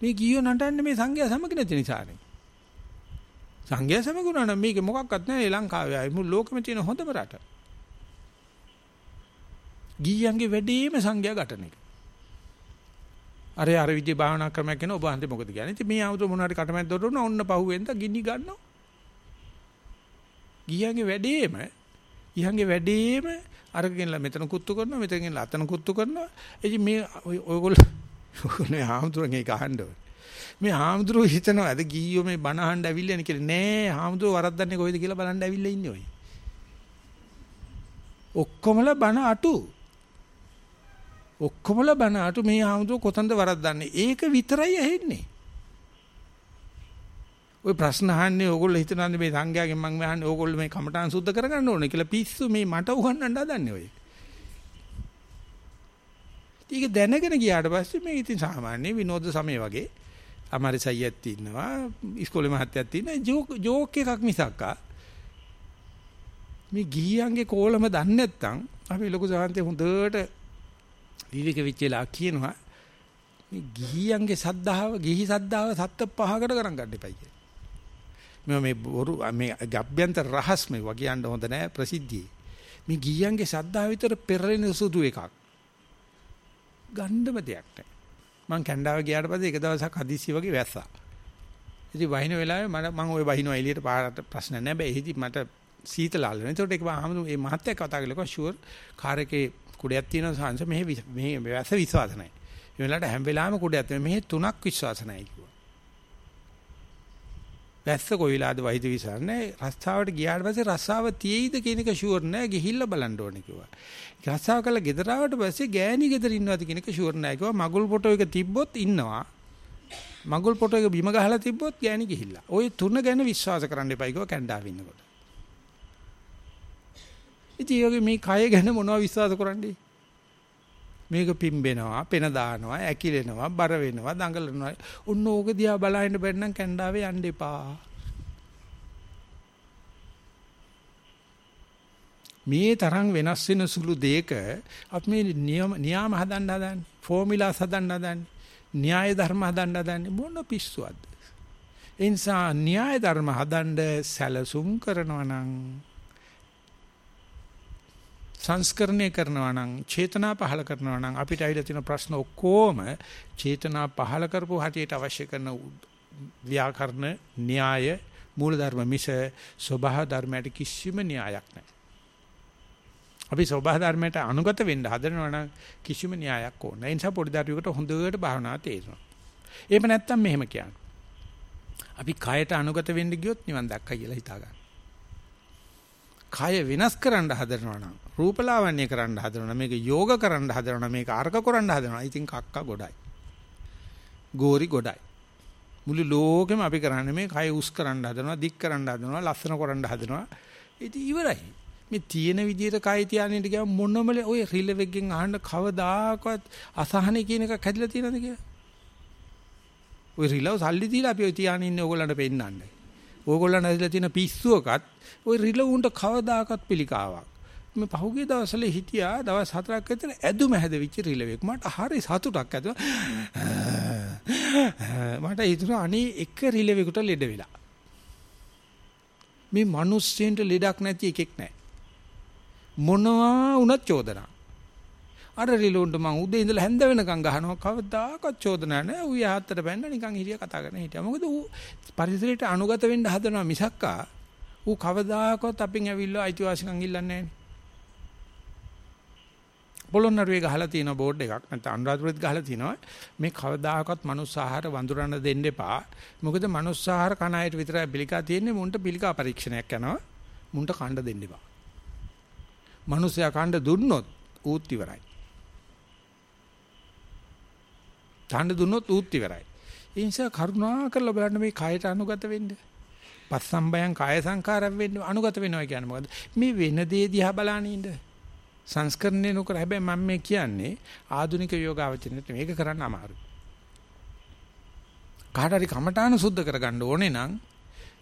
මේ ගියෝ නටන්නේ මේ සංඝයා සමග නැති නිසානේ. සංඝයා සමග උනා නම් මේක මොකක්වත් නැහැ ලංකාවේ ආයි මුළු ලෝකෙම තියෙන හොඳම රට. ගියන්ගේ වැඩේම සංඝයා ගැටන එක. අර අර විදිහේ භාවනා ක්‍රමයක් කරන ඔබ හන්දේ මොකද කියන්නේ? ඉතින් මේ ආවුතු මොනවාරි කටමැද්ද දොරන ඔන්න පහුවෙන්ද ගිනි ගන්නවා. ගියන්ගේ වැඩේම ඉහන්ගේ වැඩේම අරගෙනලා මෙතන කුත්තු කරනවා මෙතන ගෙනලා අතන කුත්තු කරනවා. ඉතින් මේ ඔයගොල්ලෝ ඕනේ හාමුදුරන් ඒක අහන්න ඕනේ. මේ හාමුදුරුවෝ හිතනවා අද ගියෝ මේ බණ අහන්න ඇවිල්ලා නේ කියලා. නෑ හාමුදුරුවෝ වරද්දන්නේ කොහෙද කියලා බලන්න ඇවිල්ලා ඉන්නේ ඔය. ඔක්කොමලා බණ අටු. ඔක්කොමලා බණ අටු මේ හාමුදුරුවෝ කොතනද වරද්දන්නේ? ඒක විතරයි ඇහෙන්නේ. ඔය ප්‍රශ්න අහන්නේ ඕගොල්ලෝ හිතනවානේ මේ සංඝයාගෙන් මම අහන්නේ ඕගොල්ලෝ මේ කමඨාන් සුද්ධ කරගන්න ඕනේ කියලා පිස්සු මේ මට උගන්වන්න හදන්නේ ඔය. ඒක දැනගෙන ගියාට පස්සේ මේ ඉතින් සාමාන්‍ය විනෝද සමය වගේ අමාරි සයියක් ඉන්නවා ඉස්කෝලේ මහත්තයක් ඉන්නවා ජෝක් එකක් මිසක් මේ ගිහියන්ගේ කෝලම දන්නේ නැත්නම් අපි ලොකු සාහන්තේ හොඳට විවික විචේලා කියනවා මේ ගිහියන්ගේ සද්ධාව ගිහි සද්ධාව සත්ත පහකට කරන් ගන්න එපයි කියලා. මේ මේ බොරු මේ අභ්‍යන්තර රහස් මේ වගේ යන්න හොඳ නැහැ ප්‍රසිද්ධියේ. මේ ගිහියන්ගේ සද්ධාව විතර පෙරලෙන සුදු එකක්. ගන්නම දෙයක් නැහැ. මං කැනඩාව ගියාට පස්සේ එක දවසක් හදිස්සි වගේ වැස්සා. ඉතින් වහින වෙලාවේ මම මම ওই වහිනවා එළියට පාරට ප්‍රශ්න නැහැ. බෑ එහෙදි මට සීතල අල්ලන. ඒකට ඒක ආමතු මේ මහත්තයා කතා කළා ෂුවර් කාර් එකේ කුඩයක් තියෙනවා සංස මෙහෙ මෙහෙ වැස්ස විශ්වාස නැහැ. ඒ වෙලාවට හැම වෙලාවෙම කුඩයක් තියෙනවා. මෙහෙ තුනක් විශ්වාස නැහැ කිව්වා. වැස්ස කොයිලාද වහිද විසරන්නේ රස්සාවට ගියාට පස්සේ රස්සාව තියෙයිද කියන එක ෂුවර් නෑ ගිහිල්ලා බලන්න ඕනේ කිව්වා. රස්සාව කළා ගෙදර ආවට පස්සේ ගෑණි ගෙදර ඉන්නවද කියන එක ෂුවර් නෑ කිව්වා. මගුල් ෆොටෝ එක තිබ්බොත් ඉන්නවා. මගුල් ෆොටෝ එක බිම ගහලා තිබ්බොත් ගෑණි ගිහිල්ලා. ওই තුන ගැන විශ්වාස කරන්න එපයි කිව්වා කැනඩාවේ ඉන්නකොට. ඉතින් යෝගේ මේ කය ගැන මොනවද විශ්වාස කරන්නේ? මේක පිම්බෙනවා, පෙන දානවා, ඇකිලෙනවා, බර වෙනවා, දඟලනවා. ඔන්න ඕක දිහා බලහින්න බැන්නම් කැනඩාවේ යන්න එපා. මේ තරම් වෙනස් වෙන සුළු දෙයක අපි මේ නියම නියාම හදන්න හදන්නේ, ෆෝමියුලාස් හදන්න හදන්නේ, න්‍යාය ධර්ම හදන්න හදන්නේ මොන පිස්සුවක්ද? ඒ නිසා න්‍යාය ධර්ම හදන්න සැලසුම් කරනවා නම් සංස්කරණය කරනවා නම් චේතනා පහල කරනවා නම් අපිට ඇවිල්ලා තියෙන ප්‍රශ්න ඔක්කොම චේතනා පහල කරපු හැටියට අවශ්‍ය කරන ව්‍යාකරණ න්‍යාය මූලධර්ම මිස සබහා ධර්මයට කිසිම න්‍යායක් නැහැ. අපි සබහා ධර්මයට අනුගත වෙන්න හදනවා නම් කිසිම න්‍යායක් ඕනේ. ඒ නිසා පොඩි දරුවෙකුට හොඳට භාවනා තේරෙනවා. එහෙම නැත්නම් මෙහෙම කියන්න. අපි කයට අනුගත වෙන්න ගියොත් නිවන් දැක්කයි කියලා හිතා ගන්න. කය වෙනස් කරන්න හදනවා නම් රූපලාවන්‍ය කරන්න හදනවා මේක යෝග කරන්න හදනවා මේක අර්ග කරන්න හදනවා ඉතින් කක්ක ගොඩයි ගෝරි ගොඩයි මුළු ලෝකෙම අපි කරන්නේ මේ කය උස් කරන්න හදනවා දික් කරන්න හදනවා ලස්සන කරන්න හදනවා ඉතින් ඉවරයි මේ තියෙන විදිහට කය තියාගෙන ගියා මොනමල ඔය රිලෙවෙක්ගෙන් අහන්න කවදාකවත් අසහනේ කියන එකක් හැදිලා තියෙනවද කියලා? ඔය රිලව සල්ලි දීලා අපි ඔය තියාගෙන ඉන්නේ ඕගොල්ලන්ට පෙන්නන්නේ. ඕගොල්ලන් ඇදලා තියෙන පිස්සුවකත් ওই රිලවුන්ට කවදාකවත් පිළිකාවක්. මේ පහුගිය දවස්වල හිටියා දවස් හතරක් විතර ඇදුම හැදවිච්ච රිලෙවෙක් මට හරි සතුටක් ඇතුව මට හිතුණා අනේ එක රිලෙවෙකුට ලෙඩ වෙලා. මේ මිනිස්සුන්ට ලෙඩක් නැති එකෙක් නැහැ මොනවා වුණත් චෝදනා. අර රිලොන්ට මං උදේ ඉඳලා හැන්ද වෙනකන් ගහනවා. කවදාකවත් චෝදනා නැහැ. ඌ යහත්තට බැන්න නිකන් හිරිය කතා කරන හිටියා. මොකද ඌ පරිසරයට අනුගත වෙන්න හදනවා මිසක්කා. ඌ කවදාකවත් අපින් ඇවිල්ලා අයිතිවාසිකම් ඉල්ලන්නේ නැහැ පොළොන්නරුවේ ගහලා තියෙන බෝඩ් එකක් නැත්නම් අනුරාධපුරෙත් ගහලා තිනවා මේ කවදාකවත් මනුස්ස ආහාර වඳුරන්න දෙන්න එපා. මොකද මනුස්ස ආහාර කන අයට විතරයි පිළිකා තියෙන්නේ. මුන්ට පිළිකා පරීක්ෂණයක් යනවා. මුන්ට කණ්ඩ දෙන්න එපා. මනුස්සයා කණ්ඩ දුන්නොත් ඌත් ඉවරයි. කණ්ඩ දුන්නොත් ඌත් ඉවරයි. ඒ නිසා කරුණා කරලා බලන්න මේ කයට අනුගත වෙන්න. පස්සම්බයං කාය සංකාරම් වෙන්න අනුගත වෙනවා කියන්නේ මොකද්ද? මේ වෙන දේ දිහා බලන්නේ ඉන්න. සංස්කරණය නොකර හැබැයි මම මේ කියන්නේ ආධුනික යෝගාවචරණයට මේක කරන්න අමාරුයි. කාට හරි කමඨාන සුද්ධ කරගන්න ඕනේ නම්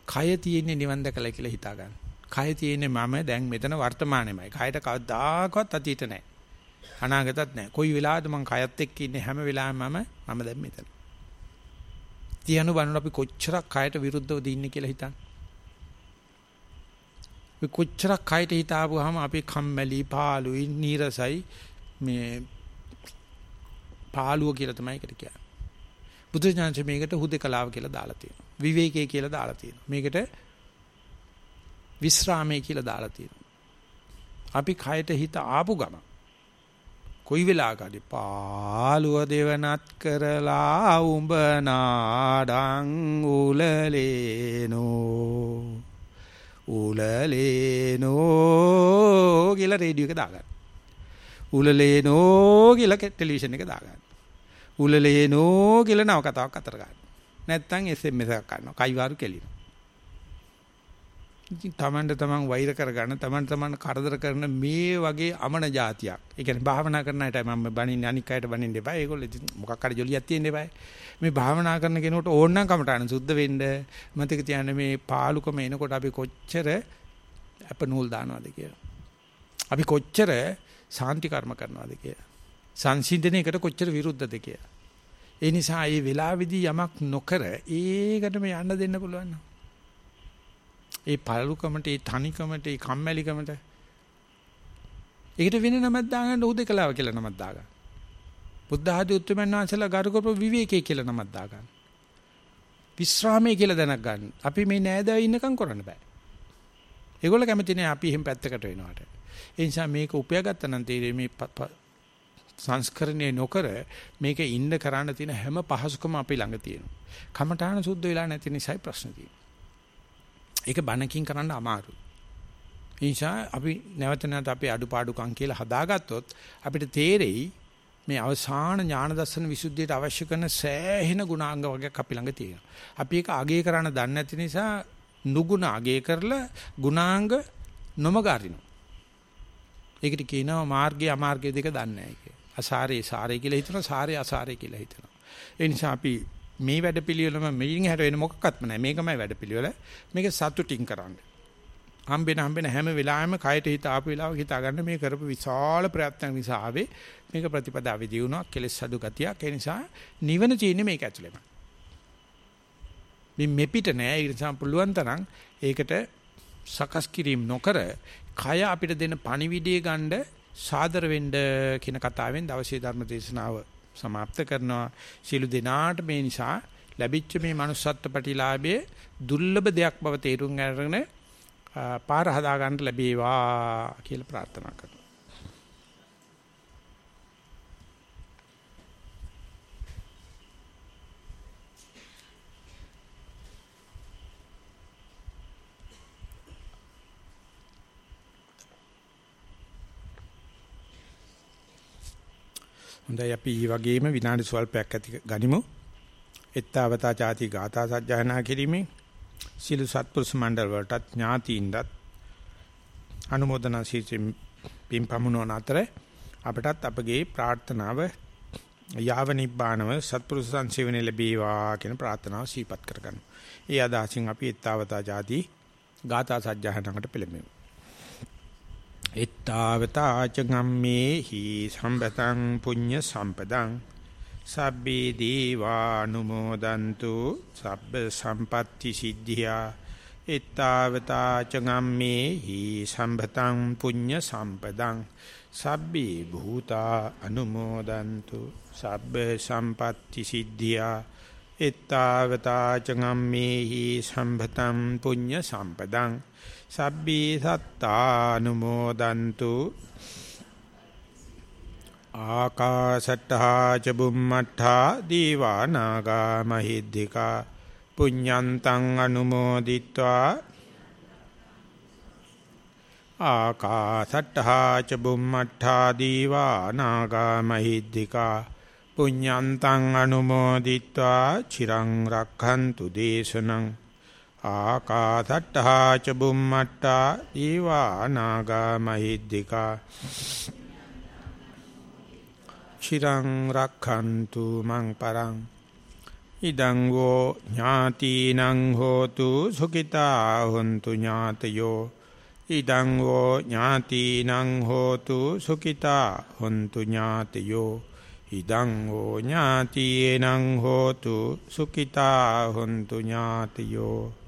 කය තියෙන්නේ නිවන් දැකලා කියලා හිතා ගන්න. කය තියෙන්නේ මම දැන් මෙතන වර්තමානෙමයි. කයට කවදාකවත් අතීත නැහැ. අනාගතත් නැහැ. කොයි වෙලාවද මං කයත් එක්ක ඉන්නේ හැම වෙලාවෙම මම මම දැන් මෙතන. තියනු බලන අපි කොච්චරක් කයට විරුද්ධවද ඉන්නේ කියලා හිතන්න. මේ කොච්චරක් කයට හිතාවුවාම අපි කම්මැලි පාළුයි නීරසයි මේ පාළුව කියලා තමයි ඒකට කියන්නේ. බුදු ඥානච මේකට හුදකලාව කියලා දාලා තියෙනවා. විවේකයේ කියලා දාලා තියෙනවා. මේකට විස්රාමයේ කියලා දාලා තියෙනවා. අපි කයට හිත ආපු ගම කොයි වෙලාවකදී පාළුව දෙවනත් කරලා උඹ නාඩං උලලේනෝ උලලේනෝ කියලා රේඩියෝ එක දාගන්න. උලලේනෝ කියලා ටෙලිවිෂන් එක දාගන්න. උලලේනෝ කියලා නව කතාවක් අතර ගන්න. නැත්තම් SMS එකක් ගන්නවා. කයිවාරු කෙලිනවා. ඉතින් තමන්ට තමන් වෛර කරගන්න තමන්ට තමන් කරදර කරන මේ වගේ අමන જાතියක්. ඒ කියන්නේ භාවනා කරන අයට මම බණින්නේ අනික් අයට බණින්න එපා. ඒගොල්ලෝ ඉතින් මොකක් හරි ජොලියක් තියෙන්න එපා. මේ භාවනා කරන කෙනෙකුට ඕන නම් කමටහන සුද්ධ වෙන්න මතක තියාගන්න මේ පාලුකම එනකොට අපි කොච්චර අප නූල් දානවද කියලා. අපි කොච්චර සාන්ති කර්ම කරනවද කියලා. සංසිඳනයකට කොච්චර විරුද්ධද කියලා. ඒ නිසා මේ වෙලාවේදී යමක් නොකර ඒකටම යන්න දෙන්න පුළුවන් නෝ. ඒ පළලුකමට, ඒ තනිකමට, ඒ කම්මැලිකමට ඒකට වෙන නමක් දාගන්න උදේකලාව කියලා නමක් දාගන්න. බුද්ධ ආදී උත්තරමන් වහන්සේලා ගරු කරපු විවේකයේ කියලා නමක් දාගන්න. විශ්‍රාමයේ කියලා දැනක් ගන්න. අපි මේ නෑදෑයෝ ඉන්නකම් කරන්න බෑ. ඒගොල්ලෝ කැමති නෑ අපි එහෙම පැත්තකට වෙනවට. ඒ නිසා මේක උපයාගත්තා නම් තීරේ මේ සංස්කරණය නොකර මේක ඉන්න කරන්න තියෙන හැම පහසුකම අපි ළඟ තියෙනවා. කමඨාන සුද්ධ වෙලා නැති නිසායි ප්‍රශ්න තියෙන්නේ. ඒක බණකින් කරන්න අමාරුයි. ඒ නිසා අපි නැවත නැවත අපේ අඩුපාඩුකම් කියලා හදාගත්තොත් අපිට තේරෙයි මේ අවසාන ඥාන දර්ශන විසුද්ධියට අවශ්‍ය කරන සෑහෙන ගුණාංග වර්ගයක් අපි ළඟ තියෙනවා. අපි ඒක අගය කරන්න දන්නේ නැති නිසා නුගුණ අගය කරලා ගුණාංග නොමගාරිනවා. ඒකට කියනවා මාර්ගය අමාර්ගය දෙක දන්නේ නැහැ කියලා. අසාරේ සාරේ කියලා හිතනවා සාරේ අසාරේ කියලා හිතනවා. ඒ නිසා අපි මේ වැඩපිළිවෙලම මෙයින් හැර වෙන මොකක්වත්ම නැහැ. මේකමයි වැඩපිළිවෙල. මේක සතුටින් කරන්න. හම්බෙන හම්බෙන හැම වෙලාවෙම කයට හිත ආපු වෙලාවක හිතා ගන්න මේ කරපු විශාල ප්‍රයත්න නිසා ආවේ මේක ප්‍රතිපදාවේ දියුණුවක් කෙලෙස් අඩු ගතියක් ඒ නිසා නිවන තියෙන්නේ මේක ඇතුළෙම මේ මෙපිට නෑ ඒ නිසා පුළුවන් තරම් ඒකට සකස් කිරීම නොකර කය අපිට දෙන පණිවිඩය ගන්න සාදර වෙන්න කියන කතාවෙන් දවසේ ධර්ම දේශනාව સમાપ્ત කරනවා සියලු දෙනාට මේ නිසා ලැබිච්ච මේ manussත්ත්ව ප්‍රතිලාභයේ දුර්ලභ දෙයක් බව තේරුම් අරගෙන පාර හදා ගන්න ලැබේවා කියලා ප්‍රාර්ථනා කරනවා. හොඳයි අපි මේ වගේම විනාඩි සුවල්පයක් ඇති ගනිමු. එත්තාවතා ചാති ගාථා සජ්ජායනා කිරීමේ සියලු සත්පුරුෂ මණ්ඩල වලටත් ඥාතියින්දත් අනුමೋದනා සීසින් පින්පමුණන අතර අපටත් අපගේ ප්‍රාර්ථනාව යාව නිබ්බානව සත්පුරුෂ සංසේවනයේ ලැබේවා කියන ප්‍රාර්ථනාව සීපත් කරගන්නවා. ඒ අදහසින් අපි එත්තාවතා ചാති ගාථා සජ්ජායනාකට පෙළඹෙමු. Ittavata චගම්මේ හි සම්පතං පුඤ්ඤ සම්පදං සබ්බේ දීවානුමෝදන්තු සබ්බ සම්පatti සිද්ධියා. ittavata චගම්මේ හි සම්පතං පුඤ්ඤ සම්පදං සබ්බේ භූතා අනුමෝදන්තු සබ්බ සම්පatti සිද්ධියා. ittavata චගම්මේ හි සම්පතං පුඤ්ඤ සම්පදං සබ්බී සත්තානුමෝදන්තු ආකාශට්ටා ච බුම්මට්ටා දීවානාගා මහිද්దికා පුඤ්ඤන්තං අනුමෝදිත්වා ආකාශට්ටා ච බුම්මට්ටා දීවානාගා මහිද්దికා පුඤ්ඤන්තං අනුමෝදිත්වා චිරං රක්ඛන්තු දේශනං ආකාසට්ඨා ච බුම්මට්ඨා දීවා නාග මහිද්దికා චිරං රක්ඛන්තු මං පරං ඉදං වෝ ඥාතිනං හෝතු සුඛිතා හොන්තු ඥාතයෝ ඉදං වෝ ඥාතිනං හෝතු සුඛිතා හොන්තු ඥාතයෝ ඉදං වෝ ඥාතිනං හෝතු සුඛිතා හොන්තු ඥාතයෝ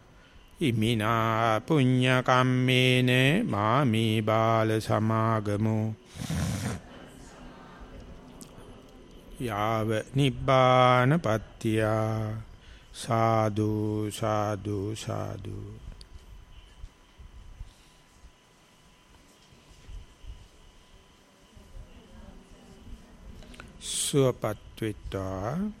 ඉමිනා පුඤ්ඤ කම්මේන මාමි බාල සමාගමු. යාව නිබ්බාන පත්‍තියා. සාදු සාදු සාදු. සුවපත් වෙත්වා.